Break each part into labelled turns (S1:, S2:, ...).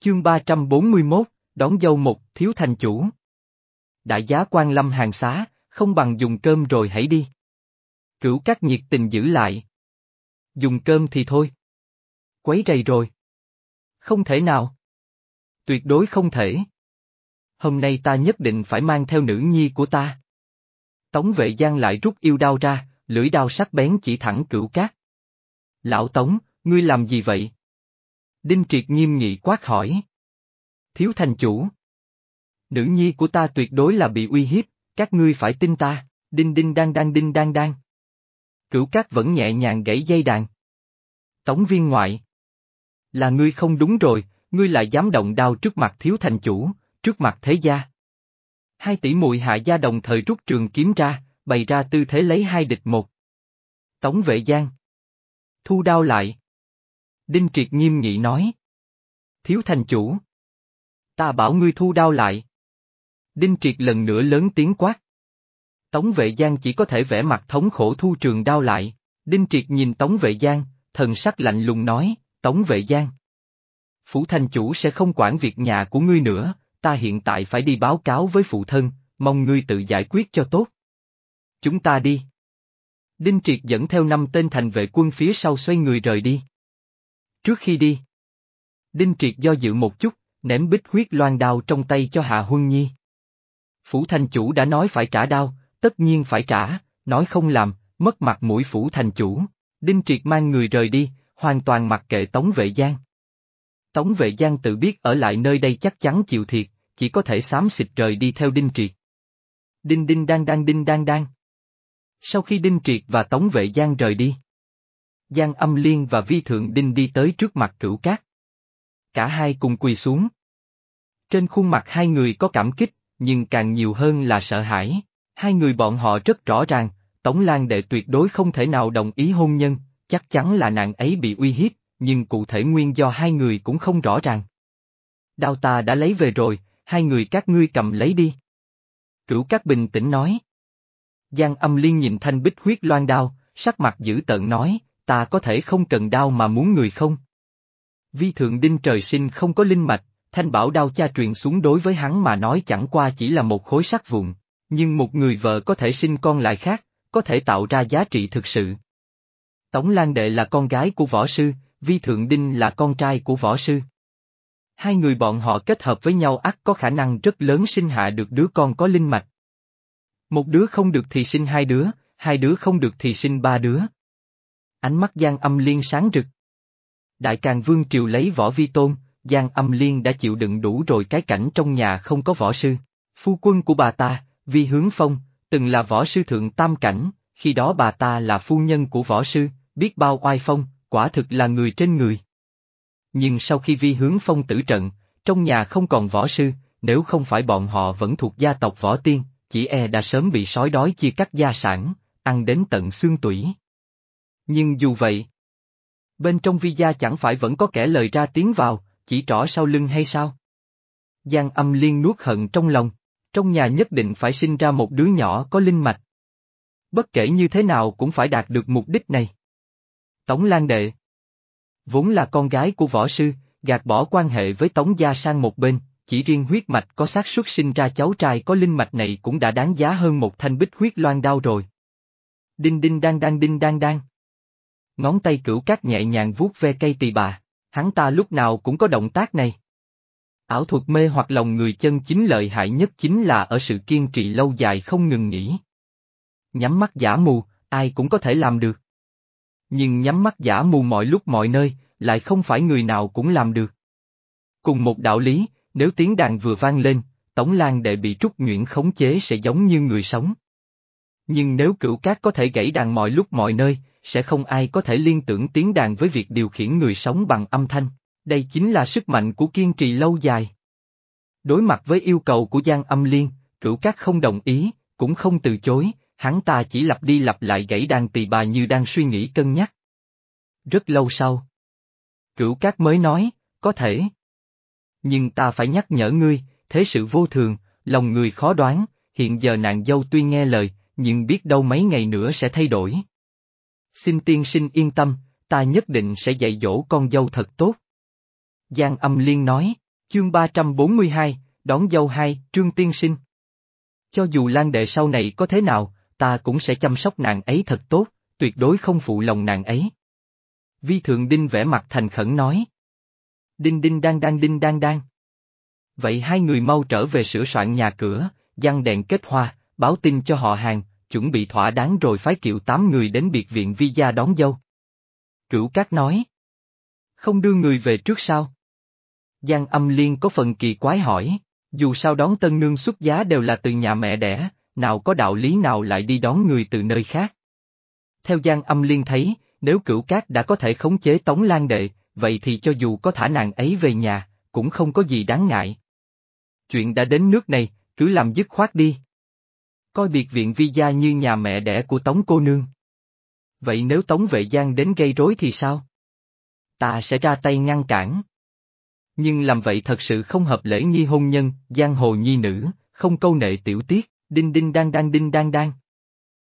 S1: Chương 341, đón dâu một, thiếu thành chủ. Đại giá quan lâm hàng xá, không bằng dùng cơm rồi hãy đi. Cửu các nhiệt tình giữ lại. Dùng cơm thì thôi. Quấy rầy rồi. Không thể nào. Tuyệt đối không thể. Hôm nay ta nhất định phải mang theo nữ nhi của ta. Tống vệ giang lại rút yêu đao ra, lưỡi đao sắc bén chỉ thẳng cửu cát. Lão Tống, ngươi làm gì vậy? Đinh Triệt nghiêm nghị quát hỏi. Thiếu thành chủ. Nữ nhi của ta tuyệt đối là bị uy hiếp, các ngươi phải tin ta, đinh đinh đang đang đinh đang đang. Cửu cát vẫn nhẹ nhàng gãy dây đàn. Tống viên ngoại. Là ngươi không đúng rồi, ngươi lại dám động đao trước mặt thiếu thành chủ, trước mặt thế gia. Hai tỷ muội hạ gia đồng thời rút trường kiếm ra, bày ra tư thế lấy hai địch một. Tống vệ giang. Thu đao lại. Đinh Triệt nghiêm nghị nói. Thiếu thành chủ. Ta bảo ngươi thu đao lại. Đinh Triệt lần nữa lớn tiếng quát. Tống vệ giang chỉ có thể vẽ mặt thống khổ thu trường đao lại. Đinh Triệt nhìn Tống vệ giang, thần sắc lạnh lùng nói, Tống vệ giang. Phủ thành chủ sẽ không quản việc nhà của ngươi nữa, ta hiện tại phải đi báo cáo với phụ thân, mong ngươi tự giải quyết cho tốt. Chúng ta đi. Đinh Triệt dẫn theo năm tên thành vệ quân phía sau xoay người rời đi. Trước khi đi, Đinh Triệt do dự một chút, ném bích huyết loan đao trong tay cho Hạ Huân Nhi. Phủ thành chủ đã nói phải trả đao, tất nhiên phải trả, nói không làm, mất mặt mũi phủ thành chủ. Đinh Triệt mang người rời đi, hoàn toàn mặc kệ Tống Vệ Giang. Tống Vệ Giang tự biết ở lại nơi đây chắc chắn chịu thiệt, chỉ có thể xám xịt rời đi theo Đinh Triệt. Đinh đinh đang đang đinh đang đang. Sau khi Đinh Triệt và Tống Vệ Giang rời đi, Giang Âm Liên và Vi Thượng Đinh đi tới trước mặt cửu cát. Cả hai cùng quỳ xuống. Trên khuôn mặt hai người có cảm kích, nhưng càng nhiều hơn là sợ hãi. Hai người bọn họ rất rõ ràng, Tống Lan Đệ tuyệt đối không thể nào đồng ý hôn nhân, chắc chắn là nàng ấy bị uy hiếp, nhưng cụ thể nguyên do hai người cũng không rõ ràng. Đao ta đã lấy về rồi, hai người các ngươi cầm lấy đi. Cửu Cát bình tĩnh nói. Giang âm liên nhìn thanh bích huyết loan đao, sắc mặt dữ tợn nói, ta có thể không cần đao mà muốn người không? Vi thượng đinh trời sinh không có linh mạch, thanh bảo đao cha truyền xuống đối với hắn mà nói chẳng qua chỉ là một khối sắt vụn, nhưng một người vợ có thể sinh con lại khác, có thể tạo ra giá trị thực sự. Tống Lan Đệ là con gái của võ sư, Vi Thượng Đinh là con trai của võ sư. Hai người bọn họ kết hợp với nhau ắt có khả năng rất lớn sinh hạ được đứa con có linh mạch. Một đứa không được thì sinh hai đứa, hai đứa không được thì sinh ba đứa. Ánh mắt Giang Âm Liên sáng rực. Đại Càng Vương Triều lấy võ vi tôn, Giang Âm Liên đã chịu đựng đủ rồi cái cảnh trong nhà không có võ sư. Phu quân của bà ta, Vi Hướng Phong, từng là võ sư thượng tam cảnh, khi đó bà ta là phu nhân của võ sư, biết bao oai phong, quả thực là người trên người. Nhưng sau khi Vi Hướng Phong tử trận, trong nhà không còn võ sư, nếu không phải bọn họ vẫn thuộc gia tộc võ tiên, chỉ e đã sớm bị sói đói chia cắt gia sản, ăn đến tận xương tủy. Nhưng dù vậy, bên trong vi gia chẳng phải vẫn có kẻ lời ra tiếng vào, chỉ trỏ sau lưng hay sao? Giang âm liên nuốt hận trong lòng, trong nhà nhất định phải sinh ra một đứa nhỏ có linh mạch. Bất kể như thế nào cũng phải đạt được mục đích này. Tống Lan Đệ Vốn là con gái của võ sư, gạt bỏ quan hệ với Tống Gia sang một bên, chỉ riêng huyết mạch có xác suất sinh ra cháu trai có linh mạch này cũng đã đáng giá hơn một thanh bích huyết loan đao rồi. Đinh đinh đang đang đinh đang đang. Ngón tay cửu cát nhẹ nhàng vuốt ve cây tỳ bà, hắn ta lúc nào cũng có động tác này. Ảo thuật mê hoặc lòng người chân chính lợi hại nhất chính là ở sự kiên trì lâu dài không ngừng nghỉ. Nhắm mắt giả mù, ai cũng có thể làm được. Nhưng nhắm mắt giả mù mọi lúc mọi nơi, lại không phải người nào cũng làm được. Cùng một đạo lý, nếu tiếng đàn vừa vang lên, Tống Lan đệ bị trúc nguyễn khống chế sẽ giống như người sống. Nhưng nếu cửu cát có thể gãy đàn mọi lúc mọi nơi, sẽ không ai có thể liên tưởng tiếng đàn với việc điều khiển người sống bằng âm thanh. Đây chính là sức mạnh của kiên trì lâu dài. Đối mặt với yêu cầu của Giang Âm Liên, cửu cát không đồng ý, cũng không từ chối, hắn ta chỉ lặp đi lặp lại gãy đàn tỳ bà như đang suy nghĩ cân nhắc. Rất lâu sau. Cửu cát mới nói, có thể. Nhưng ta phải nhắc nhở ngươi, thế sự vô thường, lòng người khó đoán, hiện giờ nàng dâu tuy nghe lời, nhưng biết đâu mấy ngày nữa sẽ thay đổi. Xin tiên sinh yên tâm, ta nhất định sẽ dạy dỗ con dâu thật tốt. Giang âm liên nói. Chương 342, đón dâu hai, Trương Tiên Sinh. Cho dù Lan Đệ sau này có thế nào, ta cũng sẽ chăm sóc nàng ấy thật tốt, tuyệt đối không phụ lòng nàng ấy. Vi Thượng Đinh vẽ mặt thành khẩn nói. Đinh đinh đang đang đinh đang đang. Vậy hai người mau trở về sửa soạn nhà cửa, giăng đèn kết hoa, báo tin cho họ hàng, chuẩn bị thỏa đáng rồi phái kiệu tám người đến biệt viện vi gia đón dâu. Cửu Cát nói. Không đưa người về trước sao? Giang âm liên có phần kỳ quái hỏi, dù sao đón tân nương xuất giá đều là từ nhà mẹ đẻ, nào có đạo lý nào lại đi đón người từ nơi khác. Theo Giang âm liên thấy, nếu cửu cát đã có thể khống chế tống lan đệ, vậy thì cho dù có thả nàng ấy về nhà, cũng không có gì đáng ngại. Chuyện đã đến nước này, cứ làm dứt khoát đi. Coi biệt viện vi gia như nhà mẹ đẻ của tống cô nương. Vậy nếu tống vệ giang đến gây rối thì sao? Ta sẽ ra tay ngăn cản. Nhưng làm vậy thật sự không hợp lễ nghi hôn nhân, giang hồ nhi nữ, không câu nệ tiểu tiết, đinh đinh đang đang đinh đang đang.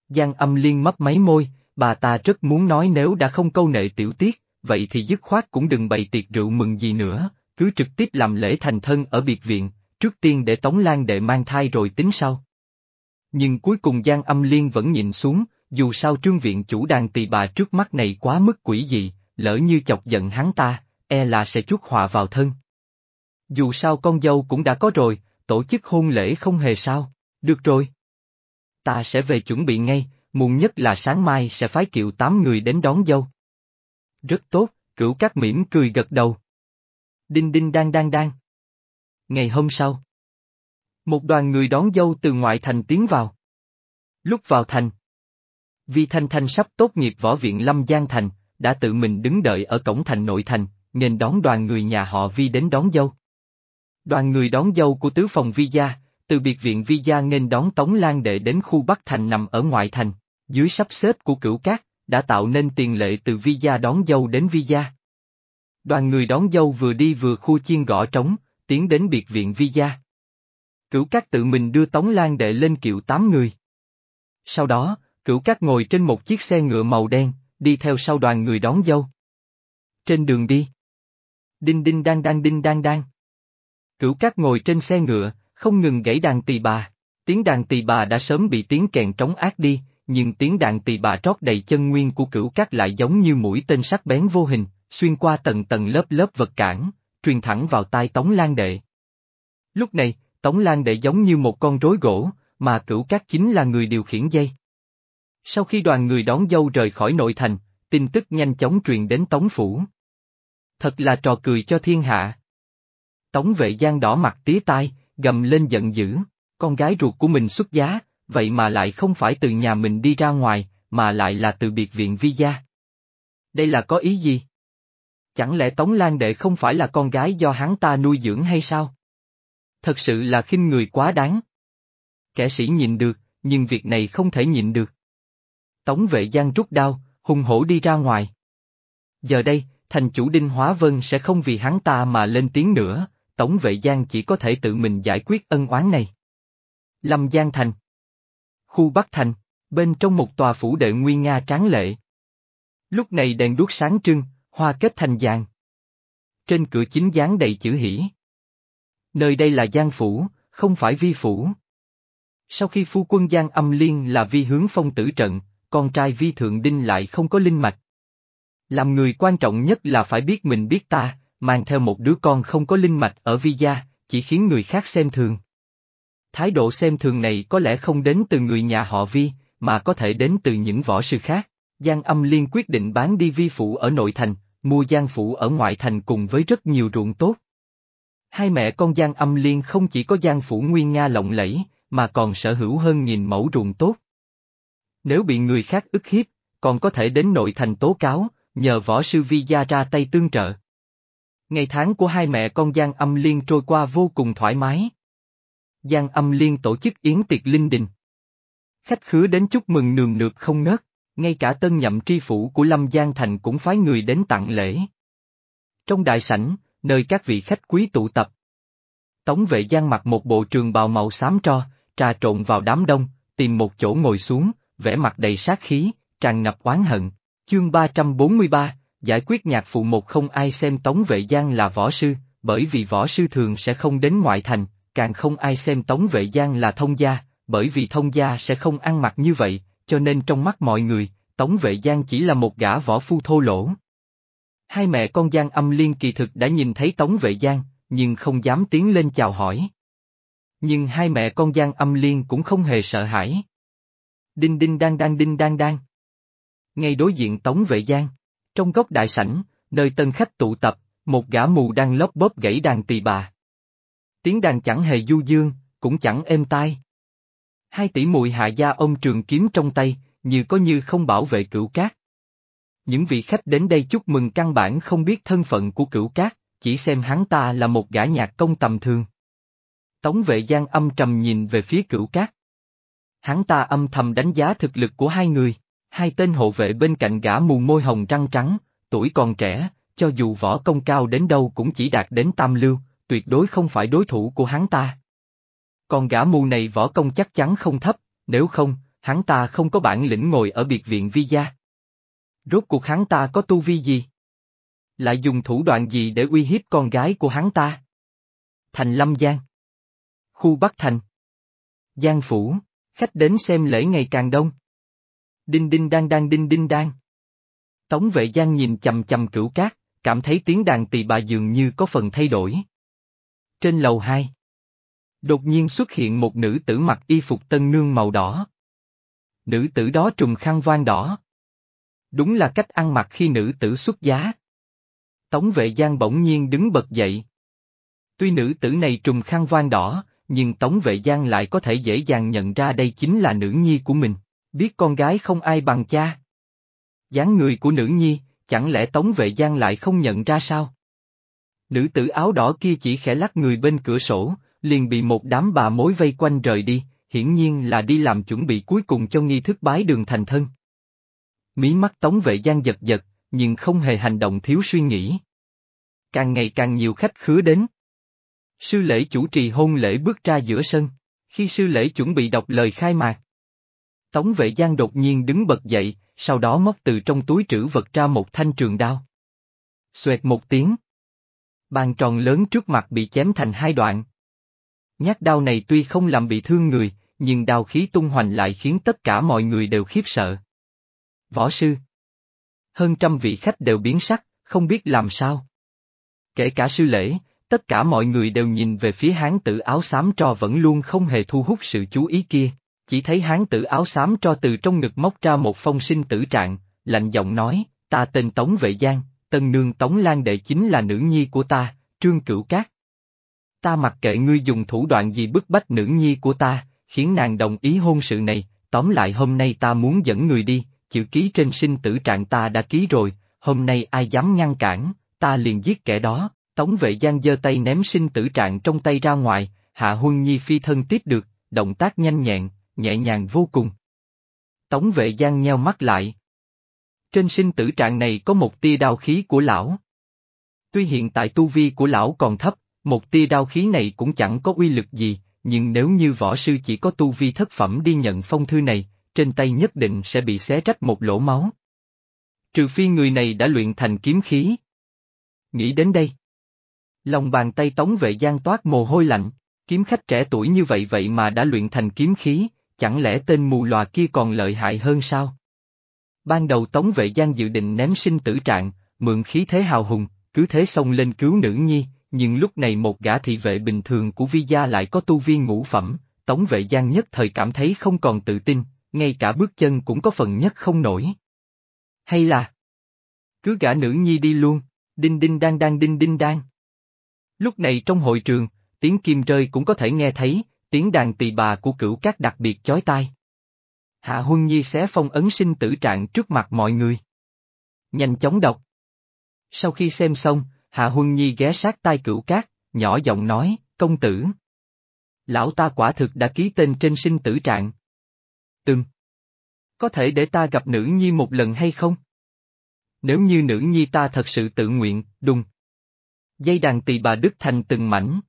S1: Giang âm liên mấp máy môi, bà ta rất muốn nói nếu đã không câu nệ tiểu tiết, vậy thì dứt khoát cũng đừng bày tiệc rượu mừng gì nữa, cứ trực tiếp làm lễ thành thân ở biệt viện, trước tiên để Tống Lan đệ mang thai rồi tính sau. Nhưng cuối cùng Giang âm liên vẫn nhìn xuống, dù sao trương viện chủ đàn tỳ bà trước mắt này quá mức quỷ dị, lỡ như chọc giận hắn ta, e là sẽ chuốc họa vào thân. Dù sao con dâu cũng đã có rồi, tổ chức hôn lễ không hề sao, được rồi. Ta sẽ về chuẩn bị ngay, muộn nhất là sáng mai sẽ phái kiệu tám người đến đón dâu. Rất tốt, cửu cát mỉm cười gật đầu. Đinh đinh đang đang đang. Ngày hôm sau. Một đoàn người đón dâu từ ngoại thành tiến vào. Lúc vào thành. Vì Thanh Thanh sắp tốt nghiệp võ viện Lâm Giang Thành, đã tự mình đứng đợi ở cổng thành nội thành, nên đón đoàn người nhà họ Vi đến đón dâu. Đoàn người đón dâu của tứ phòng Vi Gia, từ biệt viện Vi Gia nên đón Tống Lan Đệ đến khu Bắc Thành nằm ở ngoại thành, dưới sắp xếp của cửu cát, đã tạo nên tiền lệ từ Vi Gia đón dâu đến Vi Gia. Đoàn người đón dâu vừa đi vừa khu chiên gõ trống, tiến đến biệt viện Vi Gia. Cửu cát tự mình đưa Tống Lan Đệ lên kiệu tám người. Sau đó, cửu cát ngồi trên một chiếc xe ngựa màu đen, đi theo sau đoàn người đón dâu. Trên đường đi. Đinh đinh đang đang đinh đang đang. Cửu cát ngồi trên xe ngựa, không ngừng gãy đàn tỳ bà. Tiếng đàn tỳ bà đã sớm bị tiếng kèn trống ác đi, nhưng tiếng đàn tỳ bà trót đầy chân nguyên của cửu cát lại giống như mũi tên sắc bén vô hình, xuyên qua tầng tầng lớp lớp vật cản, truyền thẳng vào tai Tống Lan Đệ. Lúc này, Tống Lan Đệ giống như một con rối gỗ, mà cửu cát chính là người điều khiển dây. Sau khi đoàn người đón dâu rời khỏi nội thành, tin tức nhanh chóng truyền đến Tống Phủ. Thật là trò cười cho thiên hạ. Tống vệ giang đỏ mặt tía tai, gầm lên giận dữ, con gái ruột của mình xuất giá, vậy mà lại không phải từ nhà mình đi ra ngoài, mà lại là từ biệt viện vi gia. Đây là có ý gì? Chẳng lẽ Tống Lan Đệ không phải là con gái do hắn ta nuôi dưỡng hay sao? Thật sự là khinh người quá đáng. Kẻ sĩ nhìn được, nhưng việc này không thể nhịn được. Tống vệ giang rút đao, hùng hổ đi ra ngoài. Giờ đây, thành chủ Đinh Hóa Vân sẽ không vì hắn ta mà lên tiếng nữa, Tống vệ giang chỉ có thể tự mình giải quyết ân oán này. Lâm Giang Thành Khu Bắc Thành, bên trong một tòa phủ đệ nguyên Nga tráng lệ. Lúc này đèn đuốc sáng trưng, hoa kết thành vàng. Trên cửa chính dán đầy chữ hỷ. Nơi đây là Giang Phủ, không phải Vi Phủ. Sau khi phu quân Giang âm liên là vi hướng phong tử trận, con trai vi thượng đinh lại không có linh mạch. Làm người quan trọng nhất là phải biết mình biết ta, mang theo một đứa con không có linh mạch ở vi gia, chỉ khiến người khác xem thường. Thái độ xem thường này có lẽ không đến từ người nhà họ vi, mà có thể đến từ những võ sư khác. Giang âm liên quyết định bán đi vi phủ ở nội thành, mua giang phủ ở ngoại thành cùng với rất nhiều ruộng tốt. Hai mẹ con Giang âm liên không chỉ có giang phủ nguyên Nga lộng lẫy, mà còn sở hữu hơn nghìn mẫu ruộng tốt. Nếu bị người khác ức hiếp, còn có thể đến nội thành tố cáo, nhờ võ sư vi gia ra tay tương trợ. Ngày tháng của hai mẹ con Giang Âm Liên trôi qua vô cùng thoải mái. Giang Âm Liên tổ chức yến tiệc linh đình. Khách khứa đến chúc mừng nườm nượp không ngớt, ngay cả tân nhậm tri phủ của Lâm Giang Thành cũng phái người đến tặng lễ. Trong đại sảnh, nơi các vị khách quý tụ tập. Tống vệ Giang mặc một bộ trường bào màu xám tro, trà trộn vào đám đông, tìm một chỗ ngồi xuống, vẻ mặt đầy sát khí, tràn ngập oán hận. Chương 343, giải quyết nhạc phụ một không ai xem Tống Vệ Giang là võ sư, bởi vì võ sư thường sẽ không đến ngoại thành, càng không ai xem Tống Vệ Giang là thông gia, bởi vì thông gia sẽ không ăn mặc như vậy, cho nên trong mắt mọi người, Tống Vệ Giang chỉ là một gã võ phu thô lỗ. Hai mẹ con Giang âm liên kỳ thực đã nhìn thấy Tống Vệ Giang, nhưng không dám tiến lên chào hỏi. Nhưng hai mẹ con Giang âm liên cũng không hề sợ hãi. Đinh đinh đang đang đinh đang đang. Ngay đối diện Tống Vệ Giang, trong góc đại sảnh, nơi tân khách tụ tập, một gã mù đang lóp bóp gãy đàn tỳ bà. Tiếng đàn chẳng hề du dương, cũng chẳng êm tai. Hai tỷ muội hạ gia ông trường kiếm trong tay, như có như không bảo vệ cửu cát. Những vị khách đến đây chúc mừng căn bản không biết thân phận của cửu cát, chỉ xem hắn ta là một gã nhạc công tầm thường. Tống vệ giang âm trầm nhìn về phía cửu cát. Hắn ta âm thầm đánh giá thực lực của hai người, hai tên hộ vệ bên cạnh gã mù môi hồng răng trắng, tuổi còn trẻ, cho dù võ công cao đến đâu cũng chỉ đạt đến tam lưu, tuyệt đối không phải đối thủ của hắn ta. Còn gã mù này võ công chắc chắn không thấp, nếu không, hắn ta không có bản lĩnh ngồi ở biệt viện vi gia. Rốt cuộc hắn ta có tu vi gì? Lại dùng thủ đoạn gì để uy hiếp con gái của hắn ta? Thành Lâm Giang Khu Bắc Thành Giang Phủ, khách đến xem lễ ngày càng đông. Đinh đinh đang đang đinh đinh đang. Tống vệ Giang nhìn chầm chầm cửu cát, cảm thấy tiếng đàn tỳ bà dường như có phần thay đổi. Trên lầu hai. Đột nhiên xuất hiện một nữ tử mặc y phục tân nương màu đỏ. Nữ tử đó trùm khăn voan đỏ. Đúng là cách ăn mặc khi nữ tử xuất giá. Tống vệ Giang bỗng nhiên đứng bật dậy. Tuy nữ tử này trùm khăn voan đỏ, nhưng Tống vệ Giang lại có thể dễ dàng nhận ra đây chính là nữ nhi của mình, biết con gái không ai bằng cha. dáng người của nữ nhi, chẳng lẽ Tống vệ Giang lại không nhận ra sao? Nữ tử áo đỏ kia chỉ khẽ lắc người bên cửa sổ, liền bị một đám bà mối vây quanh rời đi, hiển nhiên là đi làm chuẩn bị cuối cùng cho nghi thức bái đường thành thân. Mí mắt Tống vệ Giang giật giật, nhưng không hề hành động thiếu suy nghĩ. Càng ngày càng nhiều khách khứa đến. Sư lễ chủ trì hôn lễ bước ra giữa sân, khi sư lễ chuẩn bị đọc lời khai mạc. Tống vệ Giang đột nhiên đứng bật dậy, sau đó móc từ trong túi trữ vật ra một thanh trường đao. Xoẹt một tiếng. Bàn tròn lớn trước mặt bị chém thành hai đoạn. Nhát đao này tuy không làm bị thương người, nhưng đao khí tung hoành lại khiến tất cả mọi người đều khiếp sợ. Võ sư. Hơn trăm vị khách đều biến sắc, không biết làm sao. Kể cả sư lễ, tất cả mọi người đều nhìn về phía hán tử áo xám trò vẫn luôn không hề thu hút sự chú ý kia, chỉ thấy hán tử áo xám trò từ trong ngực móc ra một phong sinh tử trạng, lạnh giọng nói, ta tên Tống Vệ Giang, tân nương Tống Lan Đệ chính là nữ nhi của ta, Trương Cửu Cát. Ta mặc kệ ngươi dùng thủ đoạn gì bức bách nữ nhi của ta, khiến nàng đồng ý hôn sự này, tóm lại hôm nay ta muốn dẫn người đi, chữ ký trên sinh tử trạng ta đã ký rồi, hôm nay ai dám ngăn cản, ta liền giết kẻ đó, Tống vệ giang giơ tay ném sinh tử trạng trong tay ra ngoài, Hạ Huân Nhi phi thân tiếp được, động tác nhanh nhẹn, nhẹ nhàng vô cùng. Tống vệ giang nheo mắt lại. Trên sinh tử trạng này có một tia đao khí của lão. Tuy hiện tại tu vi của lão còn thấp, một tia đao khí này cũng chẳng có uy lực gì, nhưng nếu như võ sư chỉ có tu vi thất phẩm đi nhận phong thư này, trên tay nhất định sẽ bị xé rách một lỗ máu. Trừ phi người này đã luyện thành kiếm khí. Nghĩ đến đây. Lòng bàn tay tống vệ giang toát mồ hôi lạnh, kiếm khách trẻ tuổi như vậy vậy mà đã luyện thành kiếm khí, chẳng lẽ tên mù lòa kia còn lợi hại hơn sao? Ban đầu tống vệ giang dự định ném sinh tử trạng, mượn khí thế hào hùng, cứ thế xông lên cứu nữ nhi, nhưng lúc này một gã thị vệ bình thường của vi gia lại có tu viên ngũ phẩm, tống vệ giang nhất thời cảm thấy không còn tự tin, ngay cả bước chân cũng có phần nhất không nổi. Hay là, cứ gã nữ nhi đi luôn, đinh đinh đang đang đinh đinh đang. Lúc này trong hội trường, tiếng kim rơi cũng có thể nghe thấy, tiếng đàn tỳ bà của cửu các đặc biệt chói tai. Hạ Huân Nhi xé phong ấn sinh tử trạng trước mặt mọi người. Nhanh chóng đọc. Sau khi xem xong, Hạ Huân Nhi ghé sát tai cửu cát, nhỏ giọng nói, công tử. Lão ta quả thực đã ký tên trên sinh tử trạng. Từng. Có thể để ta gặp nữ nhi một lần hay không? Nếu như nữ nhi ta thật sự tự nguyện, đùng. Dây đàn tỳ bà đứt thành từng mảnh.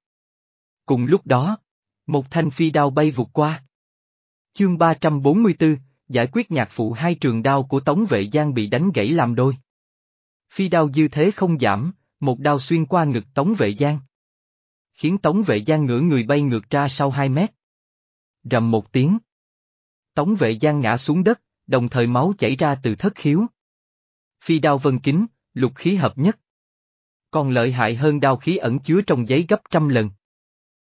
S1: Cùng lúc đó, một thanh phi đao bay vụt qua. Chương 344, giải quyết nhạc phụ hai trường đao của Tống Vệ Giang bị đánh gãy làm đôi. Phi đao dư thế không giảm, Một đao xuyên qua ngực Tống Vệ Giang. Khiến Tống Vệ Giang ngửa người bay ngược ra sau 2 mét. Rầm một tiếng. Tống Vệ Giang ngã xuống đất, đồng thời máu chảy ra từ thất khiếu. Phi đao vân kính, lục khí hợp nhất. Còn lợi hại hơn đao khí ẩn chứa trong giấy gấp trăm lần.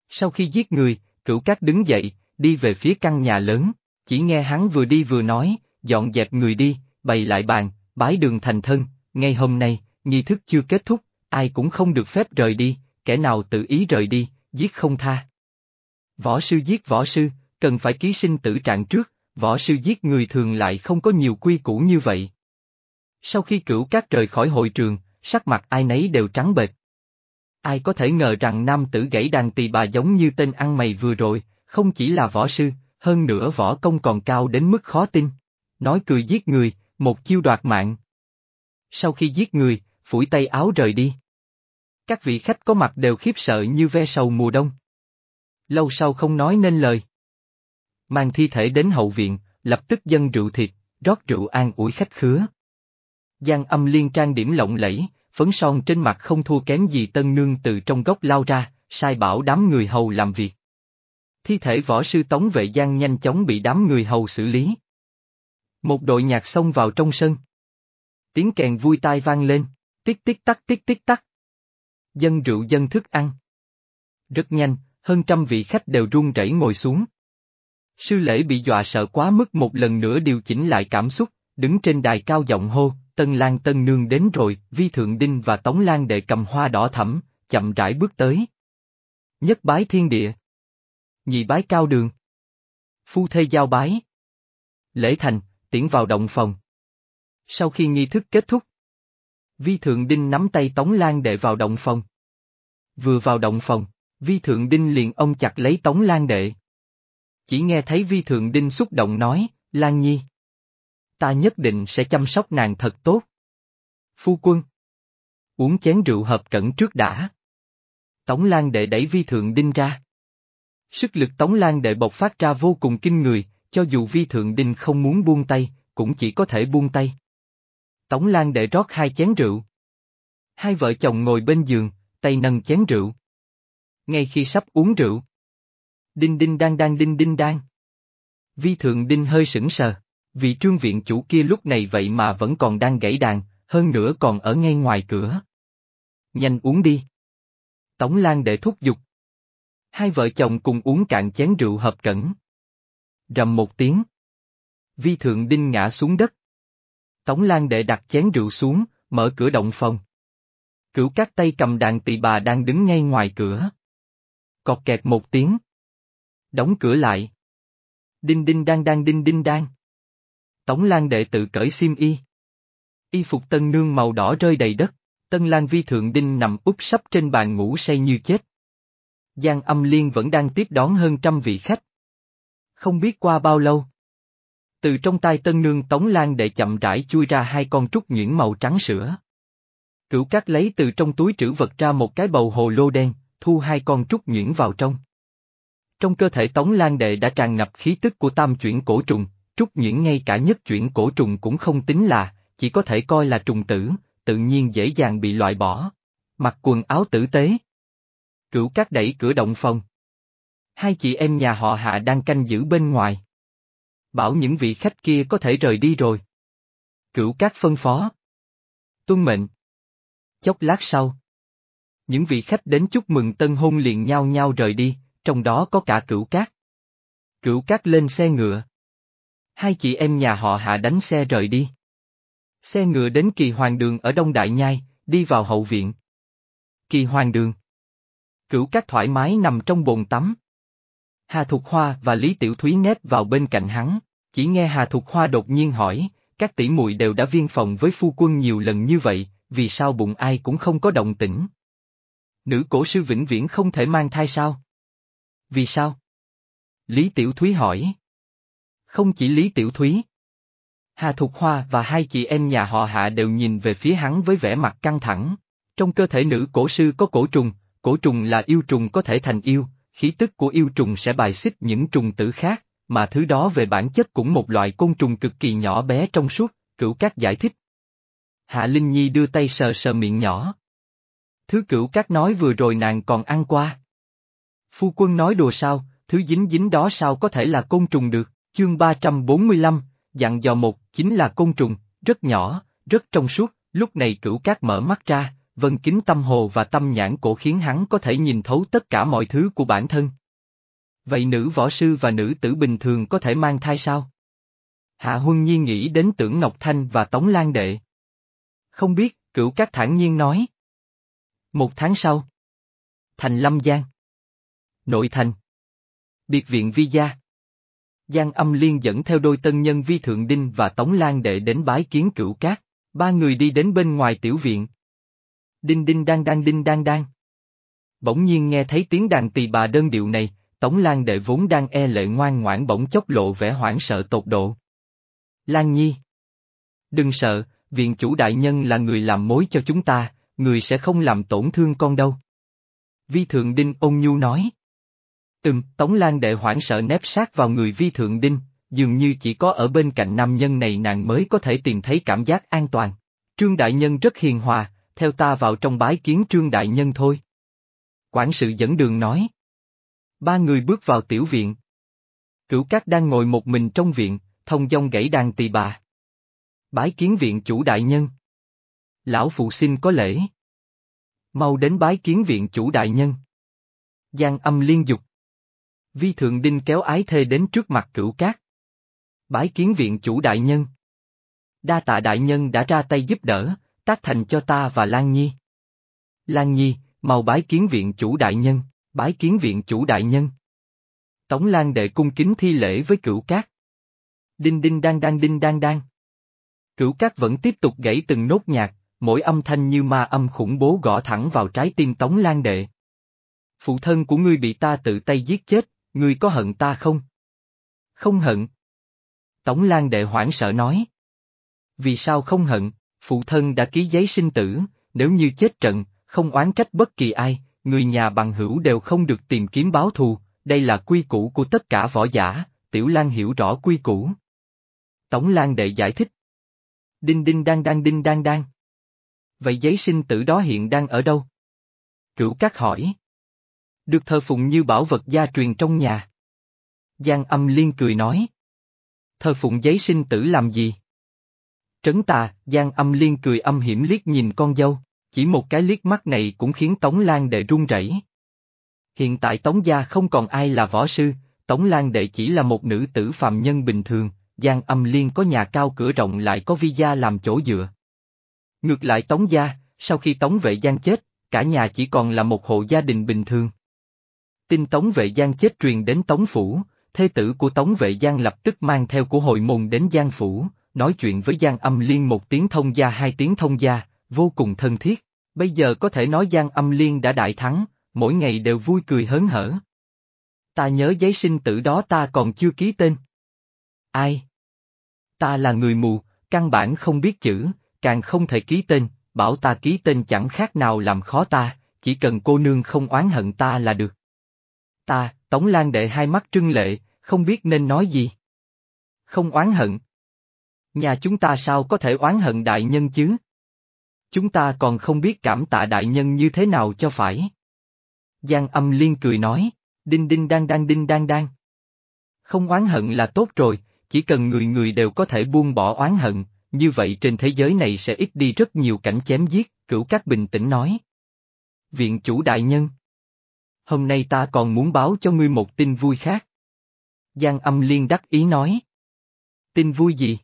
S1: Sau khi giết người, cửu cát đứng dậy, đi về phía căn nhà lớn, chỉ nghe hắn vừa đi vừa nói, dọn dẹp người đi, bày lại bàn, bái đường thành thân, ngay hôm nay, nghi thức chưa kết thúc, ai cũng không được phép rời đi, kẻ nào tự ý rời đi, giết không tha. Võ sư giết võ sư, cần phải ký sinh tử trạng trước, võ sư giết người thường lại không có nhiều quy củ như vậy. Sau khi cửu cát rời khỏi hội trường, sắc mặt ai nấy đều trắng bệch. Ai có thể ngờ rằng nam tử gãy đàn tỳ bà giống như tên ăn mày vừa rồi, không chỉ là võ sư, hơn nữa võ công còn cao đến mức khó tin. Nói cười giết người, một chiêu đoạt mạng. Sau khi giết người, phủi tay áo rời đi. Các vị khách có mặt đều khiếp sợ như ve sầu mùa đông. Lâu sau không nói nên lời. Mang thi thể đến hậu viện, lập tức dân rượu thịt, rót rượu an ủi khách khứa. Giang âm liên trang điểm lộng lẫy, phấn son trên mặt không thua kém gì tân nương từ trong gốc lao ra, sai bảo đám người hầu làm việc. Thi thể võ sư Tống Vệ Giang nhanh chóng bị đám người hầu xử lý. Một đội nhạc xông vào trong sân. Tiếng kèn vui tai vang lên, tích tích tắc tích tích tắc. Dân rượu dân thức ăn. Rất nhanh, hơn trăm vị khách đều run rẩy ngồi xuống. Sư lễ bị dọa sợ quá mức một lần nữa điều chỉnh lại cảm xúc, đứng trên đài cao giọng hô, Tân Lan Tân Nương đến rồi, Vi Thượng Đinh và Tống Lan đệ cầm hoa đỏ thẫm, chậm rãi bước tới. Nhất bái thiên địa. Nhị bái cao đường. Phu thê giao bái. Lễ thành, tiễn vào động phòng. Sau khi nghi thức kết thúc, Vi Thượng Đinh nắm tay Tống Lan đệ vào động phòng. Vừa vào động phòng, Vi Thượng Đinh liền ông chặt lấy Tống Lan đệ. Chỉ nghe thấy Vi Thượng Đinh xúc động nói, Lan Nhi. Ta nhất định sẽ chăm sóc nàng thật tốt. Phu quân. Uống chén rượu hợp cẩn trước đã. Tống Lan đệ đẩy Vi Thượng Đinh ra. Sức lực Tống Lan đệ bộc phát ra vô cùng kinh người, cho dù Vi Thượng Đinh không muốn buông tay, cũng chỉ có thể buông tay. Tống Lan đệ rót hai chén rượu. Hai vợ chồng ngồi bên giường, tay nâng chén rượu. Ngay khi sắp uống rượu. Đinh đinh đang đang đinh đinh đang. Vi Thượng Đinh hơi sững sờ, Vị trương viện chủ kia lúc này vậy mà vẫn còn đang gãy đàn, hơn nữa còn ở ngay ngoài cửa. Nhanh uống đi. Tống Lan đệ thúc giục. Hai vợ chồng cùng uống cạn chén rượu hợp cẩn. Rầm một tiếng. Vi Thượng Đinh ngã xuống đất. Tống Lan đệ đặt chén rượu xuống, mở cửa động phòng. Cửu các tay cầm đàn tỳ bà đang đứng ngay ngoài cửa. Cọt kẹt một tiếng. Đóng cửa lại. Đinh đinh đang đang đinh đinh đang. Tống Lan đệ tự cởi xiêm y. Y phục tân nương màu đỏ rơi đầy đất, tân Lan vi thượng đinh nằm úp sấp trên bàn ngủ say như chết. Giang âm liên vẫn đang tiếp đón hơn trăm vị khách. Không biết qua bao lâu. Từ trong tay tân nương Tống Lan đệ chậm rãi chui ra hai con trúc nhuyễn màu trắng sữa. Cửu cát lấy từ trong túi trữ vật ra một cái bầu hồ lô đen, thu hai con trúc nhuyễn vào trong. Trong cơ thể Tống Lan đệ đã tràn ngập khí tức của tam chuyển cổ trùng, trúc nhuyễn ngay cả nhất chuyển cổ trùng cũng không tính là, chỉ có thể coi là trùng tử, tự nhiên dễ dàng bị loại bỏ. Mặc quần áo tử tế. Cửu cát đẩy cửa động phòng. Hai chị em nhà họ hạ đang canh giữ bên ngoài. Bảo những vị khách kia có thể rời đi rồi. Cửu cát phân phó. Tuân mệnh. Chốc lát sau. Những vị khách đến chúc mừng tân hôn liền nhau nhau rời đi, trong đó có cả cửu cát. Cửu cát lên xe ngựa. Hai chị em nhà họ hạ đánh xe rời đi. Xe ngựa đến kỳ hoàng đường ở Đông Đại Nhai, đi vào hậu viện. Kỳ hoàng đường. Cửu cát thoải mái nằm trong bồn tắm. Hà Thục Hoa và Lý Tiểu Thúy nép vào bên cạnh hắn, chỉ nghe Hà Thục Hoa đột nhiên hỏi, các tỷ muội đều đã viên phòng với phu quân nhiều lần như vậy, vì sao bụng ai cũng không có động tĩnh? Nữ cổ sư vĩnh viễn không thể mang thai sao? Vì sao? Lý Tiểu Thúy hỏi. Không chỉ Lý Tiểu Thúy. Hà Thục Hoa và hai chị em nhà họ Hạ đều nhìn về phía hắn với vẻ mặt căng thẳng. Trong cơ thể nữ cổ sư có cổ trùng, cổ trùng là yêu trùng có thể thành yêu, khí tức của yêu trùng sẽ bài xích những trùng tử khác, mà thứ đó về bản chất cũng một loại côn trùng cực kỳ nhỏ bé trong suốt, cửu các giải thích. Hạ Linh Nhi đưa tay sờ sờ miệng nhỏ. Thứ cửu các nói vừa rồi nàng còn ăn qua. Phu quân nói đùa sao, thứ dính dính đó sao có thể là côn trùng được, chương 345, dặn dò một, chính là côn trùng, rất nhỏ, rất trong suốt, lúc này cửu cát mở mắt ra, vân kính tâm hồ và tâm nhãn cổ khiến hắn có thể nhìn thấu tất cả mọi thứ của bản thân. Vậy nữ võ sư và nữ tử bình thường có thể mang thai sao? Hạ Huân Nhi nghĩ đến tưởng Ngọc Thanh và Tống Lan Đệ. Không biết, cửu các thản nhiên nói. Một tháng sau. Thành Lâm Giang. Nội thành. Biệt viện Vi Gia. Giang âm liên dẫn theo đôi tân nhân Vi Thượng Đinh và Tống Lan Đệ đến bái kiến cửu cát, ba người đi đến bên ngoài tiểu viện. Đinh đinh đang đang đinh đang đang. Bỗng nhiên nghe thấy tiếng đàn tỳ bà đơn điệu này, Tống Lan Đệ vốn đang e lệ ngoan ngoãn bỗng chốc lộ vẻ hoảng sợ tột độ. Lan Nhi. Đừng sợ, viện chủ đại nhân là người làm mối cho chúng ta, người sẽ không làm tổn thương con đâu. Vi Thượng Đinh ôn nhu nói. Từng, Tống Lan Đệ hoảng sợ nép sát vào người Vi Thượng Đinh, dường như chỉ có ở bên cạnh nam nhân này nàng mới có thể tìm thấy cảm giác an toàn. Trương Đại Nhân rất hiền hòa, theo ta vào trong bái kiến Trương Đại Nhân thôi. Quản sự dẫn đường nói. Ba người bước vào tiểu viện. Cửu Cát đang ngồi một mình trong viện, thông dong gãy đàn tỳ bà. Bái kiến viện chủ đại nhân. Lão phụ xin có lễ. Mau đến bái kiến viện chủ đại nhân. Giang âm liên dục. Vi thượng đinh kéo ái thê đến trước mặt cửu cát. Bái kiến viện chủ đại nhân. Đa tạ đại nhân đã ra tay giúp đỡ, tác thành cho ta và Lan Nhi. Lan Nhi, mau bái kiến viện chủ đại nhân, bái kiến viện chủ đại nhân. Tống Lan đệ cung kính thi lễ với cửu cát. Đinh đinh đang đang đinh đang đang. Cửu cát vẫn tiếp tục gãy từng nốt nhạc, mỗi âm thanh như ma âm khủng bố gõ thẳng vào trái tim Tống Lan đệ. Phụ thân của ngươi bị ta tự tay giết chết, ngươi có hận ta không? Không hận. Tống Lan đệ hoảng sợ nói. Vì sao không hận, phụ thân đã ký giấy sinh tử, nếu như chết trận, không oán trách bất kỳ ai, người nhà bằng hữu đều không được tìm kiếm báo thù, đây là quy củ của tất cả võ giả, Tiểu Lan hiểu rõ quy củ. Tống Lan đệ giải thích. Đinh đinh đang đang đinh đang đang. Vậy giấy sinh tử đó hiện đang ở đâu? Cửu Cát hỏi. Được thờ phụng như bảo vật gia truyền trong nhà. Giang âm liên cười nói. Thờ phụng giấy sinh tử làm gì? Trấn tà, Giang âm liên cười âm hiểm liếc nhìn con dâu, chỉ một cái liếc mắt này cũng khiến Tống Lan đệ run rẩy. Hiện tại Tống gia không còn ai là võ sư, Tống Lan đệ chỉ là một nữ tử phàm nhân bình thường, Giang âm liên có nhà cao cửa rộng lại có vi gia làm chỗ dựa. Ngược lại Tống gia, sau khi Tống vệ Giang chết, cả nhà chỉ còn là một hộ gia đình bình thường. Tin Tống vệ Giang chết truyền đến Tống Phủ, thê tử của Tống vệ Giang lập tức mang theo của hội môn đến Giang Phủ, nói chuyện với Giang âm liên một tiếng thông gia hai tiếng thông gia, vô cùng thân thiết. Bây giờ có thể nói Giang âm liên đã đại thắng, mỗi ngày đều vui cười hớn hở. Ta nhớ giấy sinh tử đó ta còn chưa ký tên. Ai? Ta là người mù, căn bản không biết chữ, càng không thể ký tên, bảo ta ký tên chẳng khác nào làm khó ta, chỉ cần cô nương không oán hận ta là được. Ta, Tống Lan đệ hai mắt trưng lệ, không biết nên nói gì. Không oán hận. Nhà chúng ta sao có thể oán hận đại nhân chứ? Chúng ta còn không biết cảm tạ đại nhân như thế nào cho phải. Giang âm liên cười nói, đinh đinh đang đang đinh đang đang. Không oán hận là tốt rồi, chỉ cần người người đều có thể buông bỏ oán hận, như vậy trên thế giới này sẽ ít đi rất nhiều cảnh chém giết, cửu các bình tĩnh nói. Viện chủ đại nhân. Hôm nay ta còn muốn báo cho ngươi một tin vui khác. Giang âm liên đắc ý nói. Tin vui gì?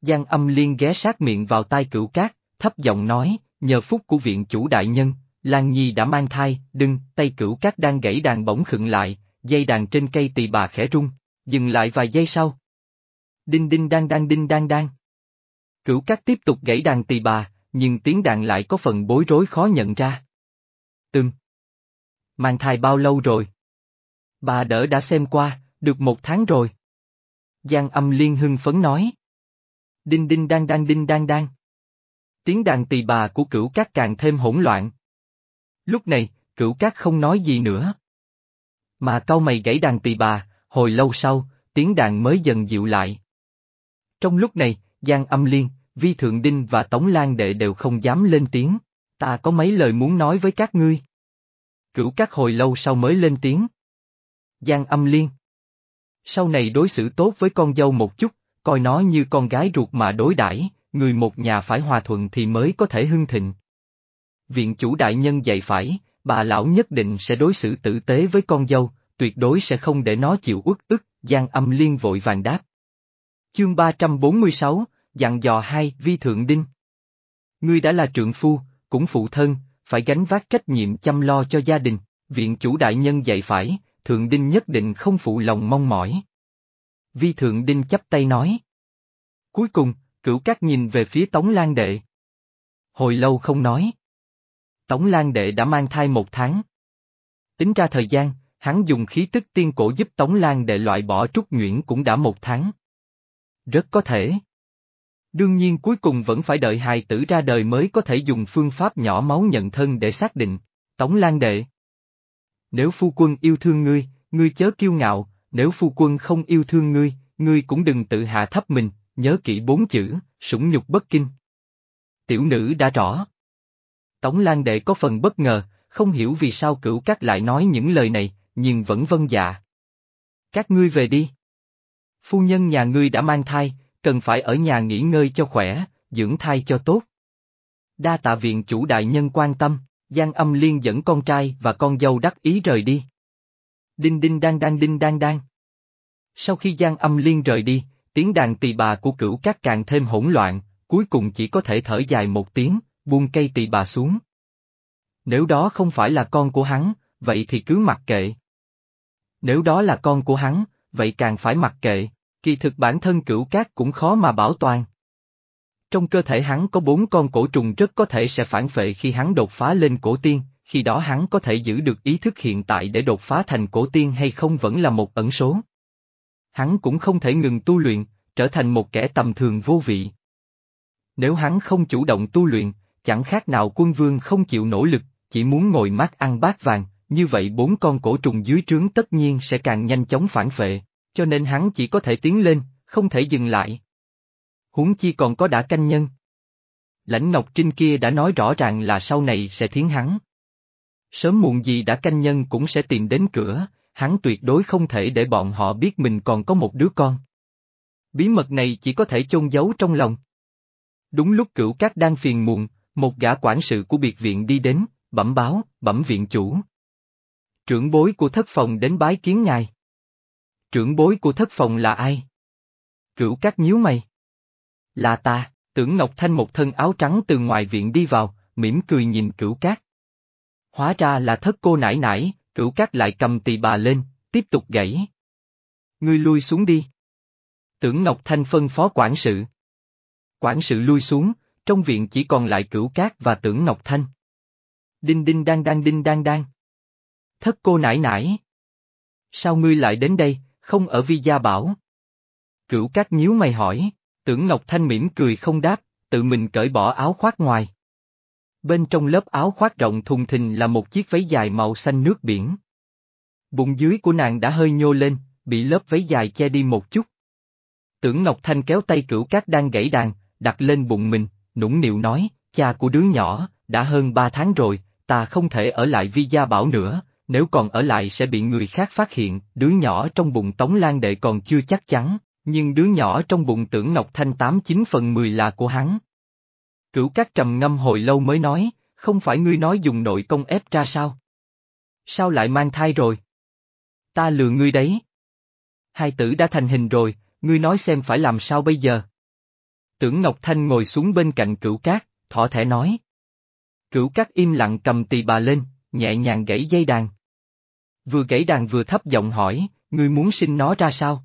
S1: Giang âm liên ghé sát miệng vào tai cửu cát, thấp giọng nói, nhờ phúc của viện chủ đại nhân, Lan Nhi đã mang thai, đừng, tay cửu cát đang gãy đàn bỗng khựng lại, dây đàn trên cây tỳ bà khẽ rung, dừng lại vài giây sau. Đinh đinh đang đang đinh đang đang. Cửu cát tiếp tục gãy đàn tỳ bà, nhưng tiếng đàn lại có phần bối rối khó nhận ra. Từng. Mang thai bao lâu rồi? Bà đỡ đã xem qua, được một tháng rồi. Giang âm liên hưng phấn nói. Đinh đinh đang đang đinh đang đang. Tiếng đàn tỳ bà của cửu cát càng thêm hỗn loạn. Lúc này, cửu cát không nói gì nữa. Mà cau mày gãy đàn tỳ bà, hồi lâu sau, tiếng đàn mới dần dịu lại. Trong lúc này, Giang Âm Liên, Vi Thượng Đinh và Tống Lan Đệ đều không dám lên tiếng. Ta có mấy lời muốn nói với các ngươi. Cửu các hồi lâu sau mới lên tiếng. Giang âm liên. Sau này đối xử tốt với con dâu một chút, coi nó như con gái ruột mà đối đãi, người một nhà phải hòa thuận thì mới có thể hưng thịnh. Viện chủ đại nhân dạy phải, bà lão nhất định sẽ đối xử tử tế với con dâu, tuyệt đối sẽ không để nó chịu uất ức, Giang âm liên vội vàng đáp. Chương 346, dặn dò hai, vi thượng đinh. Ngươi đã là trượng phu, cũng phụ thân, phải gánh vác trách nhiệm chăm lo cho gia đình, viện chủ đại nhân dạy phải, thượng đinh nhất định không phụ lòng mong mỏi. Vi thượng đinh chấp tay nói. Cuối cùng, cửu cát nhìn về phía Tống Lan Đệ. Hồi lâu không nói. Tống Lan Đệ đã mang thai một tháng. Tính ra thời gian, hắn dùng khí tức tiên cổ giúp Tống Lan Đệ loại bỏ trúc nhuyễn cũng đã một tháng. Rất có thể. Đương nhiên cuối cùng vẫn phải đợi hài tử ra đời mới có thể dùng phương pháp nhỏ máu nhận thân để xác định. Tống Lan Đệ. Nếu phu quân yêu thương ngươi, ngươi chớ kiêu ngạo, nếu phu quân không yêu thương ngươi, ngươi cũng đừng tự hạ thấp mình, nhớ kỹ bốn chữ, sủng nhục bất kinh. Tiểu nữ đã rõ. Tống Lan Đệ có phần bất ngờ, không hiểu vì sao cửu các lại nói những lời này, nhưng vẫn vâng dạ. Các ngươi về đi. Phu nhân nhà ngươi đã mang thai, cần phải ở nhà nghỉ ngơi cho khỏe, dưỡng thai cho tốt. Đa tạ viện chủ đại nhân quan tâm, Giang âm liên dẫn con trai và con dâu đắc ý rời đi. Đinh đinh đang đang đinh đang đang. Sau khi Giang âm liên rời đi, tiếng đàn tỳ bà của cửu các càng thêm hỗn loạn, cuối cùng chỉ có thể thở dài một tiếng, buông cây tỳ bà xuống. Nếu đó không phải là con của hắn, vậy thì cứ mặc kệ. Nếu đó là con của hắn, vậy càng phải mặc kệ, kỳ thực bản thân cửu cát cũng khó mà bảo toàn. Trong cơ thể hắn có bốn con cổ trùng rất có thể sẽ phản vệ khi hắn đột phá lên cổ tiên, khi đó hắn có thể giữ được ý thức hiện tại để đột phá thành cổ tiên hay không vẫn là một ẩn số. Hắn cũng không thể ngừng tu luyện, trở thành một kẻ tầm thường vô vị. Nếu hắn không chủ động tu luyện, chẳng khác nào quân vương không chịu nỗ lực, chỉ muốn ngồi mát ăn bát vàng, như vậy bốn con cổ trùng dưới trướng tất nhiên sẽ càng nhanh chóng phản phệ, cho nên hắn chỉ có thể tiến lên, không thể dừng lại. Huống chi còn có đã canh nhân. Lãnh Ngọc Trinh kia đã nói rõ ràng là sau này sẽ thiến hắn. Sớm muộn gì đã canh nhân cũng sẽ tìm đến cửa, hắn tuyệt đối không thể để bọn họ biết mình còn có một đứa con. Bí mật này chỉ có thể chôn giấu trong lòng. Đúng lúc cửu cát đang phiền muộn, một gã quản sự của biệt viện đi đến, bẩm báo, bẩm viện chủ. Trưởng bối của thất phòng đến bái kiến ngài. Trưởng bối của thất phòng là ai? Cửu cát nhíu mày. Là ta, tưởng Ngọc Thanh một thân áo trắng từ ngoài viện đi vào, mỉm cười nhìn cửu cát. Hóa ra là thất cô nải nải, cửu cát lại cầm tỳ bà lên, tiếp tục gãy. Ngươi lui xuống đi. Tưởng Ngọc Thanh phân phó quản sự. Quản sự lui xuống, trong viện chỉ còn lại cửu cát và tưởng Ngọc Thanh. Đinh đinh đang đang đinh đang đang. Thất cô nải nải. Sao ngươi lại đến đây, không ở vi gia bảo? Cửu cát nhíu mày hỏi, tưởng Ngọc Thanh mỉm cười không đáp, tự mình cởi bỏ áo khoác ngoài. Bên trong lớp áo khoác rộng thùng thình là một chiếc váy dài màu xanh nước biển. Bụng dưới của nàng đã hơi nhô lên, bị lớp váy dài che đi một chút. Tưởng Ngọc Thanh kéo tay cửu cát đang gãy đàn, đặt lên bụng mình, nũng nịu nói, cha của đứa nhỏ, đã hơn ba tháng rồi, ta không thể ở lại vi gia bảo nữa, nếu còn ở lại sẽ bị người khác phát hiện, đứa nhỏ trong bụng Tống Lan Đệ còn chưa chắc chắn, nhưng đứa nhỏ trong bụng tưởng Ngọc Thanh tám chín phần mười là của hắn. Cửu cát trầm ngâm hồi lâu mới nói, không phải ngươi nói dùng nội công ép ra sao? Sao lại mang thai rồi? Ta lừa ngươi đấy. Hai tử đã thành hình rồi, ngươi nói xem phải làm sao bây giờ? Tưởng Ngọc Thanh ngồi xuống bên cạnh cửu cát, thỏ thẻ nói. Cửu cát im lặng cầm tỳ bà lên, nhẹ nhàng gãy dây đàn. Vừa gãy đàn vừa thấp giọng hỏi, ngươi muốn sinh nó ra sao?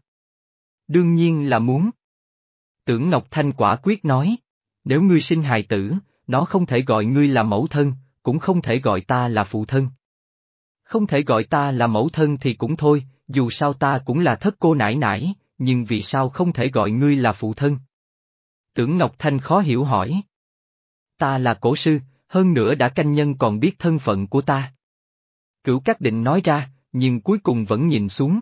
S1: Đương nhiên là muốn. Tưởng Ngọc Thanh quả quyết nói, nếu ngươi sinh hài tử, nó không thể gọi ngươi là mẫu thân, cũng không thể gọi ta là phụ thân. Không thể gọi ta là mẫu thân thì cũng thôi, dù sao ta cũng là thất cô nải nải, nhưng vì sao không thể gọi ngươi là phụ thân? Tưởng Ngọc Thanh khó hiểu hỏi. Ta là cổ sư, hơn nữa đã canh nhân còn biết thân phận của ta. Cửu Cát định nói ra, nhưng cuối cùng vẫn nhìn xuống.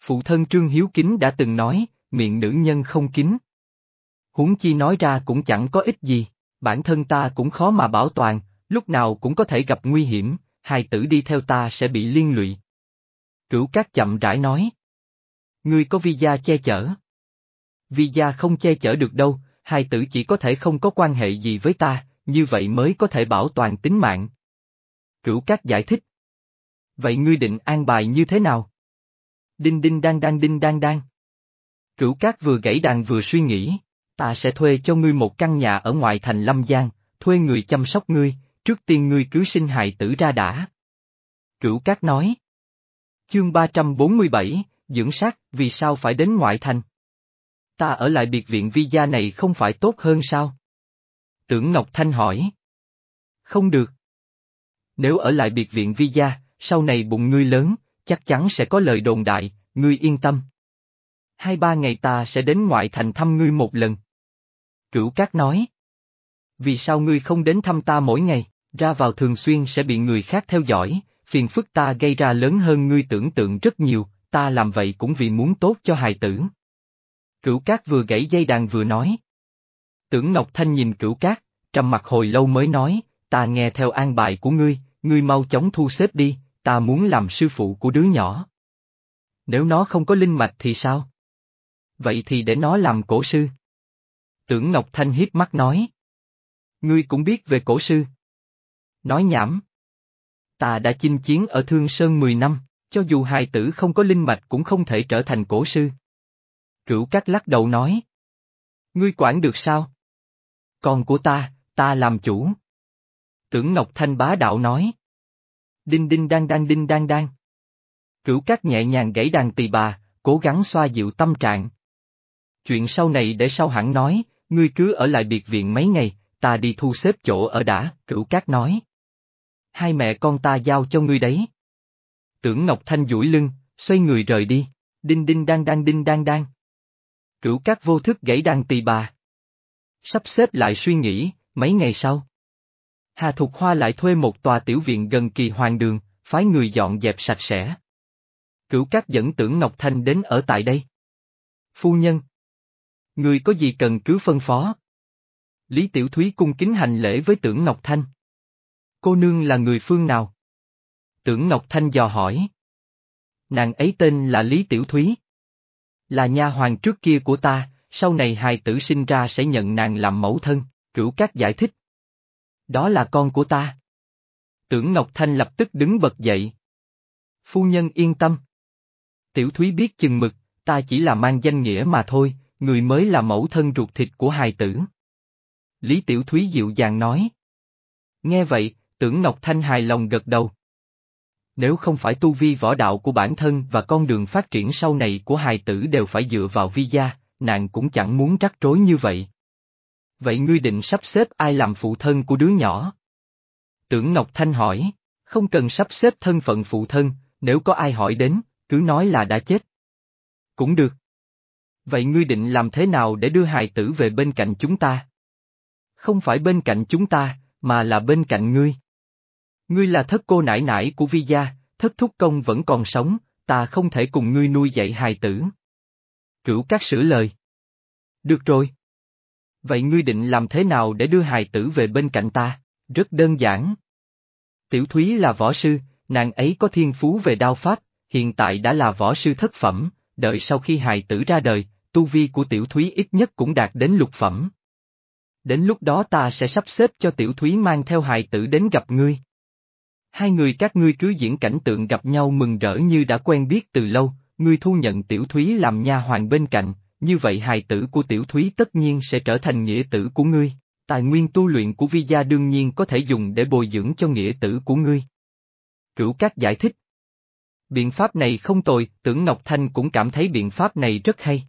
S1: Phụ thân Trương Hiếu Kính đã từng nói, miệng nữ nhân không kín, Huống chi nói ra cũng chẳng có ích gì, bản thân ta cũng khó mà bảo toàn, lúc nào cũng có thể gặp nguy hiểm, hài tử đi theo ta sẽ bị liên lụy. Cửu Cát chậm rãi nói. Ngươi có vi gia che chở. Vi gia không che chở được đâu, hài tử chỉ có thể không có quan hệ gì với ta, như vậy mới có thể bảo toàn tính mạng. Cửu Cát giải thích. Vậy ngươi định an bài như thế nào? Đinh đinh đang đang đinh đang đang. Cửu Cát vừa gãy đàn vừa suy nghĩ, ta sẽ thuê cho ngươi một căn nhà ở ngoại thành Lâm Giang, thuê người chăm sóc ngươi, trước tiên ngươi cứ sinh hài tử ra đã. Cửu Cát nói. Chương 347, dưỡng sát, vì sao phải đến ngoại thành? Ta ở lại biệt viện vi gia này không phải tốt hơn sao? Tưởng Ngọc Thanh hỏi. Không được. Nếu ở lại biệt viện vi gia, sau này bụng ngươi lớn, chắc chắn sẽ có lời đồn đại, ngươi yên tâm. Hai ba ngày ta sẽ đến ngoại thành thăm ngươi một lần. Cửu Cát nói. Vì sao ngươi không đến thăm ta mỗi ngày, ra vào thường xuyên sẽ bị người khác theo dõi, phiền phức ta gây ra lớn hơn ngươi tưởng tượng rất nhiều, ta làm vậy cũng vì muốn tốt cho hài tử. Cửu Cát vừa gãy dây đàn vừa nói. Tưởng Ngọc Thanh nhìn Cửu Cát, trầm mặt hồi lâu mới nói, ta nghe theo an bài của ngươi, ngươi mau chóng thu xếp đi, ta muốn làm sư phụ của đứa nhỏ. Nếu nó không có linh mạch thì sao? Vậy thì để nó làm cổ sư. Tưởng Ngọc Thanh hiếp mắt nói. Ngươi cũng biết về cổ sư. Nói nhảm. Ta đã chinh chiến ở Thương Sơn 10 năm, cho dù hài tử không có linh mạch cũng không thể trở thành cổ sư. Cửu Cát lắc đầu nói. Ngươi quản được sao? Con của ta, ta làm chủ. Tưởng Ngọc Thanh bá đạo nói. Đinh đinh đang đang đinh đang đang. Cửu Cát nhẹ nhàng gãy đàn tỳ bà, cố gắng xoa dịu tâm trạng. Chuyện sau này để sau hẳn nói, ngươi cứ ở lại biệt viện mấy ngày, ta đi thu xếp chỗ ở đã, cửu cát nói. Hai mẹ con ta giao cho ngươi đấy. Tưởng Ngọc Thanh duỗi lưng, xoay người rời đi, đinh đinh đang đang đinh đang đang. Cửu cát vô thức gãy đàn tỳ bà. Sắp xếp lại suy nghĩ, mấy ngày sau. Hà Thục Hoa lại thuê một tòa tiểu viện gần kỳ hoàng đường, phái người dọn dẹp sạch sẽ. Cửu cát dẫn tưởng Ngọc Thanh đến ở tại đây. Phu nhân. Người có gì cần cứ phân phó. Lý Tiểu Thúy cung kính hành lễ với tưởng Ngọc Thanh. Cô nương là người phương nào? Tưởng Ngọc Thanh dò hỏi. Nàng ấy tên là Lý Tiểu Thúy. Là nha hoàng trước kia của ta, sau này hài tử sinh ra sẽ nhận nàng làm mẫu thân, cửu các giải thích. Đó là con của ta. Tưởng Ngọc Thanh lập tức đứng bật dậy. Phu nhân yên tâm. Tiểu Thúy biết chừng mực, ta chỉ là mang danh nghĩa mà thôi, người mới là mẫu thân ruột thịt của hài tử. Lý Tiểu Thúy dịu dàng nói. Nghe vậy, tưởng Ngọc Thanh hài lòng gật đầu. Nếu không phải tu vi võ đạo của bản thân và con đường phát triển sau này của hài tử đều phải dựa vào vi gia, nàng cũng chẳng muốn rắc rối như vậy. Vậy ngươi định sắp xếp ai làm phụ thân của đứa nhỏ? Tưởng Ngọc Thanh hỏi, không cần sắp xếp thân phận phụ thân, nếu có ai hỏi đến, cứ nói là đã chết. Cũng được. Vậy ngươi định làm thế nào để đưa hài tử về bên cạnh chúng ta? Không phải bên cạnh chúng ta, mà là bên cạnh ngươi. Ngươi là thất cô nải nải của vi gia, thất thúc công vẫn còn sống, ta không thể cùng ngươi nuôi dạy hài tử. Cửu các sửa lời. Được rồi. Vậy ngươi định làm thế nào để đưa hài tử về bên cạnh ta? Rất đơn giản. Tiểu Thúy là võ sư, nàng ấy có thiên phú về đao pháp, hiện tại đã là võ sư thất phẩm, đợi sau khi hài tử ra đời, tu vi của Tiểu Thúy ít nhất cũng đạt đến lục phẩm. Đến lúc đó ta sẽ sắp xếp cho Tiểu Thúy mang theo hài tử đến gặp ngươi. Hai người các ngươi cứ diễn cảnh tượng gặp nhau mừng rỡ như đã quen biết từ lâu, ngươi thu nhận Tiểu Thúy làm nha hoàng bên cạnh, như vậy hài tử của Tiểu Thúy tất nhiên sẽ trở thành nghĩa tử của ngươi. Tài nguyên tu luyện của vi gia đương nhiên có thể dùng để bồi dưỡng cho nghĩa tử của ngươi. Cửu Cát giải thích. Biện pháp này không tồi, tưởng Ngọc Thanh cũng cảm thấy biện pháp này rất hay.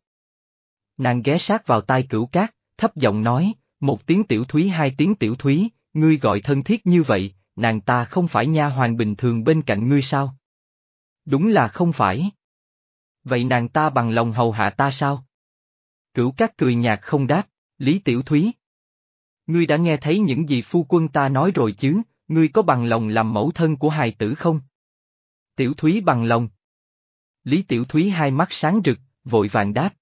S1: Nàng ghé sát vào tai cửu cát, thấp giọng nói, một tiếng tiểu thúy hai tiếng tiểu thúy, ngươi gọi thân thiết như vậy, nàng ta không phải nha hoàng bình thường bên cạnh ngươi sao? Đúng là không phải. Vậy nàng ta bằng lòng hầu hạ ta sao? Cửu cát cười nhạt không đáp, Lý Tiểu Thúy. Ngươi đã nghe thấy những gì phu quân ta nói rồi chứ, ngươi có bằng lòng làm mẫu thân của hài tử không? Tiểu Thúy bằng lòng. Lý Tiểu Thúy hai mắt sáng rực, vội vàng đáp.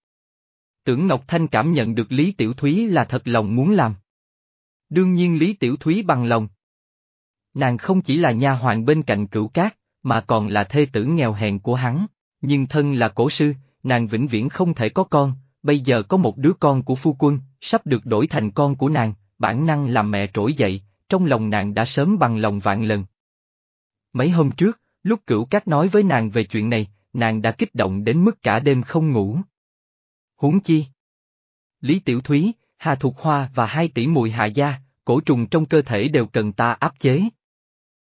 S1: Tưởng Ngọc Thanh cảm nhận được Lý Tiểu Thúy là thật lòng muốn làm. Đương nhiên Lý Tiểu Thúy bằng lòng. Nàng không chỉ là nha hoàng bên cạnh cửu cát, mà còn là thê tử nghèo hèn của hắn, nhưng thân là cổ sư, nàng vĩnh viễn không thể có con, bây giờ có một đứa con của phu quân, sắp được đổi thành con của nàng, bản năng làm mẹ trỗi dậy, trong lòng nàng đã sớm bằng lòng vạn lần. Mấy hôm trước, lúc cửu cát nói với nàng về chuyện này, nàng đã kích động đến mức cả đêm không ngủ. Huống chi. Lý Tiểu Thúy, Hà Thục Hoa và hai tỷ muội Hà Gia, cổ trùng trong cơ thể đều cần ta áp chế.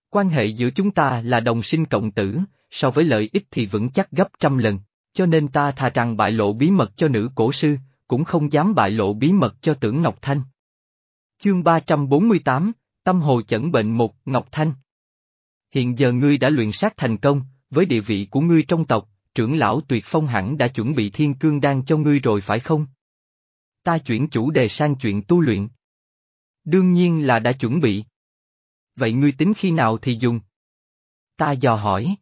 S1: Quan hệ giữa chúng ta là đồng sinh cộng tử, so với lợi ích thì vững chắc gấp trăm lần, cho nên ta thà rằng bại lộ bí mật cho nữ cổ sư, cũng không dám bại lộ bí mật cho tưởng Ngọc Thanh. Chương 348, Tâm Hồ Chẩn Bệnh một Ngọc Thanh Hiện giờ ngươi đã luyện sát thành công, với địa vị của ngươi trong tộc, trưởng lão tuyệt phong hẳn đã chuẩn bị thiên cương đan cho ngươi rồi phải không? Ta chuyển chủ đề sang chuyện tu luyện. Đương nhiên là đã chuẩn bị. Vậy ngươi tính khi nào thì dùng? Ta dò hỏi.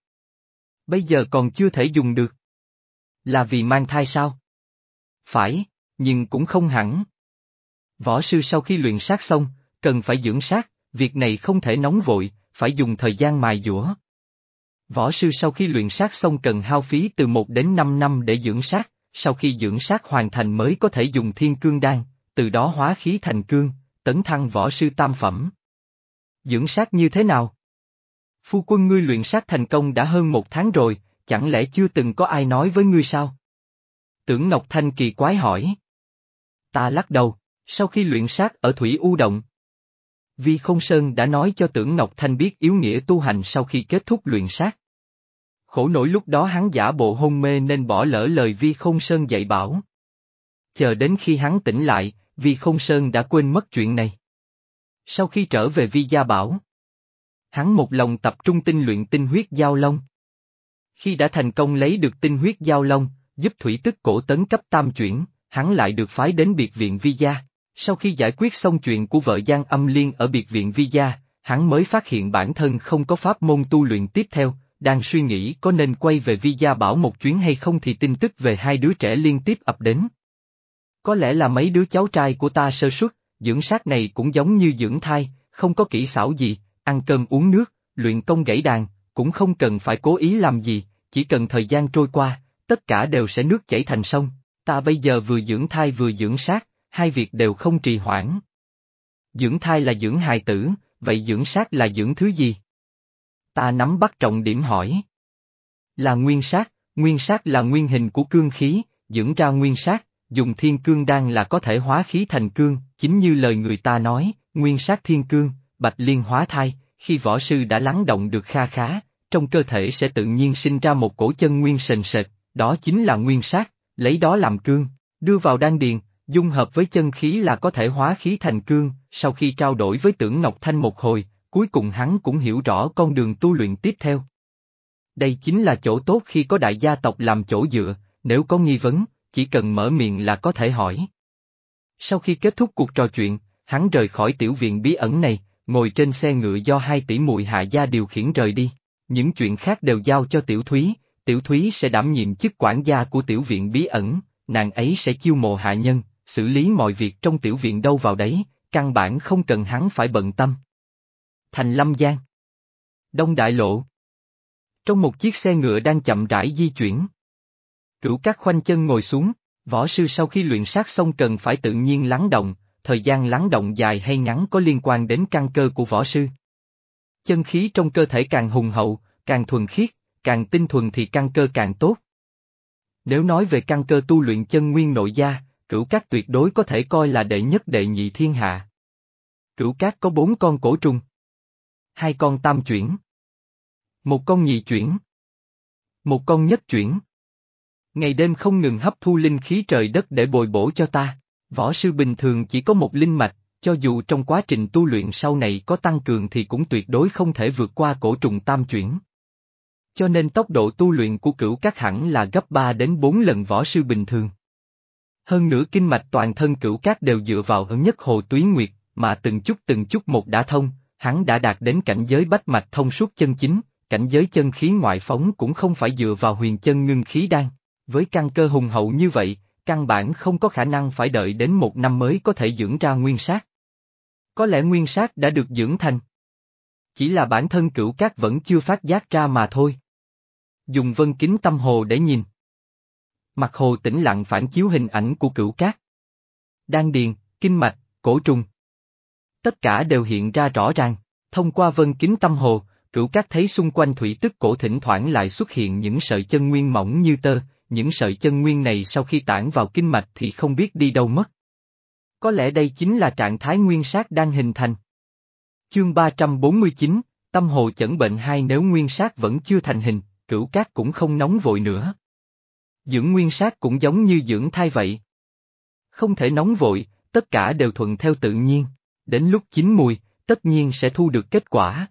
S1: Bây giờ còn chưa thể dùng được. Là vì mang thai sao? Phải, nhưng cũng không hẳn. Võ sư sau khi luyện sát xong, cần phải dưỡng sát, việc này không thể nóng vội, phải dùng thời gian mài dũa. Võ sư sau khi luyện sát xong cần hao phí từ 1 đến 5 năm để dưỡng sát, sau khi dưỡng sát hoàn thành mới có thể dùng thiên cương đan, từ đó hóa khí thành cương, tấn thăng võ sư tam phẩm. Dưỡng sát như thế nào? Phu quân ngươi luyện sát thành công đã hơn một tháng rồi, chẳng lẽ chưa từng có ai nói với ngươi sao? Tưởng Ngọc Thanh kỳ quái hỏi. Ta lắc đầu, sau khi luyện sát ở Thủy U Động. Vi Không Sơn đã nói cho Tưởng Ngọc Thanh biết yếu nghĩa tu hành sau khi kết thúc luyện sát. Khổ nổi lúc đó hắn giả bộ hôn mê nên bỏ lỡ lời Vi Không Sơn dạy bảo. Chờ đến khi hắn tỉnh lại, Vi Không Sơn đã quên mất chuyện này. Sau khi trở về Vi Gia Bảo, hắn một lòng tập trung tinh luyện tinh huyết giao long. Khi đã thành công lấy được tinh huyết giao long, giúp thủy tức cổ tấn cấp tam chuyển, hắn lại được phái đến biệt viện Vi Gia. Sau khi giải quyết xong chuyện của vợ Giang âm liên ở biệt viện Vi Gia, hắn mới phát hiện bản thân không có pháp môn tu luyện tiếp theo, đang suy nghĩ có nên quay về Vi Gia Bảo một chuyến hay không thì tin tức về hai đứa trẻ liên tiếp ập đến. Có lẽ là mấy đứa cháu trai của ta sơ suất, dưỡng sát này cũng giống như dưỡng thai, không có kỹ xảo gì, ăn cơm uống nước, luyện công gãy đàn, cũng không cần phải cố ý làm gì, chỉ cần thời gian trôi qua, tất cả đều sẽ nước chảy thành sông. Ta bây giờ vừa dưỡng thai vừa dưỡng sát, hai việc đều không trì hoãn. Dưỡng thai là dưỡng hài tử, vậy dưỡng sát là dưỡng thứ gì? Ta nắm bắt trọng điểm hỏi. Là nguyên sát, nguyên sát là nguyên hình của cương khí, dưỡng ra nguyên sát, dùng thiên cương đan là có thể hóa khí thành cương, chính như lời người ta nói, nguyên sát thiên cương, bạch liên hóa thai, khi võ sư đã lắng động được kha khá, trong cơ thể sẽ tự nhiên sinh ra một cổ chân nguyên sền sệt, đó chính là nguyên sát, lấy đó làm cương, đưa vào đan điền, dung hợp với chân khí là có thể hóa khí thành cương, sau khi trao đổi với tưởng Ngọc Thanh một hồi, cuối cùng hắn cũng hiểu rõ con đường tu luyện tiếp theo. Đây chính là chỗ tốt khi có đại gia tộc làm chỗ dựa, nếu có nghi vấn, chỉ cần mở miệng là có thể hỏi. Sau khi kết thúc cuộc trò chuyện, hắn rời khỏi tiểu viện bí ẩn này, ngồi trên xe ngựa do hai tỷ muội hạ gia điều khiển rời đi. Những chuyện khác đều giao cho tiểu thúy, tiểu thúy sẽ đảm nhiệm chức quản gia của tiểu viện bí ẩn, nàng ấy sẽ chiêu mộ hạ nhân, xử lý mọi việc trong tiểu viện đâu vào đấy, căn bản không cần hắn phải bận tâm. Thành Lâm Giang Đông Đại Lộ Trong một chiếc xe ngựa đang chậm rãi di chuyển. Cửu các khoanh chân ngồi xuống, võ sư sau khi luyện sát xong cần phải tự nhiên lắng động, thời gian lắng động dài hay ngắn có liên quan đến căn cơ của võ sư. Chân khí trong cơ thể càng hùng hậu, càng thuần khiết, càng tinh thuần thì căn cơ càng tốt. Nếu nói về căn cơ tu luyện chân nguyên nội gia, cửu cát tuyệt đối có thể coi là đệ nhất đệ nhị thiên hạ. Cửu cát có bốn con cổ trùng. Hai con tam chuyển. Một con nhị chuyển. Một con nhất chuyển. Ngày đêm không ngừng hấp thu linh khí trời đất để bồi bổ cho ta, võ sư bình thường chỉ có một linh mạch, cho dù trong quá trình tu luyện sau này có tăng cường thì cũng tuyệt đối không thể vượt qua cổ trùng tam chuyển. Cho nên tốc độ tu luyện của cửu các hẳn là gấp 3 đến 4 lần võ sư bình thường. Hơn nữa kinh mạch toàn thân cửu các đều dựa vào ấn nhất hồ túy nguyệt, mà từng chút từng chút một đã thông, hắn đã đạt đến cảnh giới bách mạch thông suốt chân chính, cảnh giới chân khí ngoại phóng cũng không phải dựa vào huyền chân ngưng khí đan. Với căn cơ hùng hậu như vậy, căn bản không có khả năng phải đợi đến một năm mới có thể dưỡng ra nguyên sát. Có lẽ nguyên sát đã được dưỡng thành. Chỉ là bản thân cửu cát vẫn chưa phát giác ra mà thôi. Dùng vân kính tâm hồ để nhìn. Mặt hồ tĩnh lặng phản chiếu hình ảnh của cửu cát. Đan điền, kinh mạch, cổ trùng. Tất cả đều hiện ra rõ ràng, thông qua vân kính tâm hồ, cửu cát thấy xung quanh thủy tức cổ thỉnh thoảng lại xuất hiện những sợi chân nguyên mỏng như tơ, những sợi chân nguyên này sau khi tản vào kinh mạch thì không biết đi đâu mất. Có lẽ đây chính là trạng thái nguyên sát đang hình thành. Chương 349, tâm hồ chẩn bệnh hai nếu nguyên sát vẫn chưa thành hình, cửu cát cũng không nóng vội nữa. Dưỡng nguyên sát cũng giống như dưỡng thai vậy. Không thể nóng vội, tất cả đều thuận theo tự nhiên, đến lúc chín mùi, tất nhiên sẽ thu được kết quả.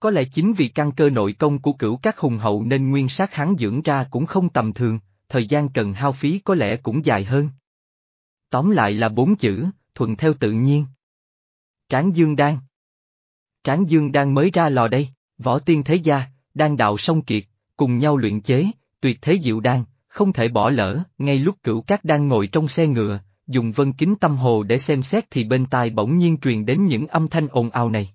S1: Có lẽ chính vì căn cơ nội công của cửu các hùng hậu nên nguyên sát hắn dưỡng ra cũng không tầm thường, thời gian cần hao phí có lẽ cũng dài hơn. Tóm lại là bốn chữ, thuận theo tự nhiên. Tráng Dương Đan Tráng Dương Đan mới ra lò đây, võ tiên thế gia, đan đạo song kiệt, cùng nhau luyện chế, tuyệt thế diệu đan, không thể bỏ lỡ, ngay lúc cửu các đang ngồi trong xe ngựa, dùng vân kính tâm hồ để xem xét thì bên tai bỗng nhiên truyền đến những âm thanh ồn ào này.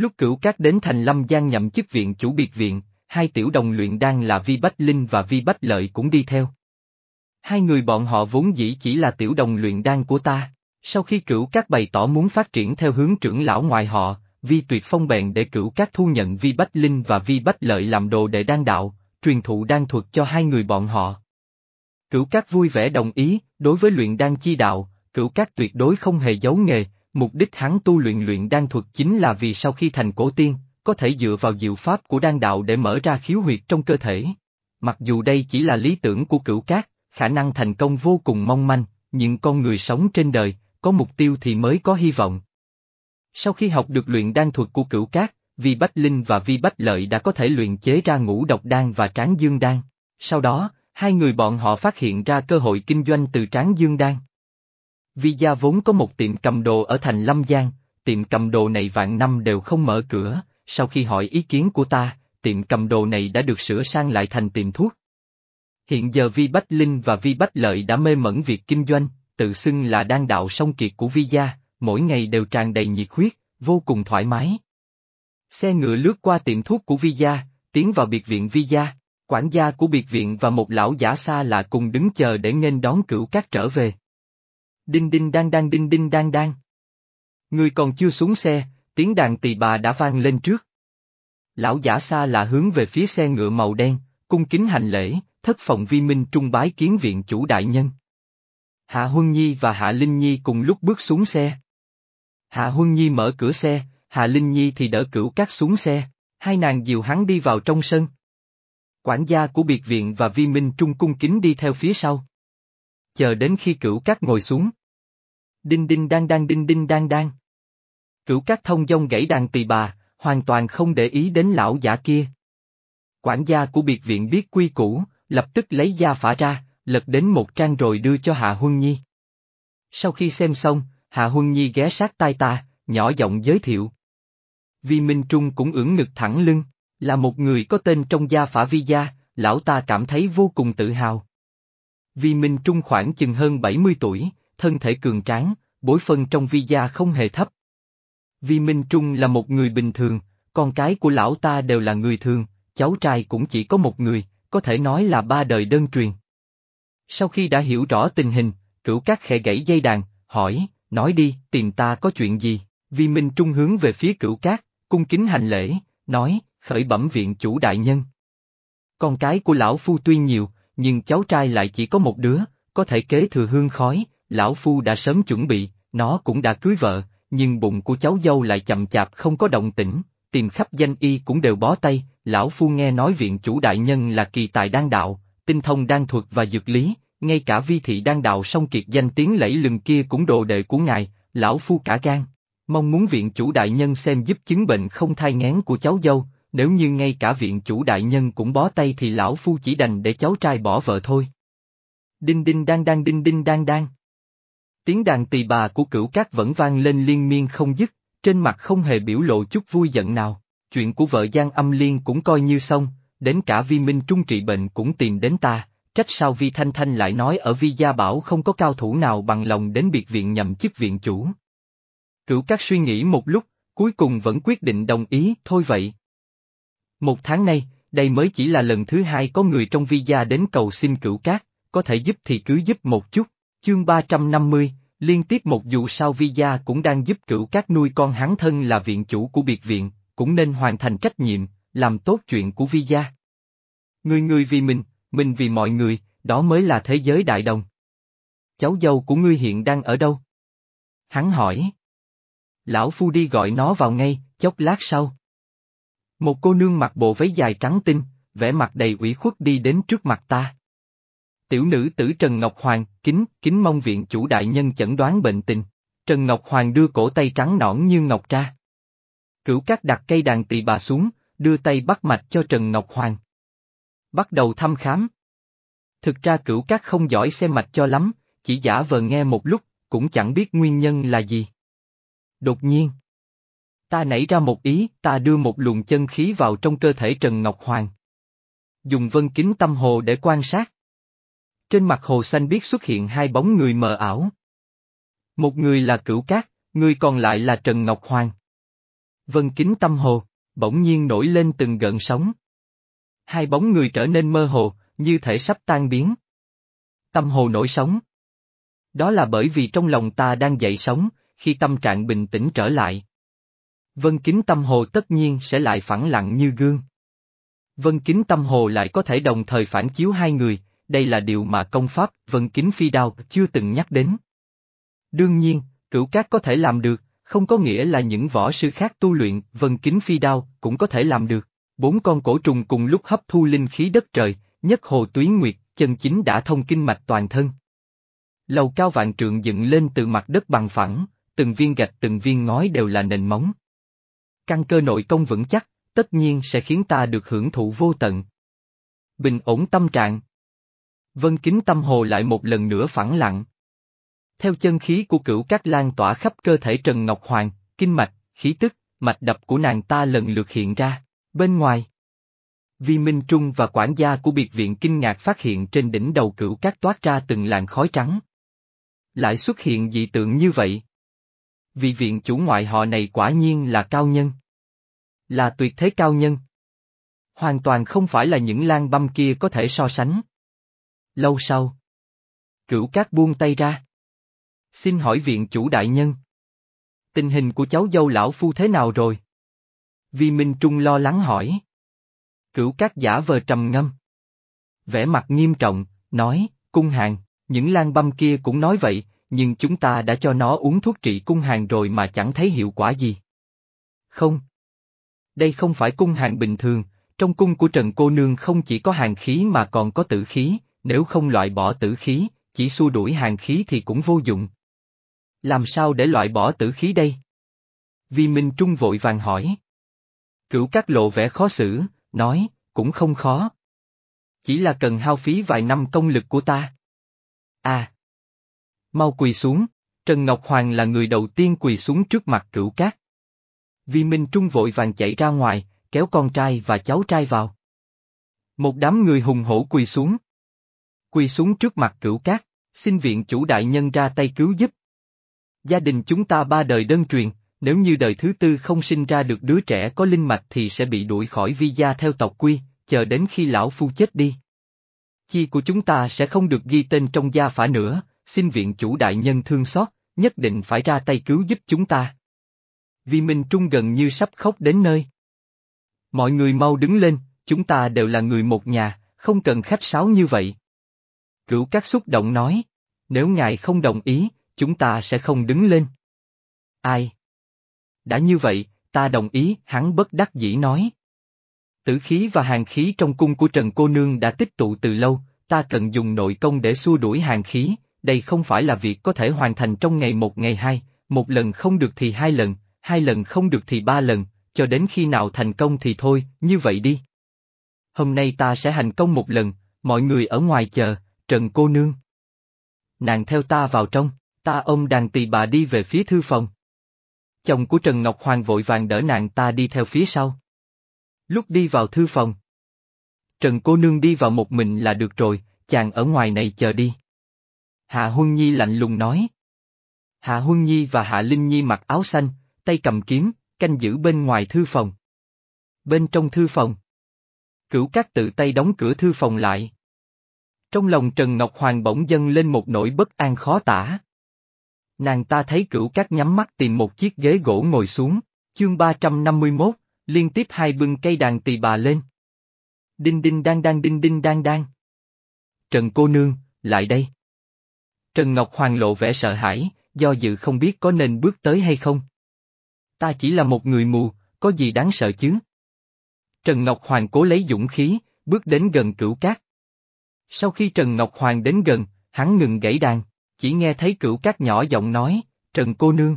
S1: Lúc cửu các đến thành lâm giang nhậm chức viện chủ biệt viện, hai tiểu đồng luyện đan là Vi Bách Linh và Vi Bách Lợi cũng đi theo. Hai người bọn họ vốn dĩ chỉ là tiểu đồng luyện đan của ta, sau khi cửu các bày tỏ muốn phát triển theo hướng trưởng lão ngoài họ, Vi Tuyệt Phong bèn để cửu các thu nhận Vi Bách Linh và Vi Bách Lợi làm đồ để đan đạo, truyền thụ đan thuật cho hai người bọn họ. Cửu các vui vẻ đồng ý, đối với luyện đan chi đạo, cửu các tuyệt đối không hề giấu nghề, mục đích hắn tu luyện luyện đan thuật chính là vì sau khi thành cổ tiên, có thể dựa vào diệu pháp của đan đạo để mở ra khiếu huyệt trong cơ thể. Mặc dù đây chỉ là lý tưởng của cửu cát, khả năng thành công vô cùng mong manh, nhưng con người sống trên đời, có mục tiêu thì mới có hy vọng. Sau khi học được luyện đan thuật của cửu cát, Vi Bách Linh và Vi Bách Lợi đã có thể luyện chế ra ngũ độc đan và tráng dương đan. Sau đó, hai người bọn họ phát hiện ra cơ hội kinh doanh từ tráng dương đan. Vi gia vốn có một tiệm cầm đồ ở thành Lâm Giang, tiệm cầm đồ này vạn năm đều không mở cửa, sau khi hỏi ý kiến của ta, tiệm cầm đồ này đã được sửa sang lại thành tiệm thuốc. Hiện giờ Vi Bách Linh và Vi Bách Lợi đã mê mẩn việc kinh doanh, tự xưng là đan đạo song kiệt của Vi gia, mỗi ngày đều tràn đầy nhiệt huyết, vô cùng thoải mái. Xe ngựa lướt qua tiệm thuốc của Vi gia, tiến vào biệt viện Vi gia, quản gia của biệt viện và một lão giả xa lạ cùng đứng chờ để nghênh đón cửu các trở về. Đinh đinh đang đang đinh đinh đang đang. Người còn chưa xuống xe, tiếng đàn tỳ bà đã vang lên trước. Lão giả xa là hướng về phía xe ngựa màu đen, cung kính hành lễ, thất phòng vi minh trung bái kiến viện chủ đại nhân. Hạ Huân Nhi và Hạ Linh Nhi cùng lúc bước xuống xe. Hạ Huân Nhi mở cửa xe, Hạ Linh Nhi thì đỡ cửu cát xuống xe, hai nàng dìu hắn đi vào trong sân. Quản gia của biệt viện và vi minh trung cung kính đi theo phía sau. Chờ đến khi cửu cát ngồi xuống. Đinh đinh đang đang đinh đinh đang đang. Cửu cát thông dông gãy đàn tỳ bà, hoàn toàn không để ý đến lão giả kia. Quản gia của biệt viện biết quy củ, lập tức lấy gia phả ra, lật đến một trang rồi đưa cho Hạ Huân Nhi. Sau khi xem xong, Hạ Huân Nhi ghé sát tai ta, nhỏ giọng giới thiệu. Vi Minh Trung cũng ưỡn ngực thẳng lưng, là một người có tên trong gia phả vi gia, lão ta cảm thấy vô cùng tự hào. Vi Minh Trung khoảng chừng hơn 70 tuổi, thân thể cường tráng, bối phân trong vi gia không hề thấp. Vi Minh Trung là một người bình thường, con cái của lão ta đều là người thường, cháu trai cũng chỉ có một người, có thể nói là ba đời đơn truyền. Sau khi đã hiểu rõ tình hình, cửu các khẽ gãy dây đàn, hỏi, nói đi, tìm ta có chuyện gì, vi minh trung hướng về phía cửu cát, cung kính hành lễ, nói, khởi bẩm viện chủ đại nhân. Con cái của lão phu tuy nhiều, nhưng cháu trai lại chỉ có một đứa, có thể kế thừa hương khói, lão phu đã sớm chuẩn bị, nó cũng đã cưới vợ, nhưng bụng của cháu dâu lại chậm chạp không có động tĩnh, tìm khắp danh y cũng đều bó tay, lão phu nghe nói viện chủ đại nhân là kỳ tài đan đạo, tinh thông đan thuật và dược lý, ngay cả vi thị đan đạo song kiệt danh tiếng lẫy lừng kia cũng đồ đệ của ngài, lão phu cả gan. Mong muốn viện chủ đại nhân xem giúp chứng bệnh không thai ngán của cháu dâu, nếu như ngay cả viện chủ đại nhân cũng bó tay thì lão phu chỉ đành để cháu trai bỏ vợ thôi. Đinh đinh đang đang đinh đinh đang đang. Tiếng đàn tỳ bà của cửu cát vẫn vang lên liên miên không dứt, trên mặt không hề biểu lộ chút vui giận nào, chuyện của vợ Giang âm liên cũng coi như xong, đến cả vi minh trung trị bệnh cũng tìm đến ta, trách sao vi thanh thanh lại nói ở vi gia bảo không có cao thủ nào bằng lòng đến biệt viện nhậm chức viện chủ. Cửu cát suy nghĩ một lúc, cuối cùng vẫn quyết định đồng ý, thôi vậy. Một tháng nay, đây mới chỉ là lần thứ hai có người trong vi gia đến cầu xin cửu cát, có thể giúp thì cứ giúp một chút. Chương 350, liên tiếp một dù sao vi cũng đang giúp cửu các nuôi con hắn thân là viện chủ của biệt viện, cũng nên hoàn thành trách nhiệm, làm tốt chuyện của vi. Người người vì mình, mình vì mọi người, đó mới là thế giới đại đồng. Cháu dâu của ngươi hiện đang ở đâu? Hắn hỏi. Lão Phu đi gọi nó vào ngay, chốc lát sau. Một cô nương mặc bộ váy dài trắng tinh, vẻ mặt đầy ủy khuất đi đến trước mặt ta. Tiểu nữ tử Trần Ngọc Hoàng, kính, kính mong viện chủ đại nhân chẩn đoán bệnh tình. Trần Ngọc Hoàng đưa cổ tay trắng nõn như ngọc ra. Cửu cát đặt cây đàn tỳ bà xuống, đưa tay bắt mạch cho Trần Ngọc Hoàng. Bắt đầu thăm khám. Thực ra cửu cát không giỏi xem mạch cho lắm, chỉ giả vờ nghe một lúc, cũng chẳng biết nguyên nhân là gì. Đột nhiên, ta nảy ra một ý, ta đưa một luồng chân khí vào trong cơ thể Trần Ngọc Hoàng. Dùng vân kính tâm hồ để quan sát. Trên mặt hồ xanh biết xuất hiện hai bóng người mờ ảo. Một người là cửu cát, người còn lại là Trần Ngọc Hoàng. Vân kính tâm hồ, bỗng nhiên nổi lên từng gợn sóng. Hai bóng người trở nên mơ hồ, như thể sắp tan biến. Tâm hồ nổi sóng. Đó là bởi vì trong lòng ta đang dậy sóng, khi tâm trạng bình tĩnh trở lại. Vân kính tâm hồ tất nhiên sẽ lại phẳng lặng như gương. Vân kính tâm hồ lại có thể đồng thời phản chiếu hai người, đây là điều mà công pháp Vân kính phi đao chưa từng nhắc đến. Đương nhiên, cửu cát có thể làm được, không có nghĩa là những võ sư khác tu luyện Vân kính phi đao cũng có thể làm được. Bốn con cổ trùng cùng lúc hấp thu linh khí đất trời, nhất hồ tuyến nguyệt, chân chính đã thông kinh mạch toàn thân. Lầu cao vạn trượng dựng lên từ mặt đất bằng phẳng, từng viên gạch từng viên ngói đều là nền móng. Căn cơ nội công vững chắc, tất nhiên sẽ khiến ta được hưởng thụ vô tận. Bình ổn tâm trạng. Vân kính tâm hồ lại một lần nữa phẳng lặng. Theo chân khí của cửu các lan tỏa khắp cơ thể Trần Ngọc Hoàng, kinh mạch, khí tức, mạch đập của nàng ta lần lượt hiện ra, bên ngoài. Vi Minh Trung và quản gia của biệt viện kinh ngạc phát hiện trên đỉnh đầu cửu các toát ra từng làn khói trắng. Lại xuất hiện dị tượng như vậy. Vị viện chủ ngoại họ này quả nhiên là cao nhân. Là tuyệt thế cao nhân. Hoàn toàn không phải là những lan băm kia có thể so sánh. Lâu sau. Cửu cát buông tay ra. Xin hỏi viện chủ đại nhân. Tình hình của cháu dâu lão phu thế nào rồi? Vi Minh Trung lo lắng hỏi. Cửu cát giả vờ trầm ngâm. Vẻ mặt nghiêm trọng, nói, cung hàng, những lan băm kia cũng nói vậy, nhưng chúng ta đã cho nó uống thuốc trị cung hàng rồi mà chẳng thấy hiệu quả gì. Không. Đây không phải cung hàng bình thường, trong cung của Trần Cô Nương không chỉ có hàng khí mà còn có tử khí, nếu không loại bỏ tử khí, chỉ xua đuổi hàng khí thì cũng vô dụng. Làm sao để loại bỏ tử khí đây? Vi Minh Trung vội vàng hỏi. Cửu các lộ vẻ khó xử, nói, cũng không khó. Chỉ là cần hao phí vài năm công lực của ta. À! Mau quỳ xuống, Trần Ngọc Hoàng là người đầu tiên quỳ xuống trước mặt cửu cát. Vi Minh Trung vội vàng chạy ra ngoài, kéo con trai và cháu trai vào. Một đám người hùng hổ quỳ xuống. Quỳ xuống trước mặt cửu cát, xin viện chủ đại nhân ra tay cứu giúp. Gia đình chúng ta ba đời đơn truyền, nếu như đời thứ tư không sinh ra được đứa trẻ có linh mạch thì sẽ bị đuổi khỏi vi gia theo tộc quy, chờ đến khi lão phu chết đi. Chi của chúng ta sẽ không được ghi tên trong gia phả nữa, xin viện chủ đại nhân thương xót, nhất định phải ra tay cứu giúp chúng ta. vì Minh Trung gần như sắp khóc đến nơi. Mọi người mau đứng lên, chúng ta đều là người một nhà, không cần khách sáo như vậy. Cửu các xúc động nói, nếu ngài không đồng ý, chúng ta sẽ không đứng lên. Ai? Đã như vậy, ta đồng ý, hắn bất đắc dĩ nói. Tử khí và hàng khí trong cung của Trần Cô Nương đã tích tụ từ lâu, ta cần dùng nội công để xua đuổi hàng khí, đây không phải là việc có thể hoàn thành trong ngày một ngày hai, một lần không được thì hai lần, hai lần không được thì ba lần, cho đến khi nào thành công thì thôi, như vậy đi. Hôm nay ta sẽ hành công một lần, mọi người ở ngoài chờ, Trần Cô Nương. Nàng theo ta vào trong, ta ôm đàn tỳ bà đi về phía thư phòng. Chồng của Trần Ngọc Hoàng vội vàng đỡ nàng ta đi theo phía sau. Lúc đi vào thư phòng. Trần cô nương đi vào một mình là được rồi, chàng ở ngoài này chờ đi. Hạ Huân Nhi lạnh lùng nói. Hạ Huân Nhi và Hạ Linh Nhi mặc áo xanh, tay cầm kiếm, canh giữ bên ngoài thư phòng. Bên trong thư phòng. Cửu Cát tự tay đóng cửa thư phòng lại. Trong lòng Trần Ngọc Hoàng bỗng dâng lên một nỗi bất an khó tả. Nàng ta thấy cửu Cát nhắm mắt tìm một chiếc ghế gỗ ngồi xuống, chương 351, liên tiếp hai bưng cây đàn tỳ bà lên. Đinh đinh đang đang đinh đinh đang đang. Trần cô nương, lại đây. Trần Ngọc Hoàng lộ vẻ sợ hãi, do dự không biết có nên bước tới hay không. Ta chỉ là một người mù, có gì đáng sợ chứ? Trần Ngọc Hoàng cố lấy dũng khí, bước đến gần cửu cát. Sau khi Trần Ngọc Hoàng đến gần, hắn ngừng gãy đàn, chỉ nghe thấy cửu cát nhỏ giọng nói, Trần cô nương.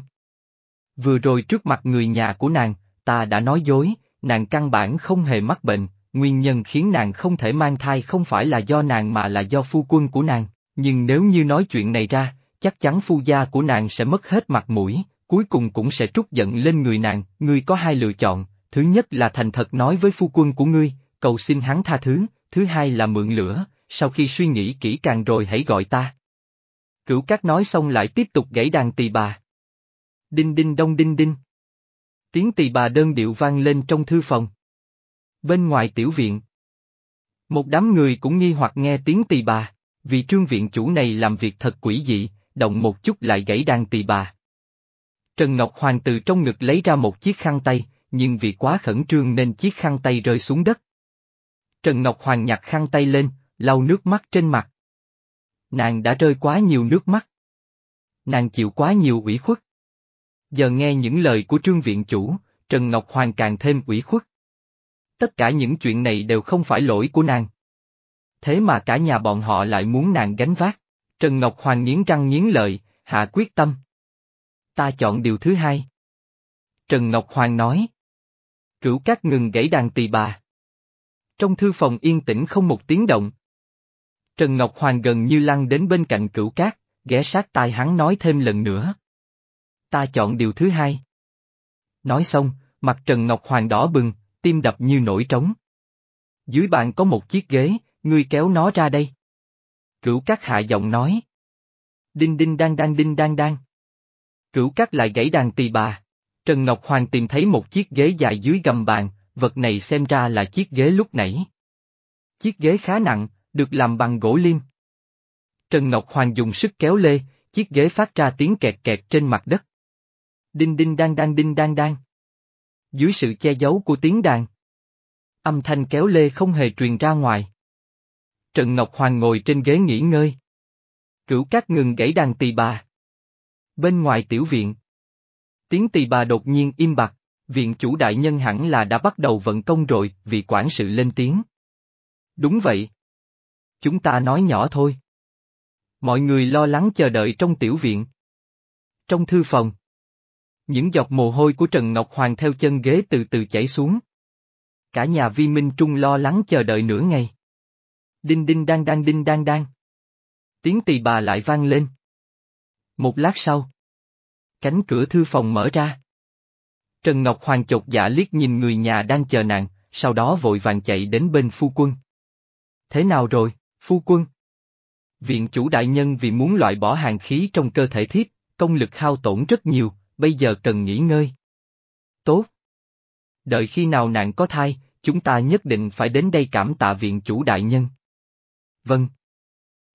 S1: Vừa rồi trước mặt người nhà của nàng, ta đã nói dối, nàng căn bản không hề mắc bệnh, nguyên nhân khiến nàng không thể mang thai không phải là do nàng mà là do phu quân của nàng, nhưng nếu như nói chuyện này ra, chắc chắn phu gia của nàng sẽ mất hết mặt mũi, cuối cùng cũng sẽ trút giận lên người nàng, ngươi có hai lựa chọn, thứ nhất là thành thật nói với phu quân của ngươi, cầu xin hắn tha thứ, thứ hai là mượn lửa, sau khi suy nghĩ kỹ càng rồi hãy gọi ta. Cửu cát nói xong lại tiếp tục gãy đàn tỳ bà. Đinh đinh đông đinh đinh. Tiếng tỳ bà đơn điệu vang lên trong thư phòng. Bên ngoài tiểu viện. Một đám người cũng nghi hoặc nghe tiếng tỳ bà, vì trương viện chủ này làm việc thật quỷ dị, động một chút lại gãy đàn tỳ bà. Trần Ngọc Hoàng từ trong ngực lấy ra một chiếc khăn tay, nhưng vì quá khẩn trương nên chiếc khăn tay rơi xuống đất. Trần Ngọc Hoàng nhặt khăn tay lên, lau nước mắt trên mặt. Nàng đã rơi quá nhiều nước mắt. Nàng chịu quá nhiều ủy khuất. Giờ nghe những lời của trương viện chủ, Trần Ngọc Hoàng càng thêm ủy khuất. Tất cả những chuyện này đều không phải lỗi của nàng. Thế mà cả nhà bọn họ lại muốn nàng gánh vác. Trần Ngọc Hoàng nghiến răng nghiến lợi, hạ quyết tâm. Ta chọn điều thứ hai. Trần Ngọc Hoàng nói. Cửu cát ngừng gãy đàn tỳ bà. Trong thư phòng yên tĩnh không một tiếng động. Trần Ngọc Hoàng gần như lăn đến bên cạnh cửu cát, ghé sát tai hắn nói thêm lần nữa. Ta chọn điều thứ hai. Nói xong, mặt Trần Ngọc Hoàng đỏ bừng, tim đập như nổi trống. Dưới bàn có một chiếc ghế, ngươi kéo nó ra đây. Cửu cát hạ giọng nói. Đinh đinh đang đang đinh đang đang. Cửu cát lại gãy đàn tỳ bà. Trần Ngọc Hoàng tìm thấy một chiếc ghế dài dưới gầm bàn, vật này xem ra là chiếc ghế lúc nãy. Chiếc ghế khá nặng, được làm bằng gỗ liêm. Trần Ngọc Hoàng dùng sức kéo lê, chiếc ghế phát ra tiếng kẹt kẹt trên mặt đất. Đinh đinh đang đang đinh đang đang. Dưới sự che giấu của tiếng đàn. Âm thanh kéo lê không hề truyền ra ngoài. Trần Ngọc Hoàng ngồi trên ghế nghỉ ngơi. Cửu cát ngừng gãy đàn tỳ bà. Bên ngoài tiểu viện. Tiếng tỳ bà đột nhiên im bặt, viện chủ đại nhân hẳn là đã bắt đầu vận công rồi vì quản sự lên tiếng. Đúng vậy. Chúng ta nói nhỏ thôi. Mọi người lo lắng chờ đợi trong tiểu viện. Trong thư phòng. Những giọt mồ hôi của Trần Ngọc Hoàng theo chân ghế từ từ chảy xuống. Cả nhà vi minh trung lo lắng chờ đợi nửa ngày. Đinh đinh đang đang đinh đang đang. Tiếng tỳ bà lại vang lên. Một lát sau. Cánh cửa thư phòng mở ra. Trần Ngọc Hoàng chột dạ liếc nhìn người nhà đang chờ nàng, sau đó vội vàng chạy đến bên phu quân. Thế nào rồi, phu quân? Viện chủ đại nhân vì muốn loại bỏ hàng khí trong cơ thể thiếp, công lực hao tổn rất nhiều, bây giờ cần nghỉ ngơi. Tốt. Đợi khi nào nàng có thai, chúng ta nhất định phải đến đây cảm tạ viện chủ đại nhân. Vâng.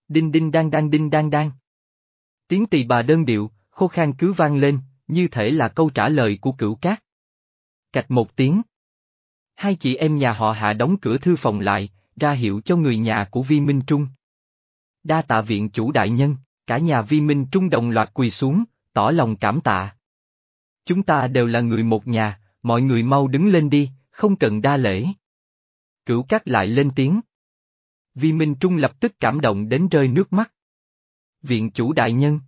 S1: Đinh đinh đang đang đinh đang đang. Tiếng tỳ bà đơn điệu, khô khan cứ vang lên, như thể là câu trả lời của cửu cát. Cạch một tiếng. Hai chị em nhà họ hạ đóng cửa thư phòng lại, ra hiệu cho người nhà của Vi Minh Trung. Đa tạ viện chủ đại nhân, cả nhà Vi Minh Trung đồng loạt quỳ xuống, tỏ lòng cảm tạ. Chúng ta đều là người một nhà, mọi người mau đứng lên đi, không cần đa lễ. Cửu cát lại lên tiếng. Vi Minh Trung lập tức cảm động đến rơi nước mắt. Viện chủ đại nhân.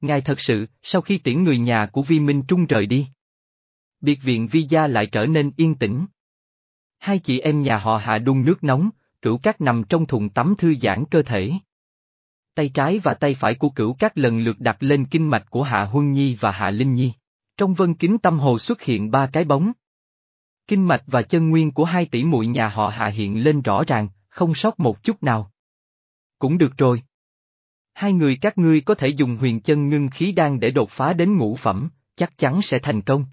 S1: Ngài thật sự, sau khi tiễn người nhà của Vi Minh Trung rời đi. Biệt viện Vi Gia lại trở nên yên tĩnh. Hai chị em nhà họ hạ đun nước nóng, cửu cát nằm trong thùng tắm thư giãn cơ thể. Tay trái và tay phải của cửu cát lần lượt đặt lên kinh mạch của Hạ Huân Nhi và Hạ Linh Nhi. Trong vân kính tâm hồ xuất hiện ba cái bóng. Kinh mạch và chân nguyên của hai tỷ muội nhà họ Hạ hiện lên rõ ràng, không sót một chút nào. Cũng được rồi. Hai người các ngươi có thể dùng huyền chân ngưng khí đan để đột phá đến ngũ phẩm, chắc chắn sẽ thành công.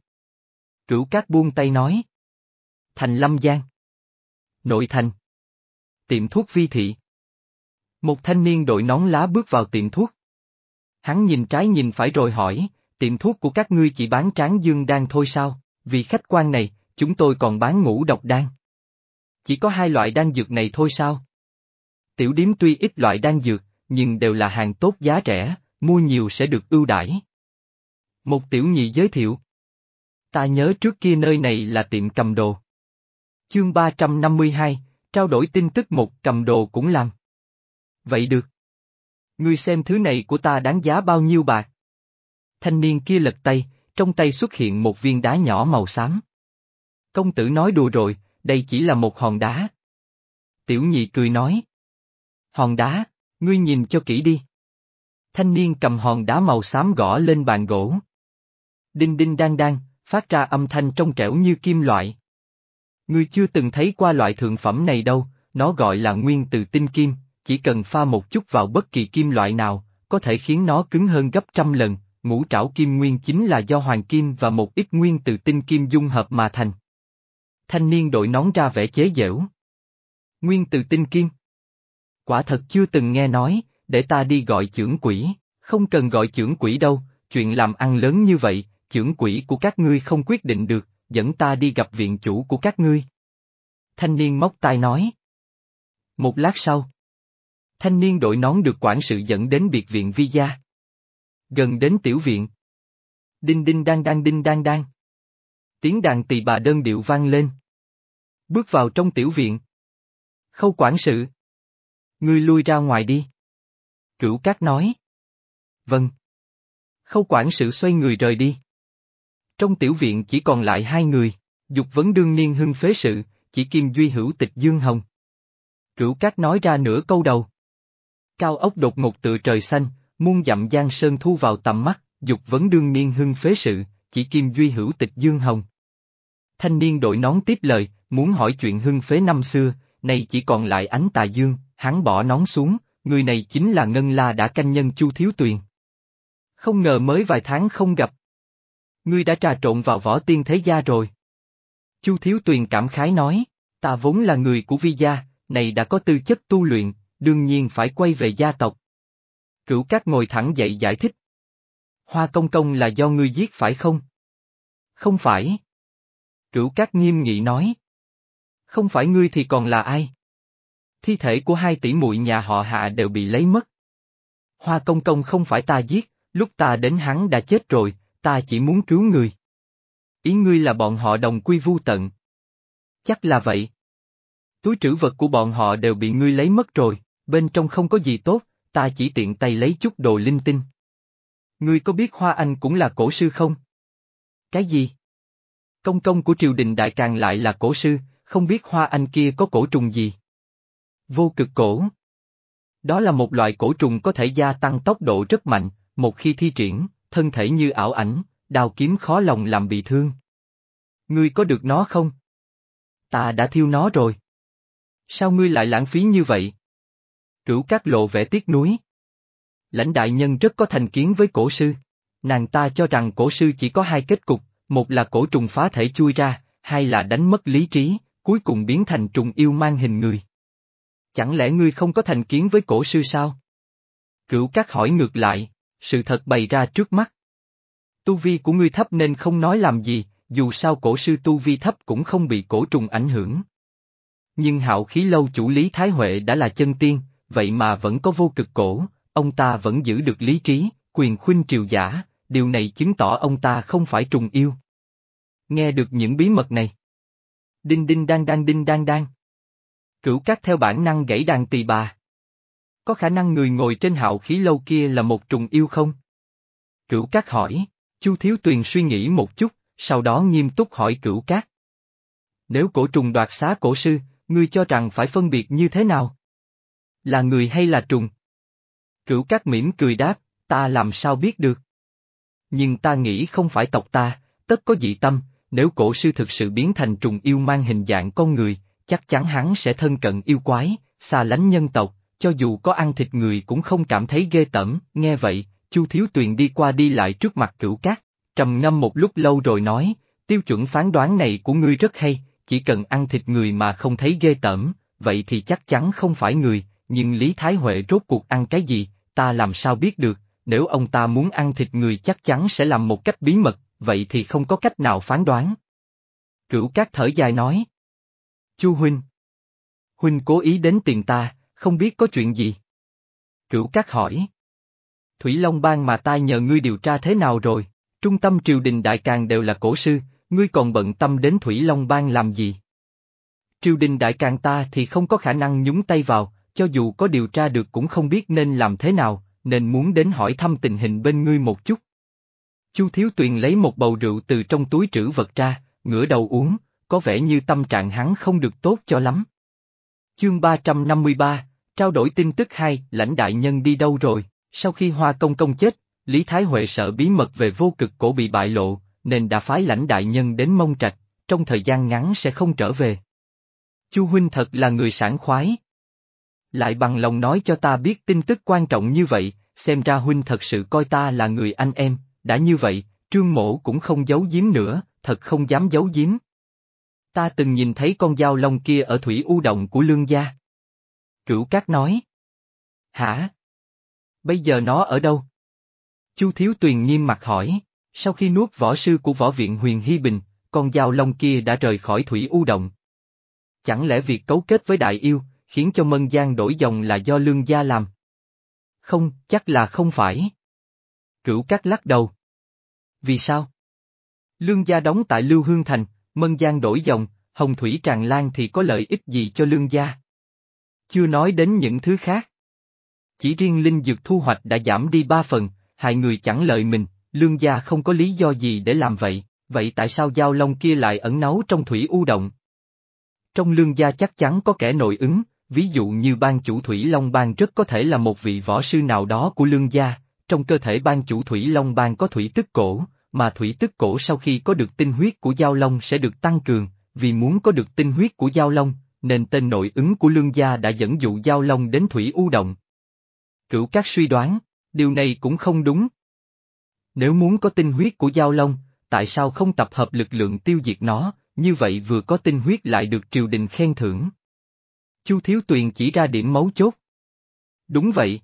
S1: Cửu Cát buông tay nói. Thành Lâm Giang. Nội thành. Tiệm thuốc vi thị. Một thanh niên đội nón lá bước vào tiệm thuốc. Hắn nhìn trái nhìn phải rồi hỏi, tiệm thuốc của các ngươi chỉ bán tráng dương đan thôi sao, vì khách quan này, chúng tôi còn bán ngũ độc đan. Chỉ có hai loại đan dược này thôi sao? Tiểu điếm tuy ít loại đan dược, nhưng đều là hàng tốt giá rẻ, mua nhiều sẽ được ưu đãi. Một tiểu nhị giới thiệu. Ta nhớ trước kia nơi này là tiệm cầm đồ. Chương 352, trao đổi tin tức một cầm đồ cũng làm. Vậy được. Ngươi xem thứ này của ta đáng giá bao nhiêu bạc? Thanh niên kia lật tay, trong tay xuất hiện một viên đá nhỏ màu xám. Công tử nói đùa rồi, đây chỉ là một hòn đá. Tiểu nhị cười nói. Hòn đá, ngươi nhìn cho kỹ đi. Thanh niên cầm hòn đá màu xám gõ lên bàn gỗ. Đinh đinh đang đang, phát ra âm thanh trong trẻo như kim loại. Ngươi chưa từng thấy qua loại thượng phẩm này đâu, nó gọi là nguyên từ tinh kim, chỉ cần pha một chút vào bất kỳ kim loại nào, có thể khiến nó cứng hơn gấp trăm lần, ngũ trảo kim nguyên chính là do hoàng kim và một ít nguyên từ tinh kim dung hợp mà thành. Thanh niên đội nón ra vẻ chế giễu. Nguyên từ tinh kim. Quả thật chưa từng nghe nói, để ta đi gọi trưởng quỷ, không cần gọi trưởng quỷ đâu, chuyện làm ăn lớn như vậy, trưởng quỷ của các ngươi không quyết định được, dẫn ta đi gặp viện chủ của các ngươi. Thanh niên móc tai nói. Một lát sau. Thanh niên đội nón được quản sự dẫn đến biệt viện vi gia. Gần đến tiểu viện. Đinh đinh đang đang đinh đang đang. Tiếng đàn tỳ bà đơn điệu vang lên. Bước vào trong tiểu viện. Khâu quản sự. Ngươi lui ra ngoài đi. Cửu cát nói. Vâng. Khâu quản sự xoay người rời đi. Trong tiểu viện chỉ còn lại hai người, dục vấn đương niên hưng phế sự, chỉ kim duy hữu tịch Dương Hồng. Cửu cát nói ra nửa câu đầu. Cao ốc đột ngột tựa trời xanh, muôn dặm giang sơn thu vào tầm mắt, dục vấn đương niên hưng phế sự, chỉ kim duy hữu tịch Dương Hồng. Thanh niên đội nón tiếp lời, muốn hỏi chuyện hưng phế năm xưa, nay chỉ còn lại ánh tà dương, hắn bỏ nón xuống, người này chính là Ngân La đã canh nhân Chu Thiếu Tuyền. Không ngờ mới vài tháng không gặp. Ngươi đã trà trộn vào võ tiên thế gia rồi. Chu Thiếu Tuyền cảm khái nói, ta vốn là người của vi gia, này đã có tư chất tu luyện, đương nhiên phải quay về gia tộc. Cửu Cát ngồi thẳng dậy giải thích. Hoa công công là do ngươi giết phải không? Không phải. Cửu Cát nghiêm nghị nói. Không phải ngươi thì còn là ai? Thi thể của hai tỷ muội nhà họ hạ đều bị lấy mất. Hoa công công không phải ta giết, lúc ta đến hắn đã chết rồi, ta chỉ muốn cứu người. Ý ngươi là bọn họ đồng quy vu tận. Chắc là vậy. Túi trữ vật của bọn họ đều bị ngươi lấy mất rồi, bên trong không có gì tốt, ta chỉ tiện tay lấy chút đồ linh tinh. Ngươi có biết Hoa Anh cũng là cổ sư không? Cái gì? Công công của triều đình đại càng lại là cổ sư, không biết Hoa Anh kia có cổ trùng gì? Vô cực cổ. Đó là một loại cổ trùng có thể gia tăng tốc độ rất mạnh, một khi thi triển, thân thể như ảo ảnh, đào kiếm khó lòng làm bị thương. Ngươi có được nó không? Ta đã thiêu nó rồi. Sao ngươi lại lãng phí như vậy? Cửu các lộ vẻ tiếc nuối. Lãnh đại nhân rất có thành kiến với cổ sư. Nàng ta cho rằng cổ sư chỉ có hai kết cục, một là cổ trùng phá thể chui ra, hai là đánh mất lý trí, cuối cùng biến thành trùng yêu mang hình người. Chẳng lẽ ngươi không có thành kiến với cổ sư sao? Cửu các hỏi ngược lại, sự thật bày ra trước mắt. Tu vi của ngươi thấp nên không nói làm gì, dù sao cổ sư tu vi thấp cũng không bị cổ trùng ảnh hưởng. Nhưng hạo khí lâu chủ Lý Thái Huệ đã là chân tiên, vậy mà vẫn có vô cực cổ, ông ta vẫn giữ được lý trí, quyền khuynh triều giả, điều này chứng tỏ ông ta không phải trùng yêu. Nghe được những bí mật này. Đinh đinh đang đang đinh đang đang. Cửu cát theo bản năng gãy đàn tỳ bà. Có khả năng người ngồi trên hạo khí lâu kia là một trùng yêu không? Cửu cát hỏi, Chu Thiếu Tuyền suy nghĩ một chút, sau đó nghiêm túc hỏi cửu cát. Nếu cổ trùng đoạt xá cổ sư, ngươi cho rằng phải phân biệt như thế nào? Là người hay là trùng? Cửu cát mỉm cười đáp, ta làm sao biết được? Nhưng ta nghĩ không phải tộc ta, tất có dị tâm, nếu cổ sư thực sự biến thành trùng yêu mang hình dạng con người, chắc chắn hắn sẽ thân cận yêu quái, xa lánh nhân tộc, cho dù có ăn thịt người cũng không cảm thấy ghê tởm, nghe vậy, Chu Thiếu Tuyền đi qua đi lại trước mặt cửu cát, trầm ngâm một lúc lâu rồi nói, Tiêu chuẩn phán đoán này của ngươi rất hay, chỉ cần ăn thịt người mà không thấy ghê tởm, vậy thì chắc chắn không phải người, nhưng Lý Thái Huệ rốt cuộc ăn cái gì, ta làm sao biết được, nếu ông ta muốn ăn thịt người chắc chắn sẽ làm một cách bí mật, vậy thì không có cách nào phán đoán. Cửu Cát thở dài nói. Chu Huynh. Huynh cố ý đến tiền ta, không biết có chuyện gì. Cửu Cát hỏi. Thủy Long Bang mà ta nhờ ngươi điều tra thế nào rồi, trung tâm triều đình đại càng đều là cổ sư, ngươi còn bận tâm đến Thủy Long Bang làm gì? Triều đình đại càng ta thì không có khả năng nhúng tay vào, cho dù có điều tra được cũng không biết nên làm thế nào, nên muốn đến hỏi thăm tình hình bên ngươi một chút. Chu Thiếu Tuyền lấy một bầu rượu từ trong túi trữ vật ra, ngửa đầu uống, có vẻ như tâm trạng hắn không được tốt cho lắm. Chương 353, trao đổi tin tức hai, lãnh đại nhân đi đâu rồi, sau khi Hoa Công Công chết, Lý Thái Huệ sợ bí mật về vô cực cổ bị bại lộ, nên đã phái lãnh đại nhân đến mông trạch, trong thời gian ngắn sẽ không trở về. Chu Huynh thật là người sản khoái. Lại bằng lòng nói cho ta biết tin tức quan trọng như vậy, xem ra Huynh thật sự coi ta là người anh em, đã như vậy, trương mổ cũng không giấu giếm nữa, thật không dám giấu giếm. Ta từng nhìn thấy con dao long kia ở thủy u động của lương gia. Cửu Cát nói. Hả? Bây giờ nó ở đâu? Chu Thiếu Tuyền nghiêm mặt hỏi, sau khi nuốt võ sư của võ viện huyền Hy Bình, con dao long kia đã rời khỏi thủy u động. Chẳng lẽ việc cấu kết với đại yêu, khiến cho Mân Giang đổi dòng là do lương gia làm? Không, chắc là không phải. Cửu Cát lắc đầu. Vì sao? Lương gia đóng tại Lưu Hương Thành, Mân Giang đổi dòng, Hồng Thủy Tràng lan thì có lợi ích gì cho lương gia? Chưa nói đến những thứ khác. Chỉ riêng linh dược thu hoạch đã giảm đi ba phần, hại người chẳng lợi mình, lương gia không có lý do gì để làm vậy, vậy tại sao giao long kia lại ẩn náu trong thủy u động? Trong lương gia chắc chắn có kẻ nội ứng, ví dụ như ban chủ thủy long bang rất có thể là một vị võ sư nào đó của lương gia, trong cơ thể ban chủ thủy long bang có thủy tức cổ, mà thủy tức cổ sau khi có được tinh huyết của giao long sẽ được tăng cường, vì muốn có được tinh huyết của giao long, nên tên nội ứng của lương gia đã dẫn dụ giao long đến thủy u động. Cửu các suy đoán, điều này cũng không đúng. Nếu muốn có tinh huyết của giao long, tại sao không tập hợp lực lượng tiêu diệt nó, như vậy vừa có tinh huyết lại được triều đình khen thưởng. Chu Thiếu Tuyền chỉ ra điểm mấu chốt. Đúng vậy.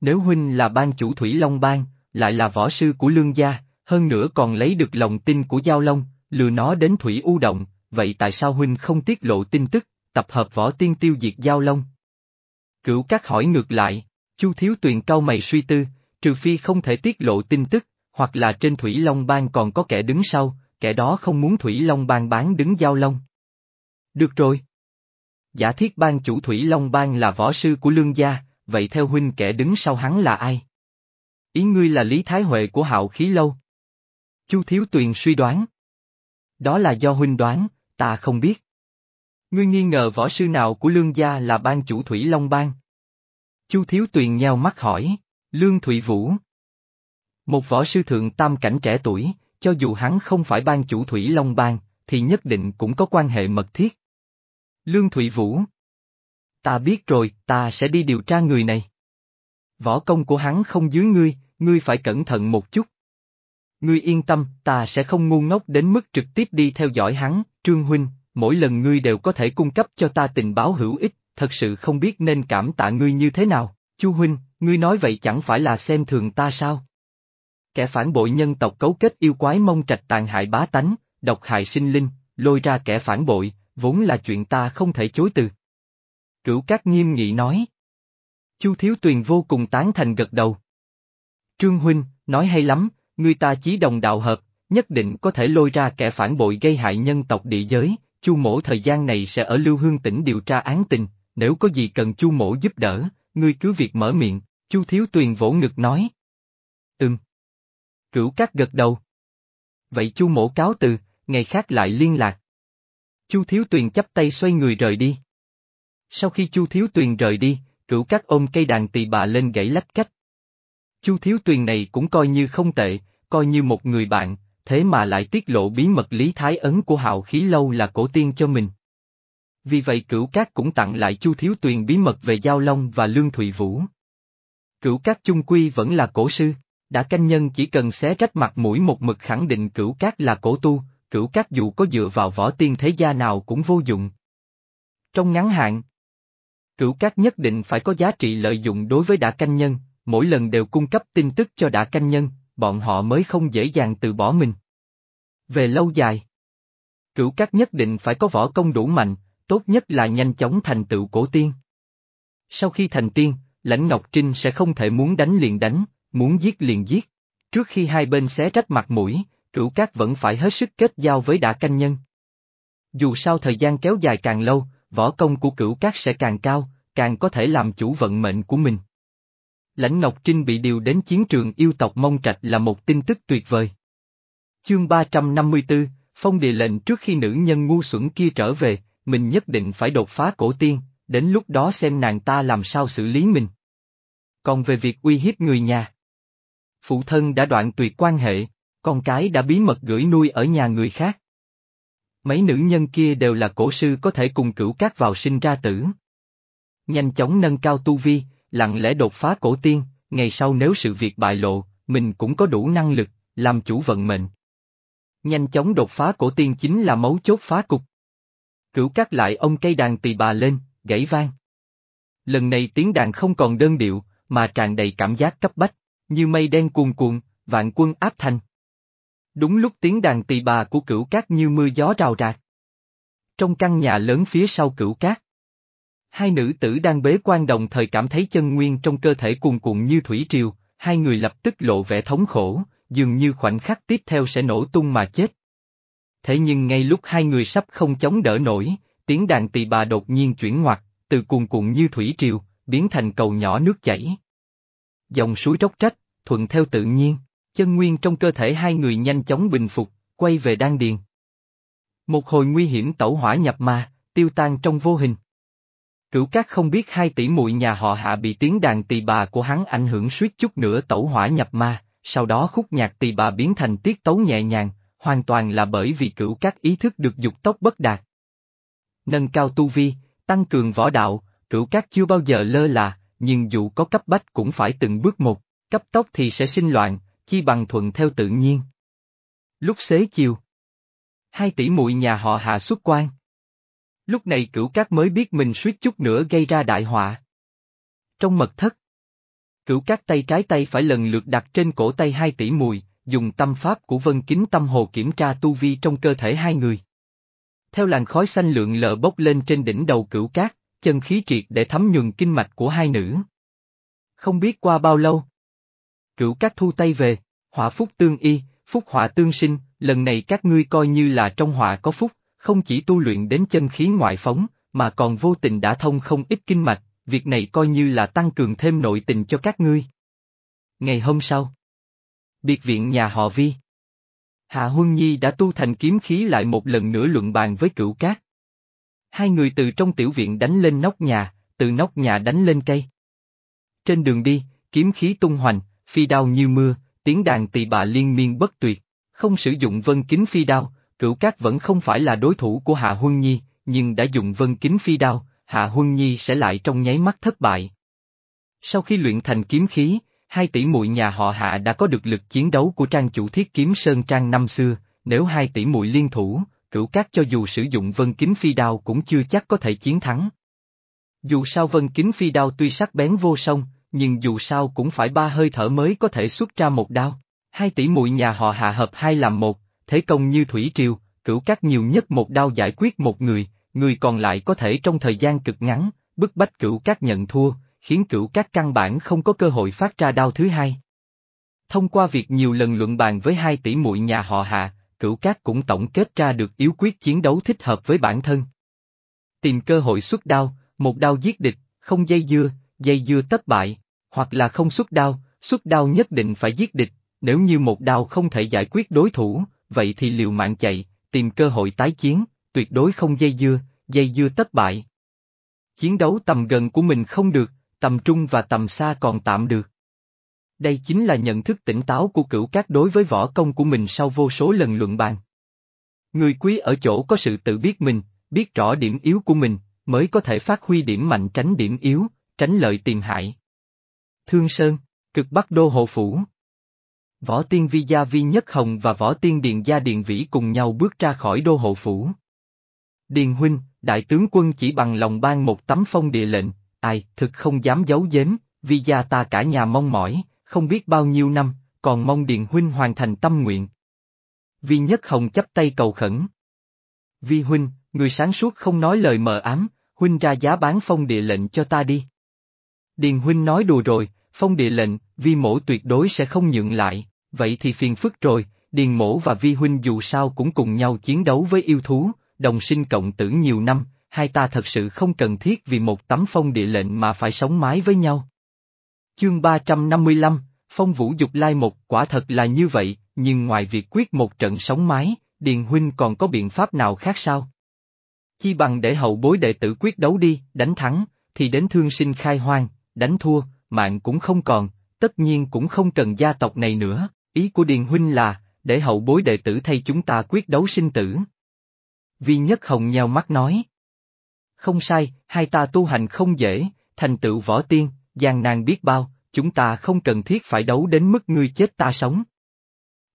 S1: Nếu huynh là ban chủ Thủy Long Bang, lại là võ sư của lương gia, hơn nữa còn lấy được lòng tin của Giao Long, lừa nó đến Thủy U Động, vậy tại sao huynh không tiết lộ tin tức, tập hợp võ tiên tiêu diệt Giao Long? Cửu Cát hỏi ngược lại, Chu Thiếu Tuyền cau mày suy tư, trừ phi không thể tiết lộ tin tức, hoặc là trên Thủy Long Bang còn có kẻ đứng sau, kẻ đó không muốn Thủy Long Bang bán đứng Giao Long. Được rồi. Giả thiết ban chủ Thủy Long Bang là võ sư của lương gia, vậy theo huynh kẻ đứng sau hắn là ai? Ý ngươi là Lý Thái Huệ của hạo khí lâu. Chu Thiếu Tuyền suy đoán. Đó là do huynh đoán, ta không biết. Ngươi nghi ngờ võ sư nào của lương gia là ban chủ Thủy Long Bang? Chu Thiếu Tuyền nheo mắt hỏi, Lương Thụy Vũ. Một võ sư thượng tam cảnh trẻ tuổi, cho dù hắn không phải ban chủ Thủy Long Bang, thì nhất định cũng có quan hệ mật thiết. Lương Thụy Vũ. Ta biết rồi, ta sẽ đi điều tra người này. Võ công của hắn không dưới ngươi, ngươi phải cẩn thận một chút. Ngươi yên tâm, ta sẽ không ngu ngốc đến mức trực tiếp đi theo dõi hắn, Trương Huynh, mỗi lần ngươi đều có thể cung cấp cho ta tình báo hữu ích, thật sự không biết nên cảm tạ ngươi như thế nào, Chu Huynh, ngươi nói vậy chẳng phải là xem thường ta sao? Kẻ phản bội nhân tộc cấu kết yêu quái mông trạch tàn hại bá tánh, độc hại sinh linh, lôi ra kẻ phản bội, vốn là chuyện ta không thể chối từ. Cửu Cát nghiêm nghị nói. Chu Thiếu Tuyền vô cùng tán thành gật đầu. Trương Huynh, nói hay lắm, ngươi ta chí đồng đạo hợp, nhất định có thể lôi ra kẻ phản bội gây hại nhân tộc địa giới, Chu mổ thời gian này sẽ ở Lưu Hương tỉnh điều tra án tình, nếu có gì cần Chu mổ giúp đỡ, ngươi cứ việc mở miệng, Chu Thiếu Tuyền vỗ ngực nói. Ừm. Cửu Cát gật đầu. Vậy Chu mổ cáo từ, ngày khác lại liên lạc. Chu Thiếu Tuyền chắp tay xoay người rời đi. Sau khi Chu Thiếu Tuyền rời đi, cửu Cát ôm cây đàn tỳ bà lên gãy lách cách. Chu Thiếu Tuyền này cũng coi như không tệ, coi như một người bạn, thế mà lại tiết lộ bí mật lý thái ấn của hạo khí lâu là cổ tiên cho mình. Vì vậy cửu cát cũng tặng lại Chu Thiếu Tuyền bí mật về Giao Long và Lương Thụy Vũ. Cửu cát chung quy vẫn là cổ sư, đã canh nhân chỉ cần xé rách mặt mũi một mực khẳng định cửu cát là cổ tu, cửu cát dù có dựa vào võ tiên thế gia nào cũng vô dụng. Trong ngắn hạn, cửu cát nhất định phải có giá trị lợi dụng đối với đã canh nhân, mỗi lần đều cung cấp tin tức cho đã canh nhân, bọn họ mới không dễ dàng từ bỏ mình. Về lâu dài, cửu các nhất định phải có võ công đủ mạnh, tốt nhất là nhanh chóng thành tựu cổ tiên. Sau khi thành tiên, Lãnh Ngọc Trinh sẽ không thể muốn đánh liền đánh, muốn giết liền giết. Trước khi hai bên xé rách mặt mũi, cửu cát vẫn phải hết sức kết giao với đả canh nhân. Dù sao thời gian kéo dài càng lâu, võ công của cửu cát sẽ càng cao, càng có thể làm chủ vận mệnh của mình. Lãnh Ngọc Trinh bị điều đến chiến trường yêu tộc Mông Trạch là một tin tức tuyệt vời. Chương 354, Phong địa lệnh trước khi nữ nhân ngu xuẩn kia trở về, mình nhất định phải đột phá cổ tiên, đến lúc đó xem nàng ta làm sao xử lý mình. Còn về việc uy hiếp người nhà. Phụ thân đã đoạn tuyệt quan hệ, con cái đã bí mật gửi nuôi ở nhà người khác. Mấy nữ nhân kia đều là cổ sư có thể cùng cửu cát vào sinh ra tử. Nhanh chóng nâng cao tu vi, lặng lẽ đột phá cổ tiên, ngày sau nếu sự việc bại lộ, mình cũng có đủ năng lực, làm chủ vận mệnh. Nhanh chóng đột phá cổ tiên chính là mấu chốt phá cục. Cửu cát lại ông cây đàn tỳ bà lên, gãy vang. Lần này tiếng đàn không còn đơn điệu, mà tràn đầy cảm giác cấp bách, như mây đen cuồn cuộn, vạn quân áp thành. Đúng lúc tiếng đàn tỳ bà của cửu cát như mưa gió rào rạc. Trong căn nhà lớn phía sau cửu cát. Hai nữ tử đang bế quan đồng thời cảm thấy chân nguyên trong cơ thể cuồn cuộn như thủy triều, hai người lập tức lộ vẻ thống khổ, dường như khoảnh khắc tiếp theo sẽ nổ tung mà chết. Thế nhưng ngay lúc hai người sắp không chống đỡ nổi, tiếng đàn tỳ bà đột nhiên chuyển ngoặt, từ cuồn cuộn như thủy triều, biến thành cầu nhỏ nước chảy. Dòng suối róc trách, thuận theo tự nhiên, chân nguyên trong cơ thể hai người nhanh chóng bình phục, quay về đan điền. Một hồi nguy hiểm tẩu hỏa nhập ma, tiêu tan trong vô hình. Cửu Cát không biết hai tỷ muội nhà họ hạ bị tiếng đàn tỳ bà của hắn ảnh hưởng suýt chút nữa tẩu hỏa nhập ma, sau đó khúc nhạc tỳ bà biến thành tiết tấu nhẹ nhàng, hoàn toàn là bởi vì cửu Cát ý thức được dục tốc bất đạt. Nâng cao tu vi, tăng cường võ đạo, cửu Cát chưa bao giờ lơ là, nhưng dù có cấp bách cũng phải từng bước một, cấp tốc thì sẽ sinh loạn, chi bằng thuận theo tự nhiên. Lúc xế chiều, hai tỷ muội nhà họ hạ xuất quan. Lúc này cửu cát mới biết mình suýt chút nữa gây ra đại họa. Trong mật thất, cửu cát tay trái tay phải lần lượt đặt trên cổ tay hai tỷ mùi, dùng tâm pháp của vân kính tâm hồ kiểm tra tu vi trong cơ thể hai người. Theo làn khói xanh lượng lờ bốc lên trên đỉnh đầu cửu cát, chân khí triệt để thấm nhuần kinh mạch của hai nữ. Không biết qua bao lâu. Cửu cát thu tay về, họa phúc tương y, phúc họa tương sinh, lần này các ngươi coi như là trong họa có phúc, không chỉ tu luyện đến chân khí ngoại phóng, mà còn vô tình đã thông không ít kinh mạch, việc này coi như là tăng cường thêm nội tình cho các ngươi. Ngày hôm sau, biệt viện nhà họ Vi. Hạ Huân Nhi đã tu thành kiếm khí lại một lần nữa luận bàn với cửu cát. Hai người từ trong tiểu viện đánh lên nóc nhà, từ nóc nhà đánh lên cây. Trên đường đi, kiếm khí tung hoành, phi đao như mưa, tiếng đàn tỳ bà liên miên bất tuyệt. Không sử dụng vân kính phi đao, cửu cát vẫn không phải là đối thủ của Hạ Huân Nhi, nhưng đã dùng vân kính phi đao, Hạ Huân Nhi sẽ lại trong nháy mắt thất bại. Sau khi luyện thành kiếm khí, hai tỷ muội nhà họ Hạ đã có được lực chiến đấu của trang chủ thiết kiếm Sơn Trang năm xưa, nếu hai tỷ muội liên thủ, cửu cát cho dù sử dụng vân kính phi đao cũng chưa chắc có thể chiến thắng. Dù sao vân kính phi đao tuy sắc bén vô song, nhưng dù sao cũng phải ba hơi thở mới có thể xuất ra một đao. Hai tỷ muội nhà họ hạ hợp hai làm một, thế công như thủy triều, cửu cát nhiều nhất một đao giải quyết một người, người còn lại có thể trong thời gian cực ngắn, bức bách cửu cát nhận thua, khiến cửu cát căn bản không có cơ hội phát ra đao thứ hai. Thông qua việc nhiều lần luận bàn với hai tỷ muội nhà họ hạ, cửu cát cũng tổng kết ra được yếu quyết chiến đấu thích hợp với bản thân. Tìm cơ hội xuất đao, một đao giết địch, không dây dưa, dây dưa tất bại, hoặc là không xuất đao, xuất đao nhất định phải giết địch, nếu như một đao không thể giải quyết đối thủ, vậy thì liều mạng chạy, tìm cơ hội tái chiến, tuyệt đối không dây dưa, dây dưa tất bại. Chiến đấu tầm gần của mình không được, tầm trung và tầm xa còn tạm được. Đây chính là nhận thức tỉnh táo của cửu cát đối với võ công của mình sau vô số lần luận bàn. Người quý ở chỗ có sự tự biết mình, biết rõ điểm yếu của mình, mới có thể phát huy điểm mạnh tránh điểm yếu, tránh lợi tìm hại. Thương Sơn, cực Bắc Đô Hộ Phủ Võ tiên vi gia vi nhất hồng và võ tiên điền gia điền vĩ cùng nhau bước ra khỏi đô hộ phủ. Điền huynh, đại tướng quân chỉ bằng lòng ban một tấm phong địa lệnh, ai, thực không dám giấu giếm, vi gia ta cả nhà mong mỏi, không biết bao nhiêu năm, còn mong Điền huynh hoàn thành tâm nguyện. Vi nhất hồng chấp tay cầu khẩn. Vi huynh, người sáng suốt không nói lời mờ ám, huynh ra giá bán phong địa lệnh cho ta đi. Điền huynh nói đùa rồi, phong địa lệnh, vi mổ tuyệt đối sẽ không nhượng lại, vậy thì phiền phức rồi, Điền mổ và vi huynh dù sao cũng cùng nhau chiến đấu với yêu thú, đồng sinh cộng tử nhiều năm, hai ta thật sự không cần thiết vì một tấm phong địa lệnh mà phải sống mái với nhau. Chương 355, Phong Vũ Dục Lai một quả thật là như vậy, nhưng ngoài việc quyết một trận sống mái, Điền Huynh còn có biện pháp nào khác sao? Chi bằng để hậu bối đệ tử quyết đấu đi, đánh thắng, thì đến thương sinh khai hoang, đánh thua, mạng cũng không còn, tất nhiên cũng không cần gia tộc này nữa, ý của Điền Huynh là, để hậu bối đệ tử thay chúng ta quyết đấu sinh tử. Vi Nhất Hồng nheo mắt nói. Không sai, hai ta tu hành không dễ, thành tựu võ tiên, gian nan biết bao, chúng ta không cần thiết phải đấu đến mức ngươi chết ta sống.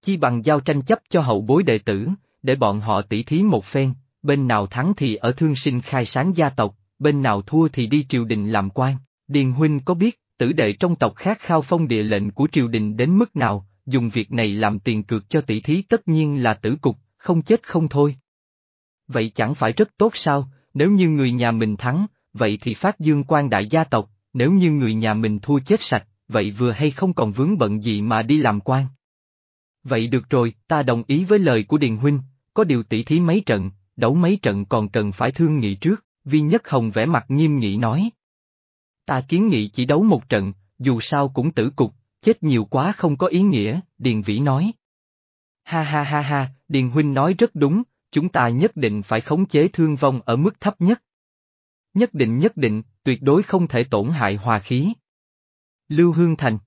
S1: Chi bằng giao tranh chấp cho hậu bối đệ tử, để bọn họ tỉ thí một phen, bên nào thắng thì ở thương sinh khai sáng gia tộc, bên nào thua thì đi triều đình làm quan. Điền Huynh có biết, tử đệ trong tộc khác khao phong địa lệnh của triều đình đến mức nào, dùng việc này làm tiền cược cho tỷ thí tất nhiên là tử cục, không chết không thôi. Vậy chẳng phải rất tốt sao, nếu như người nhà mình thắng, vậy thì phát dương quan đại gia tộc, nếu như người nhà mình thua chết sạch, vậy vừa hay không còn vướng bận gì mà đi làm quan. Vậy được rồi, ta đồng ý với lời của Điền Huynh, có điều tỷ thí mấy trận, đấu mấy trận còn cần phải thương nghị trước, Vi Nhất Hồng vẽ mặt nghiêm nghị nói. Ta kiến nghị chỉ đấu một trận, dù sao cũng tử cục, chết nhiều quá không có ý nghĩa, Điền Vĩ nói. Ha ha ha ha, Điền Huynh nói rất đúng, chúng ta nhất định phải khống chế thương vong ở mức thấp nhất. Nhất định nhất định, tuyệt đối không thể tổn hại hòa khí. Lưu Hương Thành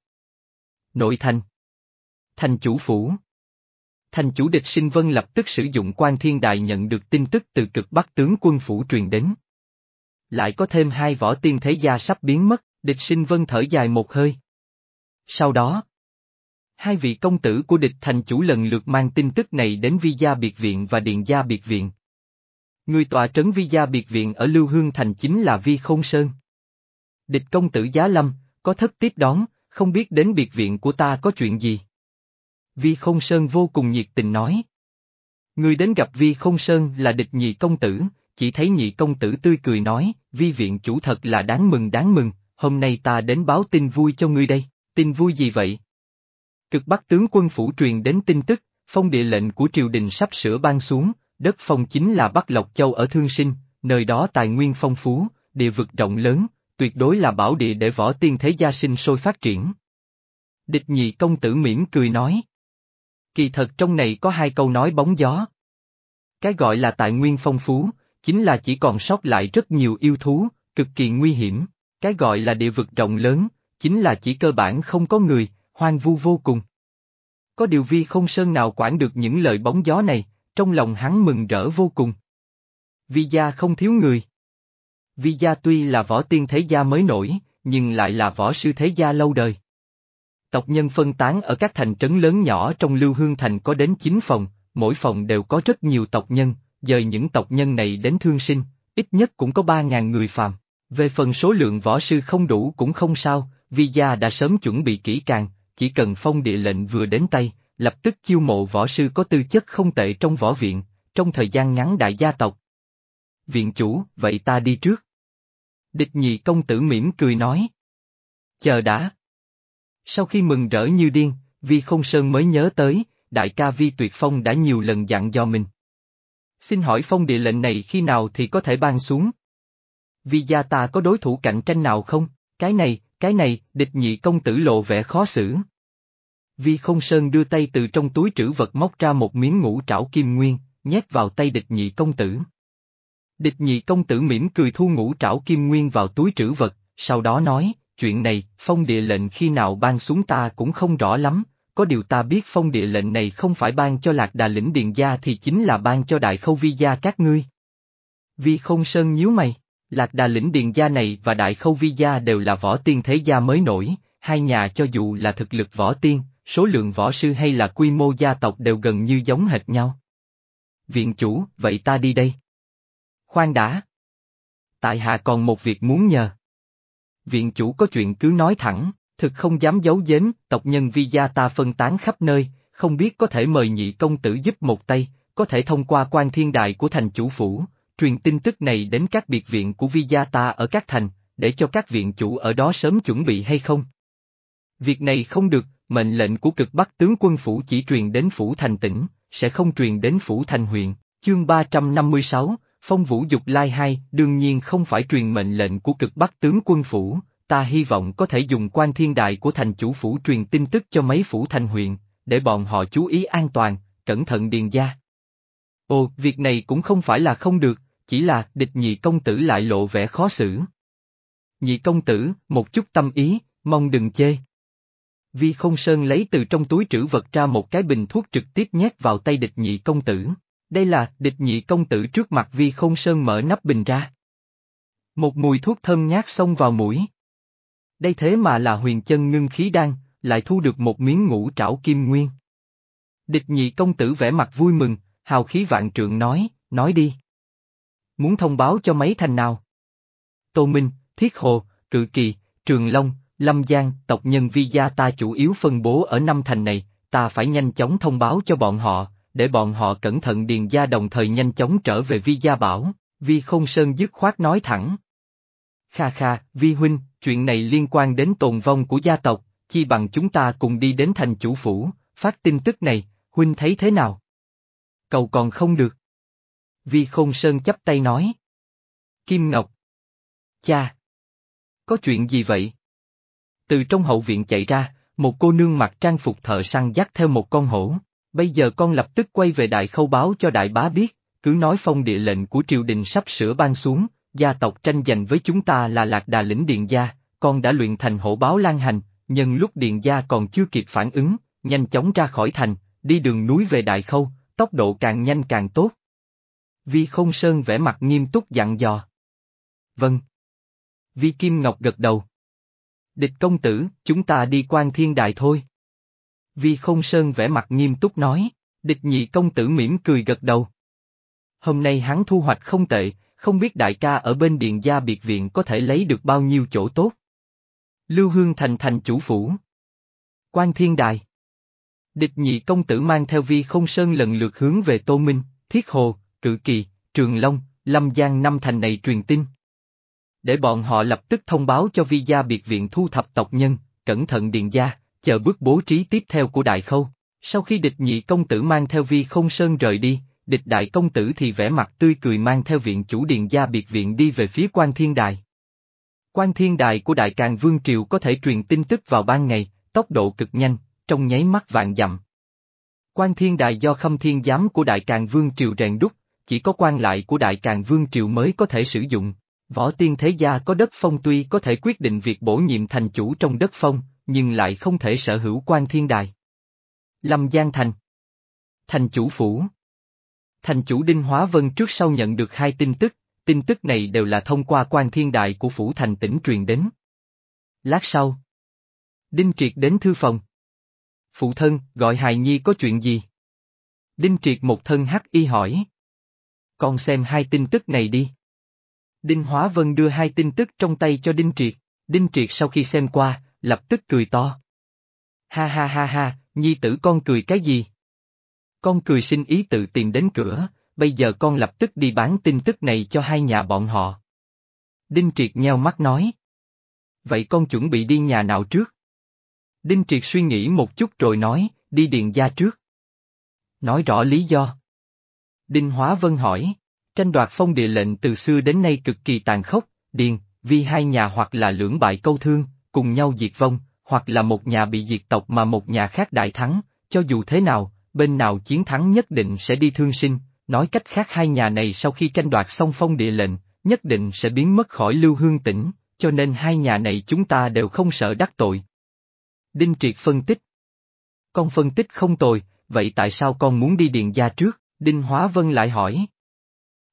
S1: Nội Thành Thành chủ phủ Thành chủ địch sinh vân lập tức sử dụng quan thiên đài nhận được tin tức từ cực bắc tướng quân phủ truyền đến. Lại có thêm hai võ tiên thế gia sắp biến mất, địch sinh vân thở dài một hơi. Sau đó, hai vị công tử của địch thành chủ lần lượt mang tin tức này đến vi gia biệt viện và điện gia biệt viện. Người tòa trấn vi gia biệt viện ở Lưu Hương Thành chính là Vi Khôn Sơn. Địch công tử Giá Lâm, có thất tiếp đón, không biết đến biệt viện của ta có chuyện gì. Vi Khôn Sơn vô cùng nhiệt tình nói. Người đến gặp Vi Khôn Sơn là địch nhị công tử, chỉ thấy nhị công tử tươi cười nói, Vi viện chủ thật là đáng mừng đáng mừng, hôm nay ta đến báo tin vui cho ngươi đây, tin vui gì vậy? Cực Bắc tướng quân phủ truyền đến tin tức, phong địa lệnh của triều đình sắp sửa ban xuống, đất phong chính là Bắc Lộc Châu ở Thương Sinh, nơi đó tài nguyên phong phú, địa vực rộng lớn, tuyệt đối là bảo địa để võ tiên thế gia sinh sôi phát triển. Địch nhị công tử mỉm cười nói. Kỳ thật trong này có hai câu nói bóng gió. Cái gọi là tài nguyên phong phú, chính là chỉ còn sót lại rất nhiều yêu thú, cực kỳ nguy hiểm. Cái gọi là địa vực rộng lớn, chính là chỉ cơ bản không có người, hoang vu vô cùng. Có điều vi không sơn nào quản được những lời bóng gió này, trong lòng hắn mừng rỡ vô cùng. Vi gia không thiếu người. Vi gia tuy là võ tiên thế gia mới nổi, nhưng lại là võ sư thế gia lâu đời. Tộc nhân phân tán ở các thành trấn lớn nhỏ trong Lưu Hương Thành có đến 9 phòng, mỗi phòng đều có rất nhiều tộc nhân, dời những tộc nhân này đến thương sinh, ít nhất cũng có 3.000 người phàm. Về phần số lượng võ sư không đủ cũng không sao, Vi gia đã sớm chuẩn bị kỹ càng, chỉ cần phong địa lệnh vừa đến tay, lập tức chiêu mộ võ sư có tư chất không tệ trong võ viện, trong thời gian ngắn đại gia tộc. Viện chủ, vậy ta đi trước. Địch nhị công tử mỉm cười nói. Chờ đã. Sau khi mừng rỡ như điên, Vi Không Sơn mới nhớ tới, đại ca Vi Tuyệt Phong đã nhiều lần dặn do mình. Xin hỏi phong địa lệnh này khi nào thì có thể ban xuống? Vi gia ta có đối thủ cạnh tranh nào không? Cái này, cái này, địch nhị công tử lộ vẻ khó xử. Vi không sơn đưa tay từ trong túi trữ vật móc ra một miếng ngũ trảo kim nguyên, nhét vào tay địch nhị công tử. Địch nhị công tử mỉm cười thu ngũ trảo kim nguyên vào túi trữ vật, sau đó nói, chuyện này, phong địa lệnh khi nào ban xuống ta cũng không rõ lắm, có điều ta biết phong địa lệnh này không phải ban cho lạc đà lĩnh điền gia thì chính là ban cho đại khâu vi gia các ngươi. Vi không sơn nhíu mày, lạc đà lĩnh điền gia này và đại khâu vi gia đều là võ tiên thế gia mới nổi, hai nhà cho dù là thực lực võ tiên, số lượng võ sư hay là quy mô gia tộc đều gần như giống hệt nhau. Viện chủ, vậy ta đi đây. Khoan đã. Tại hạ còn một việc muốn nhờ. Viện chủ có chuyện cứ nói thẳng, thực không dám giấu giếm, tộc nhân vi gia ta phân tán khắp nơi, không biết có thể mời nhị công tử giúp một tay, có thể thông qua quan thiên đại của thành chủ phủ, truyền tin tức này đến các biệt viện của vi gia ta ở các thành, để cho các viện chủ ở đó sớm chuẩn bị hay không? Việc này không được, mệnh lệnh của cực bắc tướng quân phủ chỉ truyền đến phủ thành tỉnh, sẽ không truyền đến phủ thành huyện. Chương 356, Phong Vũ Dục Lai 2, đương nhiên không phải truyền mệnh lệnh của cực bắc tướng quân phủ, ta hy vọng có thể dùng quan thiên đại của thành chủ phủ truyền tin tức cho mấy phủ thành huyện, để bọn họ chú ý an toàn, cẩn thận điền gia. Ồ, việc này cũng không phải là không được, chỉ là địch nhị công tử lại lộ vẻ khó xử. Nhị công tử, một chút tâm ý, mong đừng chê. Vi không sơn lấy từ trong túi trữ vật ra một cái bình thuốc trực tiếp nhét vào tay địch nhị công tử. Đây là địch nhị công tử trước mặt Vi không sơn mở nắp bình ra. Một mùi thuốc thơm nhát xông vào mũi. Đây thế mà là huyền chân ngưng khí đan, lại thu được một miếng ngũ trảo kim nguyên. Địch nhị công tử vẻ mặt vui mừng, hào khí vạn trượng nói, nói đi. Muốn thông báo cho mấy thành nào? Tô Minh, Thiết Hồ, Cự Kỳ, Trường Long, Lâm Giang, tộc nhân vi gia ta chủ yếu phân bố ở năm thành này, ta phải nhanh chóng thông báo cho bọn họ, để bọn họ cẩn thận điền gia đồng thời nhanh chóng trở về vi gia bảo, vi không sơn dứt khoát nói thẳng. Kha kha, vi huynh, chuyện này liên quan đến tồn vong của gia tộc, chi bằng chúng ta cùng đi đến thành chủ phủ, phát tin tức này, huynh thấy thế nào? Cầu còn không được. Vi Khôn Sơn chấp tay nói. Kim Ngọc. Cha. Có chuyện gì vậy? Từ trong hậu viện chạy ra, một cô nương mặc trang phục thợ săn dắt theo một con hổ. Bây giờ con lập tức quay về đại khâu báo cho đại bá biết, cứ nói phong địa lệnh của triều đình sắp sửa ban xuống, gia tộc tranh giành với chúng ta là lạc đà lĩnh điện gia, con đã luyện thành hổ báo lan hành, nhân lúc điện gia còn chưa kịp phản ứng, nhanh chóng ra khỏi thành, đi đường núi về đại khâu, tốc độ càng nhanh càng tốt. Vi không sơn vẻ mặt nghiêm túc dặn dò. Vâng. Vi Kim Ngọc gật đầu. Địch công tử, chúng ta đi quan thiên đại thôi. Vi không sơn vẻ mặt nghiêm túc nói, địch nhị công tử mỉm cười gật đầu. Hôm nay hắn thu hoạch không tệ, không biết đại ca ở bên điện gia biệt viện có thể lấy được bao nhiêu chỗ tốt. Lưu Hương thành thành chủ phủ. Quan thiên đài. Địch nhị công tử mang theo vi không sơn lần lượt hướng về Tô Minh, Thiết Hồ, Cự Kỳ, Trường Long, Lâm Giang năm thành này truyền tin. Để bọn họ lập tức thông báo cho vi gia biệt viện thu thập tộc nhân, cẩn thận điền gia, chờ bước bố trí tiếp theo của đại khâu. Sau khi địch nhị công tử mang theo vi không sơn rời đi, địch đại công tử thì vẻ mặt tươi cười mang theo viện chủ điền gia biệt viện đi về phía quan thiên đài. Quan thiên đài của đại càng vương triều có thể truyền tin tức vào ban ngày, tốc độ cực nhanh, trong nháy mắt vạn dặm. Quan thiên đài do khâm thiên giám của đại càng vương triều rèn đúc, chỉ có quan lại của đại càng vương triều mới có thể sử dụng. Võ tiên thế gia có đất phong tuy có thể quyết định việc bổ nhiệm thành chủ trong đất phong, nhưng lại không thể sở hữu quan thiên đài. Lâm Giang Thành Thành chủ phủ Thành chủ Đinh Hóa Vân trước sau nhận được hai tin tức, tin tức này đều là thông qua quan thiên đài của phủ thành tỉnh truyền đến. Lát sau Đinh Triệt đến thư phòng. Phụ thân, gọi hài nhi có chuyện gì? Đinh Triệt một thân hắc y hỏi. Con xem hai tin tức này đi. Đinh Hóa Vân đưa hai tin tức trong tay cho Đinh Triệt, Đinh Triệt sau khi xem qua, lập tức cười to. Ha ha ha ha, nhi tử con cười cái gì? Con cười sinh ý tự tìm đến cửa, bây giờ con lập tức đi bán tin tức này cho hai nhà bọn họ. Đinh Triệt nheo mắt nói. Vậy con chuẩn bị đi nhà nào trước? Đinh Triệt suy nghĩ một chút rồi nói, đi điền gia trước. Nói rõ lý do. Đinh Hóa Vân hỏi, tranh đoạt phong địa lệnh từ xưa đến nay cực kỳ tàn khốc, điền, vì hai nhà hoặc là lưỡng bại câu thương, cùng nhau diệt vong, hoặc là một nhà bị diệt tộc mà một nhà khác đại thắng, cho dù thế nào, bên nào chiến thắng nhất định sẽ đi thương sinh, nói cách khác hai nhà này sau khi tranh đoạt xong phong địa lệnh, nhất định sẽ biến mất khỏi lưu hương tỉnh, cho nên hai nhà này chúng ta đều không sợ đắc tội. Đinh Triệt phân tích. Con phân tích không tồi, vậy tại sao con muốn đi điền gia trước? Đinh Hóa Vân lại hỏi.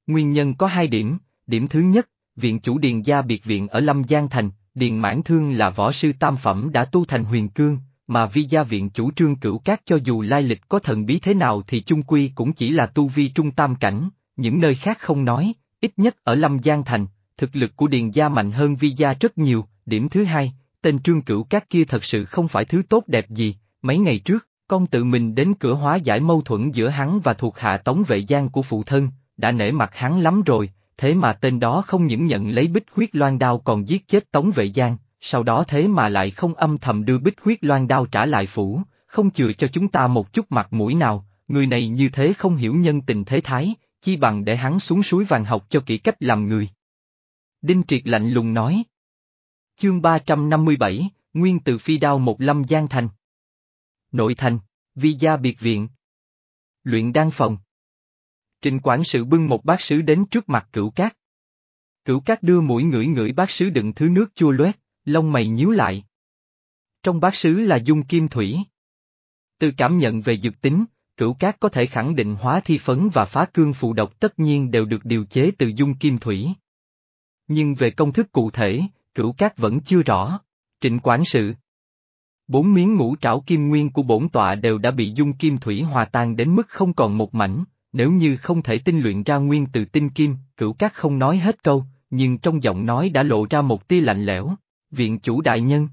S1: Nguyên nhân có hai điểm, điểm thứ nhất, viện chủ điền gia biệt viện ở Lâm Giang Thành, điền mãn thương là võ sư tam phẩm đã tu thành huyền cương, mà vi gia viện chủ trương cửu cát cho dù lai lịch có thần bí thế nào thì chung quy cũng chỉ là tu vi trung tam cảnh, những nơi khác không nói, ít nhất ở Lâm Giang Thành, thực lực của Điền gia mạnh hơn vi gia rất nhiều, điểm thứ hai, tên trương cửu cát kia thật sự không phải thứ tốt đẹp gì, mấy ngày trước, con tự mình đến cửa hóa giải mâu thuẫn giữa hắn và thuộc hạ tống vệ giang của phụ thân, đã nể mặt hắn lắm rồi, thế mà tên đó không những nhận lấy bích huyết loan đao còn giết chết tống vệ giang, sau đó thế mà lại không âm thầm đưa bích huyết loan đao trả lại phủ, không chừa cho chúng ta một chút mặt mũi nào, người này như thế không hiểu nhân tình thế thái, chi bằng để hắn xuống suối vàng học cho kỹ cách làm người. Đinh Triệt lạnh lùng nói. Chương 357, Nguyên từ phi đao một lâm giang thành. Nội thành, vi gia biệt viện. Luyện đan phòng. Trình quản sự bưng một bát sứ đến trước mặt cửu cát. Cửu cát đưa mũi ngửi ngửi bát sứ đựng thứ nước chua loét, lông mày nhíu lại. Trong bát sứ là dung kim thủy. Từ cảm nhận về dược tính, cửu cát có thể khẳng định hóa thi phấn và phá cương phụ độc tất nhiên đều được điều chế từ dung kim thủy. Nhưng về công thức cụ thể, cửu cát vẫn chưa rõ. Trịnh quản sự Bốn miếng ngũ trảo kim nguyên của bổn tọa đều đã bị dung kim thủy hòa tan đến mức không còn một mảnh, nếu như không thể tinh luyện ra nguyên từ tinh kim, cửu cát không nói hết câu, nhưng trong giọng nói đã lộ ra một tia lạnh lẽo. Viện chủ đại nhân.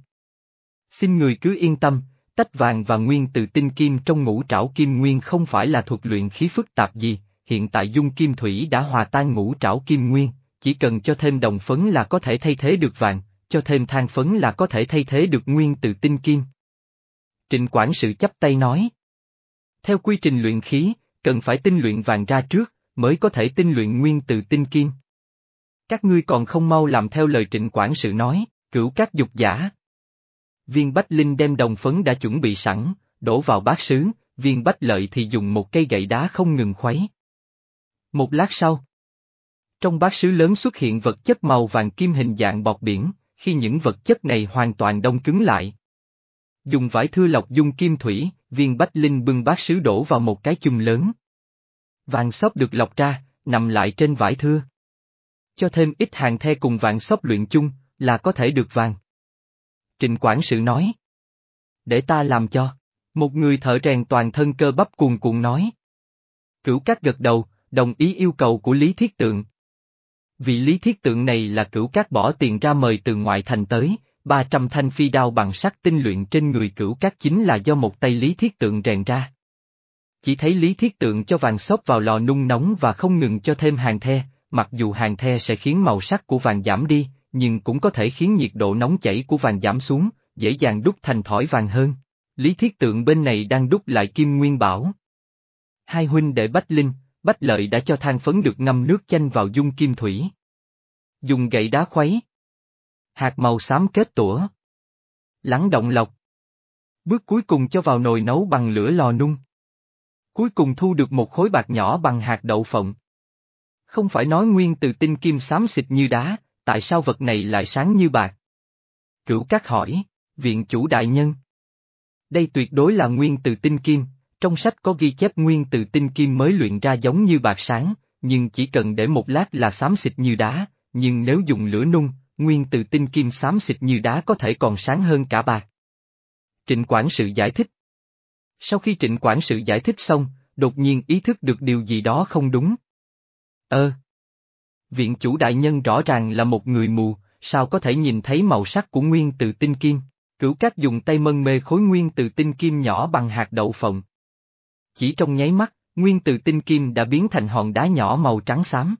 S1: Xin người cứ yên tâm, tách vàng và nguyên từ tinh kim trong ngũ trảo kim nguyên không phải là thuật luyện khí phức tạp gì, hiện tại dung kim thủy đã hòa tan ngũ trảo kim nguyên, chỉ cần cho thêm đồng phấn là có thể thay thế được vàng, cho thêm than phấn là có thể thay thế được nguyên từ tinh kim. Trịnh quản sự chấp tay nói. Theo quy trình luyện khí, cần phải tinh luyện vàng ra trước, mới có thể tinh luyện nguyên từ tinh kim. Các ngươi còn không mau làm theo lời trịnh quản sự nói, cửu các dục giả. Viên Bách Linh đem đồng phấn đã chuẩn bị sẵn, đổ vào bát sứ, viên Bách Lợi thì dùng một cây gậy đá không ngừng khuấy. Một lát sau, trong bát sứ lớn xuất hiện vật chất màu vàng kim hình dạng bọt biển, khi những vật chất này hoàn toàn đông cứng lại. Dùng vải thưa lọc dung kim thủy, viên bách linh bưng bát sứ đổ vào một cái chum lớn. Vàng sóc được lọc ra, nằm lại trên vải thưa. Cho thêm ít hàng the cùng vàng sóc luyện chung, là có thể được vàng. Trịnh quản sự nói. Để ta làm cho. Một người thợ rèn toàn thân cơ bắp cuồn cuộn nói. Cửu cát gật đầu, đồng ý yêu cầu của Lý Thiết Tượng. Vị Lý Thiết Tượng này là cửu cát bỏ tiền ra mời từ ngoại thành tới, 300 thanh phi đao bằng sắt tinh luyện trên người cửu cát chính là do một tay Lý Thiết Tượng rèn ra. Chỉ thấy Lý Thiết Tượng cho vàng xốp vào lò nung nóng và không ngừng cho thêm hàng the, mặc dù hàng the sẽ khiến màu sắc của vàng giảm đi, nhưng cũng có thể khiến nhiệt độ nóng chảy của vàng giảm xuống, dễ dàng đúc thành thỏi vàng hơn. Lý Thiết Tượng bên này đang đúc lại kim nguyên bảo. Hai huynh đệ Bách Linh, Bách Lợi đã cho than phấn được ngâm nước chanh vào dung kim thủy. Dùng gậy đá khuấy. Hạt màu xám kết tủa. Lắng động lọc. Bước cuối cùng cho vào nồi nấu bằng lửa lò nung. Cuối cùng thu được một khối bạc nhỏ bằng hạt đậu phộng. Không phải nói nguyên từ tinh kim xám xịt như đá, tại sao vật này lại sáng như bạc? Cửu Cát hỏi, viện chủ đại nhân. Đây tuyệt đối là nguyên từ tinh kim, trong sách có ghi chép nguyên từ tinh kim mới luyện ra giống như bạc sáng, nhưng chỉ cần để một lát là xám xịt như đá, nhưng nếu dùng lửa nung, nguyên từ tinh kim xám xịt như đá có thể còn sáng hơn cả bạc. Trịnh Quản sự giải thích. Sau khi Trịnh Quản sự giải thích xong, đột nhiên ý thức được điều gì đó không đúng. Ơ! Viện chủ đại nhân rõ ràng là một người mù, sao có thể nhìn thấy màu sắc của nguyên từ tinh kim? Cửu Cát dùng tay mân mê khối nguyên từ tinh kim nhỏ bằng hạt đậu phộng. Chỉ trong nháy mắt, nguyên từ tinh kim đã biến thành hòn đá nhỏ màu trắng xám.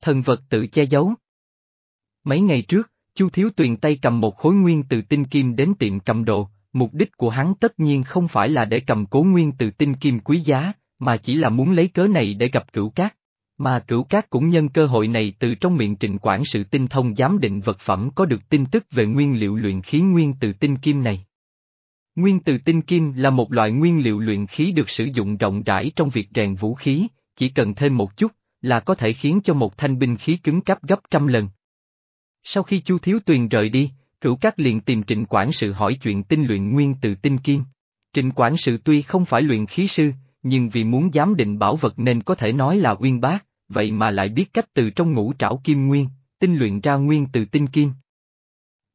S1: Thần vật tự che giấu. Mấy ngày trước, Chu Thiếu Tuyền tay cầm một khối nguyên từ tinh kim đến tiệm cầm đồ, mục đích của hắn tất nhiên không phải là để cầm cố nguyên từ tinh kim quý giá, mà chỉ là muốn lấy cớ này để gặp cửu cát. Mà cửu cát cũng nhân cơ hội này từ trong miệng trịnh quản sự tinh thông giám định vật phẩm có được tin tức về nguyên liệu luyện khí nguyên từ tinh kim này. Nguyên từ tinh kim là một loại nguyên liệu luyện khí được sử dụng rộng rãi trong việc rèn vũ khí, chỉ cần thêm một chút, là có thể khiến cho một thanh binh khí cứng cáp gấp trăm lần. Sau khi Chu Thiếu Tuyền rời đi, cửu cát liền tìm trịnh quản sự hỏi chuyện tinh luyện nguyên từ tinh kim. Trịnh quản sự tuy không phải luyện khí sư, nhưng vì muốn giám định bảo vật nên có thể nói là uyên bác, vậy mà lại biết cách từ trong ngũ trảo kim nguyên, tinh luyện ra nguyên từ tinh kim.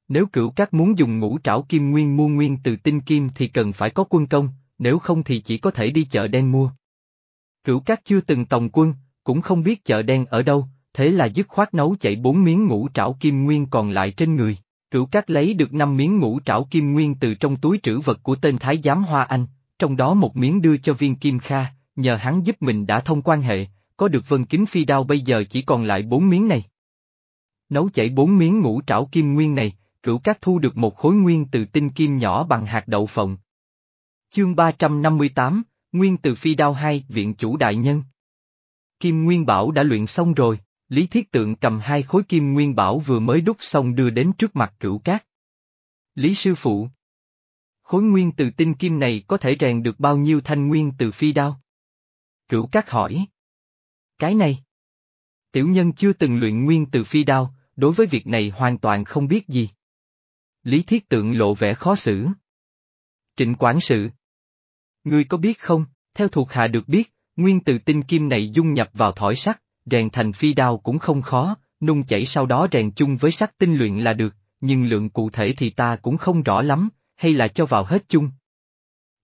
S1: Nếu cửu các muốn dùng ngũ trảo kim nguyên mua nguyên từ tinh kim thì cần phải có quân công, nếu không thì chỉ có thể đi chợ đen mua. Cửu các chưa từng tòng quân, cũng không biết chợ đen ở đâu, thế là dứt khoát nấu chạy bốn miếng ngũ trảo kim nguyên còn lại trên người. Cửu các lấy được năm miếng ngũ trảo kim nguyên từ trong túi trữ vật của tên thái giám Hoa Anh, trong đó một miếng đưa cho viên kim kha, nhờ hắn giúp mình đã thông quan hệ, có được vân kính phi đao bây giờ chỉ còn lại bốn miếng này. Nấu chảy bốn miếng ngũ trảo kim nguyên này, cửu các thu được một khối nguyên từ tinh kim nhỏ bằng hạt đậu phộng. Chương 358, Nguyên từ phi đao 2, Viện chủ đại nhân. Kim Nguyên Bảo đã luyện xong rồi, Lý Thiết Tượng cầm hai khối Kim Nguyên Bảo vừa mới đúc xong đưa đến trước mặt cửu cát. Lý Sư Phụ. Khối nguyên từ tinh kim này có thể rèn được bao nhiêu thanh nguyên từ phi đao? Cửu cát hỏi. Cái này. Tiểu nhân chưa từng luyện nguyên từ phi đao, đối với việc này hoàn toàn không biết gì. Lý Thiết Tượng lộ vẻ khó xử. Trịnh Quản sự. Ngươi có biết không, theo thuộc hạ được biết, nguyên từ tinh kim này dung nhập vào thỏi sắt, rèn thành phi đao cũng không khó, nung chảy sau đó rèn chung với sắt tinh luyện là được, nhưng lượng cụ thể thì ta cũng không rõ lắm, hay là cho vào hết chung.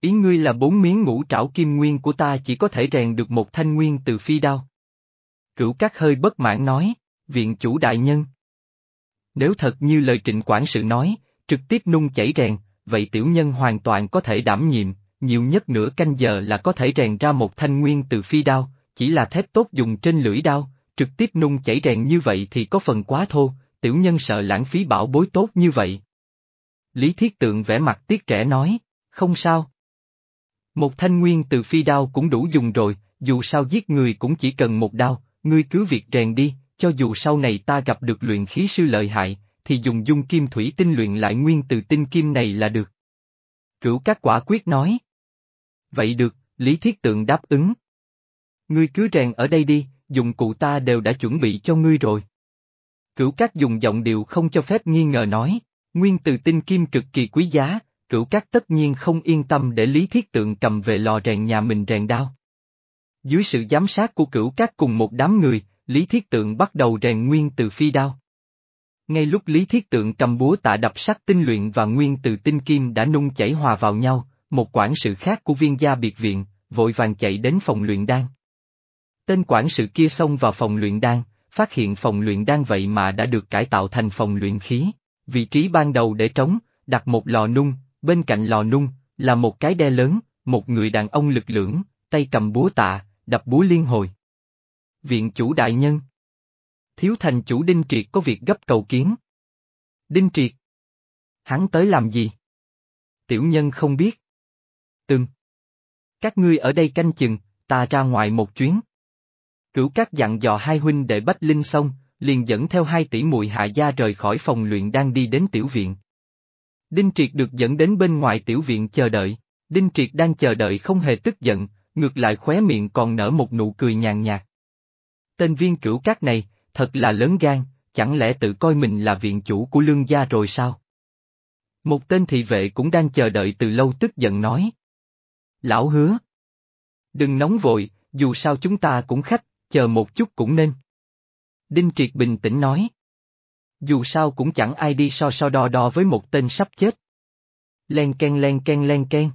S1: Ý ngươi là bốn miếng ngũ trảo kim nguyên của ta chỉ có thể rèn được một thanh nguyên từ phi đao. Cửu các hơi bất mãn nói, viện chủ đại nhân. Nếu thật như lời trịnh quản sự nói, trực tiếp nung chảy rèn, vậy tiểu nhân hoàn toàn có thể đảm nhiệm, nhiều nhất nửa canh giờ là có thể rèn ra một thanh nguyên từ phi đao, chỉ là thép tốt dùng trên lưỡi đao, trực tiếp nung chảy rèn như vậy thì có phần quá thô, tiểu nhân sợ lãng phí bảo bối tốt như vậy. Lý Thiết Tượng vẽ mặt tiếc trẻ nói, không sao. Một thanh nguyên từ phi đao cũng đủ dùng rồi, dù sao giết người cũng chỉ cần một đao, ngươi cứ việc rèn đi, cho dù sau này ta gặp được luyện khí sư lợi hại, thì dùng dung kim thủy tinh luyện lại nguyên từ tinh kim này là được. Cửu các quả quyết nói. Vậy được, Lý Thiết Tượng đáp ứng. Ngươi cứ rèn ở đây đi, dụng cụ ta đều đã chuẩn bị cho ngươi rồi. Cửu các dùng giọng điệu không cho phép nghi ngờ nói, nguyên từ tinh kim cực kỳ quý giá, cửu các tất nhiên không yên tâm để Lý Thiết Tượng cầm về lò rèn nhà mình rèn đao. Dưới sự giám sát của cửu các cùng một đám người, Lý Thiết Tượng bắt đầu rèn nguyên từ phi đao. Ngay lúc Lý Thiết Tượng cầm búa tạ đập sắt tinh luyện và nguyên từ tinh kim đã nung chảy hòa vào nhau, một quản sự khác của viên gia biệt viện, vội vàng chạy đến phòng luyện đan. Tên quản sự kia xông vào phòng luyện đan, phát hiện phòng luyện đan vậy mà đã được cải tạo thành phòng luyện khí. Vị trí ban đầu để trống, đặt một lò nung, bên cạnh lò nung, là một cái đe lớn, một người đàn ông lực lưỡng, tay cầm búa tạ, đập búa liên hồi. Viện chủ đại nhân Thiếu thành chủ Đinh Triệt có việc gấp cầu kiến. Đinh Triệt. Hắn tới làm gì? Tiểu nhân không biết. Từng. Các ngươi ở đây canh chừng, ta ra ngoài một chuyến. Cửu các dặn dò hai huynh để Bách Linh xong, liền dẫn theo hai tỷ muội hạ gia rời khỏi phòng luyện đang đi đến tiểu viện. Đinh Triệt được dẫn đến bên ngoài tiểu viện chờ đợi, Đinh Triệt đang chờ đợi không hề tức giận, ngược lại khóe miệng còn nở một nụ cười nhàn nhạt. Tên viên cửu các này, thật là lớn gan, chẳng lẽ tự coi mình là viện chủ của lương gia rồi sao? Một tên thị vệ cũng đang chờ đợi từ lâu tức giận nói. Lão hứa. Đừng nóng vội, dù sao chúng ta cũng khách, chờ một chút cũng nên. Đinh Triệt bình tĩnh nói. Dù sao cũng chẳng ai đi so so đo đo với một tên sắp chết. Len ken len ken len ken.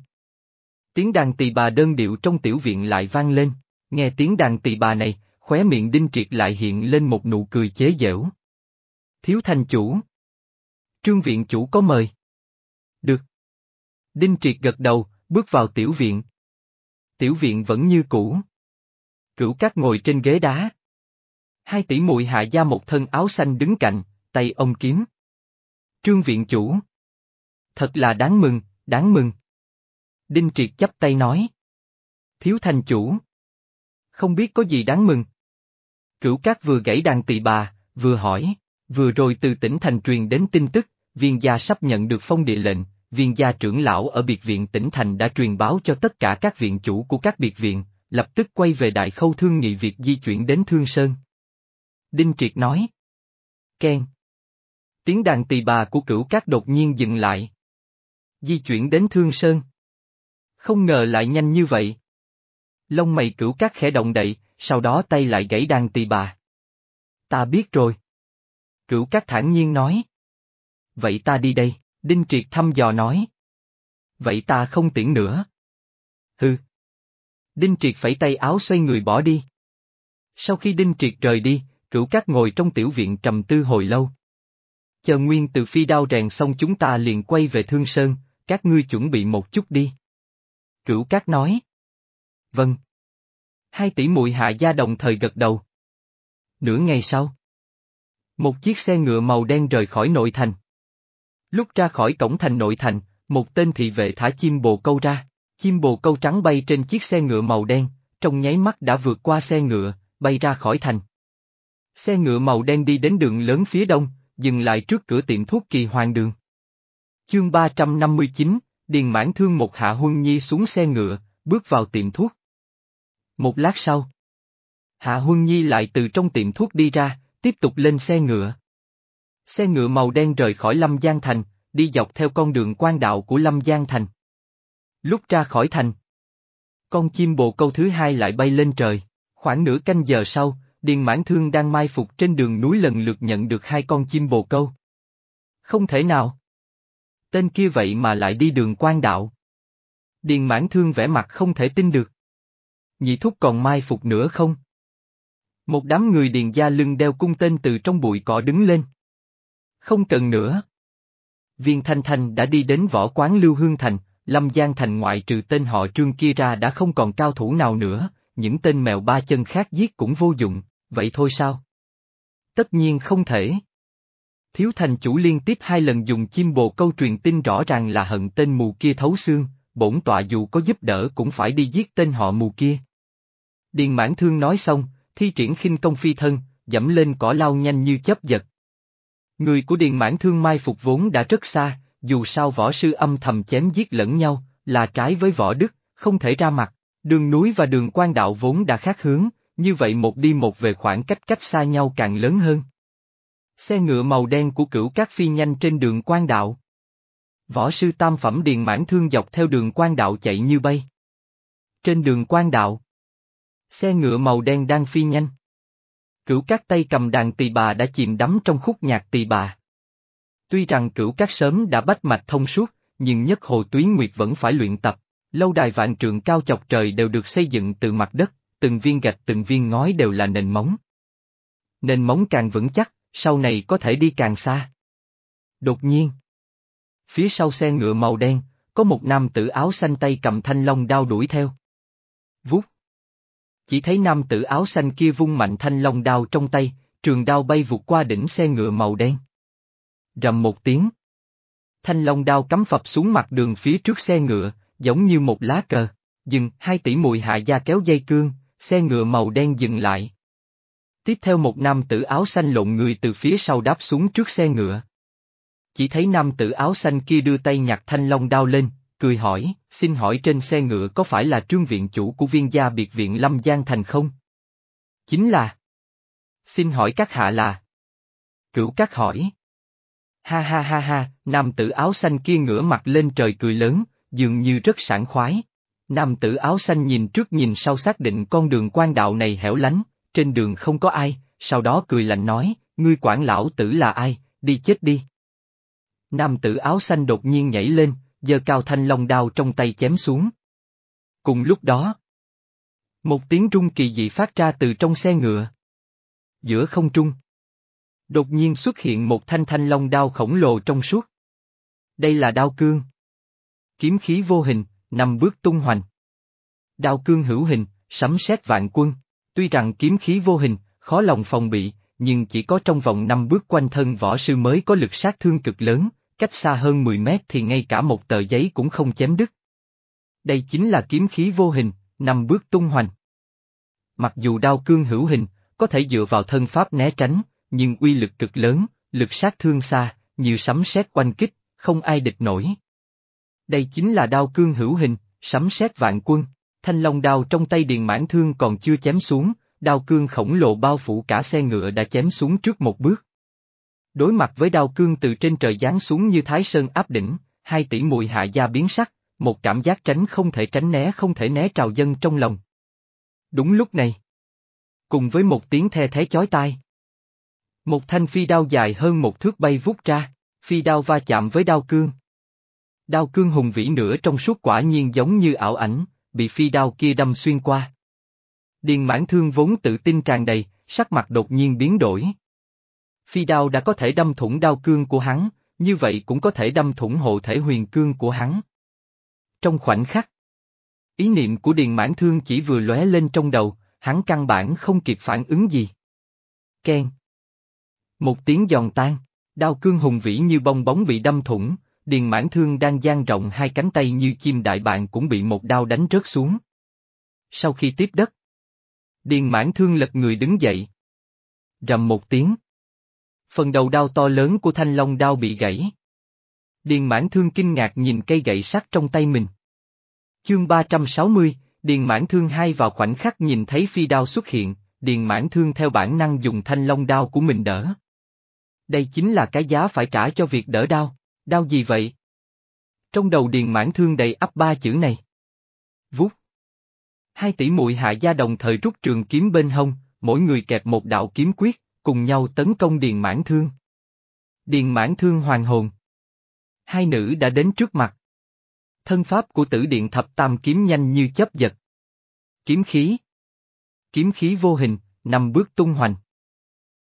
S1: Tiếng đàn tỳ bà đơn điệu trong tiểu viện lại vang lên, nghe tiếng đàn tỳ bà này, khóe miệng Đinh Triệt lại hiện lên một nụ cười chế giễu. Thiếu thành chủ. Trương viện chủ có mời. Được. Đinh Triệt gật đầu, bước vào tiểu viện. Tiểu viện vẫn như cũ. Cửu cát ngồi trên ghế đá. Hai tỷ muội hạ gia một thân áo xanh đứng cạnh, tay ông kiếm. Trương viện chủ. Thật là đáng mừng, đáng mừng. Đinh Triệt chấp tay nói. Thiếu thành chủ. Không biết có gì đáng mừng. Cửu Cát vừa gãy đàn tỳ bà, vừa hỏi, vừa rồi từ tỉnh thành truyền đến tin tức, viên gia sắp nhận được phong địa lệnh, viên gia trưởng lão ở biệt viện tỉnh thành đã truyền báo cho tất cả các viện chủ của các biệt viện, lập tức quay về đại khâu thương nghị việc di chuyển đến Thương Sơn. Đinh Triệt nói. Ken. Tiếng đàn tỳ bà của cửu cát đột nhiên dừng lại. Di chuyển đến Thương Sơn. Không ngờ lại nhanh như vậy. Lông mày cửu cát khẽ động đậy, sau đó tay lại gãy đàn tỳ bà. Ta biết rồi. Cửu cát thản nhiên nói. vậy ta đi đây, Đinh Triệt thăm dò nói. Vậy ta không tiễn nữa. Hừ. Đinh Triệt phẩy tay áo xoay người bỏ đi. Sau khi Đinh Triệt rời đi, cửu cát ngồi trong tiểu viện trầm tư hồi lâu. Chờ nguyên từ phi đao rèn xong chúng ta liền quay về Thương Sơn, các ngươi chuẩn bị một chút đi. Cửu cát nói. Vâng. Hai tỷ muội hạ gia đồng thời gật đầu. Nửa ngày sau. Một chiếc xe ngựa màu đen rời khỏi nội thành. Lúc ra khỏi cổng thành nội thành, một tên thị vệ thả chim bồ câu ra, chim bồ câu trắng bay trên chiếc xe ngựa màu đen, trong nháy mắt đã vượt qua xe ngựa, bay ra khỏi thành. Xe ngựa màu đen đi đến đường lớn phía đông, dừng lại trước cửa tiệm thuốc kỳ hoàng đường. Chương 359, Điền mãn thương một hạ huân nhi xuống xe ngựa, bước vào tiệm thuốc. Một lát sau, Hạ Huân Nhi lại từ trong tiệm thuốc đi ra, tiếp tục lên xe ngựa. Xe ngựa màu đen rời khỏi Lâm Giang Thành, đi dọc theo con đường quan đạo của Lâm Giang Thành. Lúc ra khỏi thành, con chim bồ câu thứ hai lại bay lên trời, khoảng nửa canh giờ sau, Điền Mãn Thương đang mai phục trên đường núi lần lượt nhận được hai con chim bồ câu. Không thể nào. Tên kia vậy mà lại đi đường quan đạo. Điền Mãn Thương vẻ mặt không thể tin được. Nhị thúc còn mai phục nữa không? Một đám người điền gia lưng đeo cung tên từ trong bụi cỏ đứng lên. Không cần nữa. Viên Thanh Thanh đã đi đến võ quán Lưu Hương Thành, Lâm Giang Thành ngoại trừ tên họ trương kia ra đã không còn cao thủ nào nữa, những tên mèo ba chân khác giết cũng vô dụng, vậy thôi sao? Tất nhiên không thể. Thiếu thành chủ liên tiếp hai lần dùng chim bồ câu truyền tin rõ ràng là hận tên mù kia thấu xương, bổn tọa dù có giúp đỡ cũng phải đi giết tên họ mù kia. Điền mãn thương nói xong, thi triển khinh công phi thân, dẫm lên cỏ lao nhanh như chớp giật. Người của Điền Mãn Thương Mai Phục vốn đã rất xa, dù sao võ sư âm thầm chém giết lẫn nhau, là trái với võ đức, không thể ra mặt, đường núi và đường quan đạo vốn đã khác hướng, như vậy một đi một về khoảng cách cách xa nhau càng lớn hơn. Xe ngựa màu đen của cửu các phi nhanh trên đường quan đạo. Võ sư tam phẩm Điền Mãn Thương dọc theo đường quan đạo chạy như bay. Trên đường quan đạo, Xe ngựa màu đen đang phi nhanh. Cửu các tay cầm đàn tỳ bà đã chìm đắm trong khúc nhạc tỳ bà. Tuy rằng cửu các sớm đã bách mạch thông suốt, nhưng nhất hồ tuyến nguyệt vẫn phải luyện tập. Lâu đài vạn trượng cao chọc trời đều được xây dựng từ mặt đất, từng viên gạch từng viên ngói đều là nền móng. Nền móng càng vững chắc, sau này có thể đi càng xa. Đột nhiên, phía sau xe ngựa màu đen, có một nam tử áo xanh tay cầm thanh long đao đuổi theo. Vút. Chỉ thấy nam tử áo xanh kia vung mạnh thanh long đao trong tay, trường đao bay vụt qua đỉnh xe ngựa màu đen. Rầm một tiếng. Thanh long đao cắm phập xuống mặt đường phía trước xe ngựa, giống như một lá cờ. Dừng, hai tỷ mùi hạ gia kéo dây cương, xe ngựa màu đen dừng lại. Tiếp theo một nam tử áo xanh lộn người từ phía sau đáp xuống trước xe ngựa. Chỉ thấy nam tử áo xanh kia đưa tay nhặt thanh long đao lên, cười hỏi, xin hỏi trên xe ngựa có phải là trương viện chủ của viên gia biệt viện Lâm Giang Thành không? Chính là. Xin hỏi các hạ là. Cửu các hỏi. Ha ha ha ha, nam tử áo xanh kia ngửa mặt lên trời cười lớn, dường như rất sảng khoái. Nam tử áo xanh nhìn trước nhìn sau xác định con đường quan đạo này hẻo lánh, trên đường không có ai, sau đó cười lạnh nói, ngươi quản lão tử là ai, đi chết đi. Nam tử áo xanh đột nhiên nhảy lên, giơ cao thanh long đao trong tay chém xuống. Cùng lúc đó, một tiếng trung kỳ dị phát ra từ trong xe ngựa. Giữa không trung, đột nhiên xuất hiện một thanh thanh long đao khổng lồ trong suốt. Đây là đao cương. Kiếm khí vô hình, nằm bước tung hoành. Đao cương hữu hình, sấm sét vạn quân, tuy rằng kiếm khí vô hình, khó lòng phòng bị, nhưng chỉ có trong vòng năm bước quanh thân võ sư mới có lực sát thương cực lớn, cách xa hơn 10 mét thì ngay cả một tờ giấy cũng không chém đứt. Đây chính là kiếm khí vô hình, nằm bước tung hoành. Mặc dù đao cương hữu hình, có thể dựa vào thân pháp né tránh, nhưng uy lực cực lớn, lực sát thương xa, nhiều sấm sét quanh kích, không ai địch nổi. Đây chính là đao cương hữu hình, sấm sét vạn quân, thanh long đao trong tay điền mãn thương còn chưa chém xuống, đao cương khổng lồ bao phủ cả xe ngựa đã chém xuống trước một bước. Đối mặt với đao cương từ trên trời giáng xuống như thái sơn áp đỉnh, hai tỷ mùi hạ gia biến sắc, một cảm giác tránh không thể tránh né không thể né trào dân trong lòng. Đúng lúc này, cùng với một tiếng the thế chói tai, một thanh phi đao dài hơn một thước bay vút ra, Phi đao va chạm với đao cương. Đao cương hùng vĩ nửa trong suốt quả nhiên giống như ảo ảnh, bị phi đao kia đâm xuyên qua. Điền mãn thương vốn tự tin tràn đầy, sắc mặt đột nhiên biến đổi. Phi đao đã có thể đâm thủng đao cương của hắn, như vậy cũng có thể đâm thủng hộ thể huyền cương của hắn. Trong khoảnh khắc, ý niệm của Điền mãn thương chỉ vừa lóe lên trong đầu, hắn căn bản không kịp phản ứng gì. Ken. Một tiếng giòn tan, đao cương hùng vĩ như bong bóng bị đâm thủng, Điền mãn thương đang dang rộng hai cánh tay như chim đại bàng cũng bị một đao đánh rớt xuống. Sau khi tiếp đất, Điền mãn thương lật người đứng dậy. Rầm một tiếng. Phần đầu đao to lớn của thanh long đao bị gãy. Điền mãn thương kinh ngạc nhìn cây gậy sắt trong tay mình. Chương 360, Điền mãn thương hai vào khoảnh khắc nhìn thấy phi đao xuất hiện, Điền mãn thương theo bản năng dùng thanh long đao của mình đỡ. Đây chính là cái giá phải trả cho việc đỡ đao, đao gì vậy? Trong đầu Điền mãn thương đầy ấp ba chữ này. Vút. Hai tỷ muội hạ gia đồng thời rút trường kiếm bên hông, mỗi người kẹp một đạo kiếm quyết, cùng nhau tấn công Điền mãn thương. Điền mãn thương hoàng hồn. Hai nữ đã đến trước mặt. Thân pháp của tử điện thập tam kiếm nhanh như chấp giật. Kiếm khí. Kiếm khí vô hình, năm bước tung hoành.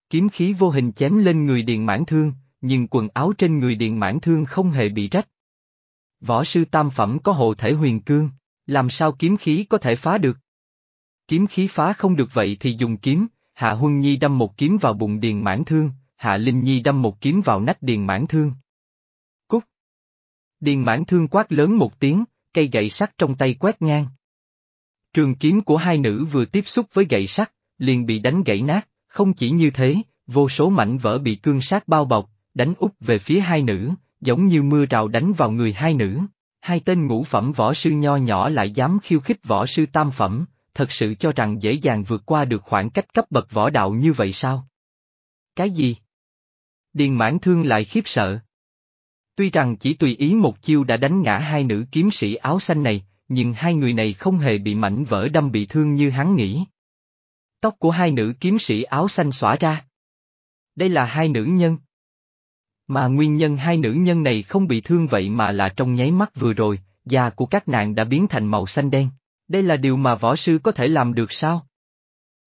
S1: Kiếm khí vô hình chém lên người Điền mãn thương, nhưng quần áo trên người Điền mãn thương không hề bị rách. Võ sư tam phẩm có hộ thể huyền cương, làm sao kiếm khí có thể phá được? Kiếm khí phá không được vậy thì dùng kiếm, Hạ Huân Nhi đâm một kiếm vào bụng Điền Mãn Thương, Hạ Linh Nhi đâm một kiếm vào nách Điền Mãn Thương. Cút! Điền Mãn Thương quát lớn một tiếng, cây gậy sắt trong tay quét ngang. Trường kiếm của hai nữ vừa tiếp xúc với gậy sắt, liền bị đánh gãy nát, không chỉ như thế, vô số mảnh vỡ bị cương sát bao bọc, đánh úp về phía hai nữ, giống như mưa rào đánh vào người hai nữ. Hai tên ngũ phẩm võ sư nho nhỏ lại dám khiêu khích võ sư tam phẩm, thật sự cho rằng dễ dàng vượt qua được khoảng cách cấp bậc võ đạo như vậy sao? Cái gì? Điền mãn thương lại khiếp sợ. Tuy rằng chỉ tùy ý một chiêu đã đánh ngã hai nữ kiếm sĩ áo xanh này, nhưng hai người này không hề bị mảnh vỡ đâm bị thương như hắn nghĩ. Tóc của hai nữ kiếm sĩ áo xanh xõa ra. Đây là hai nữ nhân. Mà nguyên nhân hai nữ nhân này không bị thương vậy mà là trong nháy mắt vừa rồi, da của các nàng đã biến thành màu xanh đen. Đây là điều mà võ sư có thể làm được sao?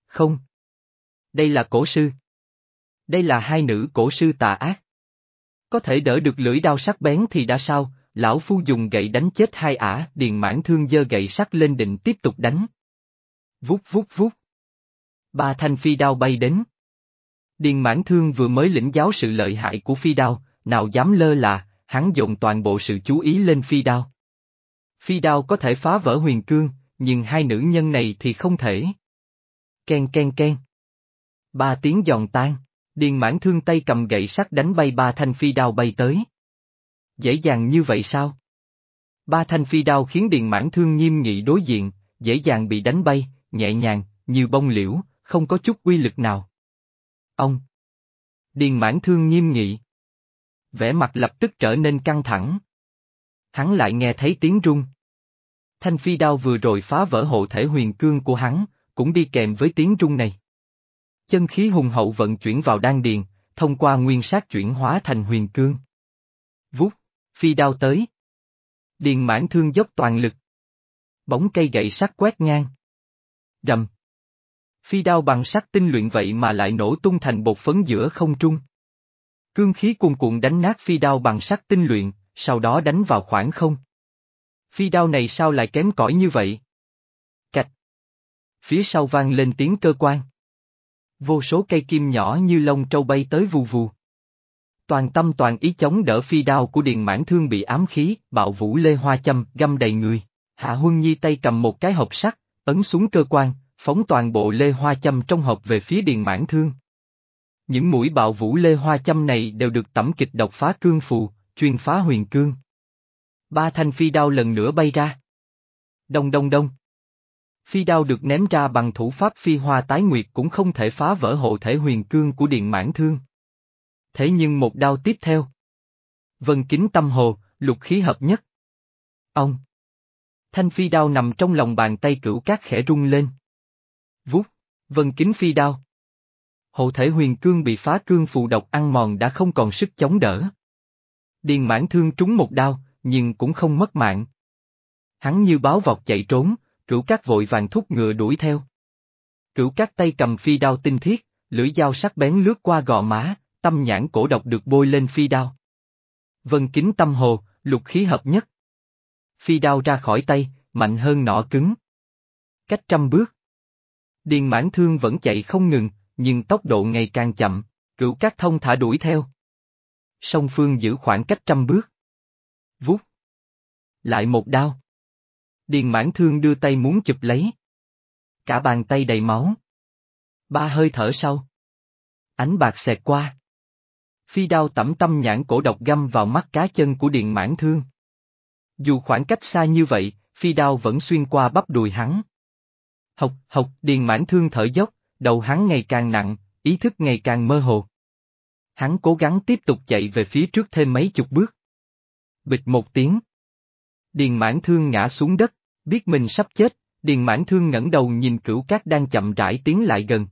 S1: Không. Đây là cổ sư. Đây là hai nữ cổ sư tà ác. Có thể đỡ được lưỡi đao sắc bén thì đã sao, lão phu dùng gậy đánh chết hai ả, điền mãn thương giơ gậy sắt lên định tiếp tục đánh. Vút vút vút. Ba thanh phi đao bay đến. Điền mãn thương vừa mới lĩnh giáo sự lợi hại của phi đao, nào dám lơ là, hắn dồn toàn bộ sự chú ý lên phi đao. Phi đao có thể phá vỡ huyền cương, nhưng hai nữ nhân này thì không thể. Ken ken ken. Ba tiếng giòn tan, điền mãn thương tay cầm gậy sắt đánh bay ba thanh phi đao bay tới. Dễ dàng như vậy sao? Ba thanh phi đao khiến điền mãn thương nghiêm nghị đối diện, dễ dàng bị đánh bay, nhẹ nhàng, như bông liễu, không có chút uy lực nào. Ông! Điền mãn thương nghiêm nghị. Vẻ mặt lập tức trở nên căng thẳng. Hắn lại nghe thấy tiếng rung. Thanh phi đao vừa rồi phá vỡ hộ thể huyền cương của hắn, cũng đi kèm với tiếng trung này. Chân khí hùng hậu vận chuyển vào đan điền, thông qua nguyên sát chuyển hóa thành huyền cương. Vút, phi đao tới. Điền mãn thương dốc toàn lực. Bóng cây gậy sắt quét ngang. Rầm. Phi đao bằng sắt tinh luyện vậy mà lại nổ tung thành bột phấn giữa không trung. Cương khí cuồn cuộn đánh nát phi đao bằng sắt tinh luyện, sau đó đánh vào khoảng không. Phi đao này sao lại kém cỏi như vậy? Cạch. Phía sau vang lên tiếng cơ quan. Vô số cây kim nhỏ như lông trâu bay tới vù vù. Toàn tâm toàn ý chống đỡ phi đao của Điền Mãn Thương bị ám khí, bạo vũ lê hoa châm, găm đầy người. Hạ Huân Nhi tay cầm một cái hộp sắt, ấn xuống cơ quan, phóng toàn bộ lê hoa châm trong hộp về phía Điền Mãn Thương. Những mũi bạo vũ lê hoa châm này đều được tẩm kịch độc phá cương phù, chuyên phá huyền cương. Ba thanh phi đao lần nữa bay ra. Đông đông đông. Phi đao được ném ra bằng thủ pháp phi hoa tái nguyệt cũng không thể phá vỡ hộ thể huyền cương của điện mãn thương. Thế nhưng một đao tiếp theo. Vân kính tâm hồ, lục khí hợp nhất. Ông. Thanh phi đao nằm trong lòng bàn tay cửu cát khẽ rung lên. Vút, vân kính phi đao. Hộ thể huyền cương bị phá cương phù độc ăn mòn đã không còn sức chống đỡ. Điền mãn thương trúng một đao, nhưng cũng không mất mạng. Hắn như báo vọt chạy trốn, cửu cát vội vàng thúc ngựa đuổi theo. Cửu cát tay cầm phi đao tinh thiết, lưỡi dao sắc bén lướt qua gò má, tâm nhãn cổ độc được bôi lên phi đao. Vân kính tâm hồ, lục khí hợp nhất. Phi đao ra khỏi tay, mạnh hơn nọ cứng. Cách trăm bước. Điền mãn thương vẫn chạy không ngừng, nhưng tốc độ ngày càng chậm, cửu cát thông thả đuổi theo. Song phương giữ khoảng cách trăm bước. Vút. Lại một đao. Điền mãn thương đưa tay muốn chụp lấy. Cả bàn tay đầy máu. Ba hơi thở sau. Ánh bạc xẹt qua. Phi đao tẩm tâm nhãn cổ độc găm vào mắt cá chân của Điền mãn thương. Dù khoảng cách xa như vậy, phi đao vẫn xuyên qua bắp đùi hắn. Học, học, điền mãn thương thở dốc, đầu hắn ngày càng nặng, ý thức ngày càng mơ hồ. Hắn cố gắng tiếp tục chạy về phía trước thêm mấy chục bước. Bịch một tiếng. Điền mãn thương ngã xuống đất, biết mình sắp chết, điền mãn thương ngẩng đầu nhìn cửu cát đang chậm rãi tiến lại gần,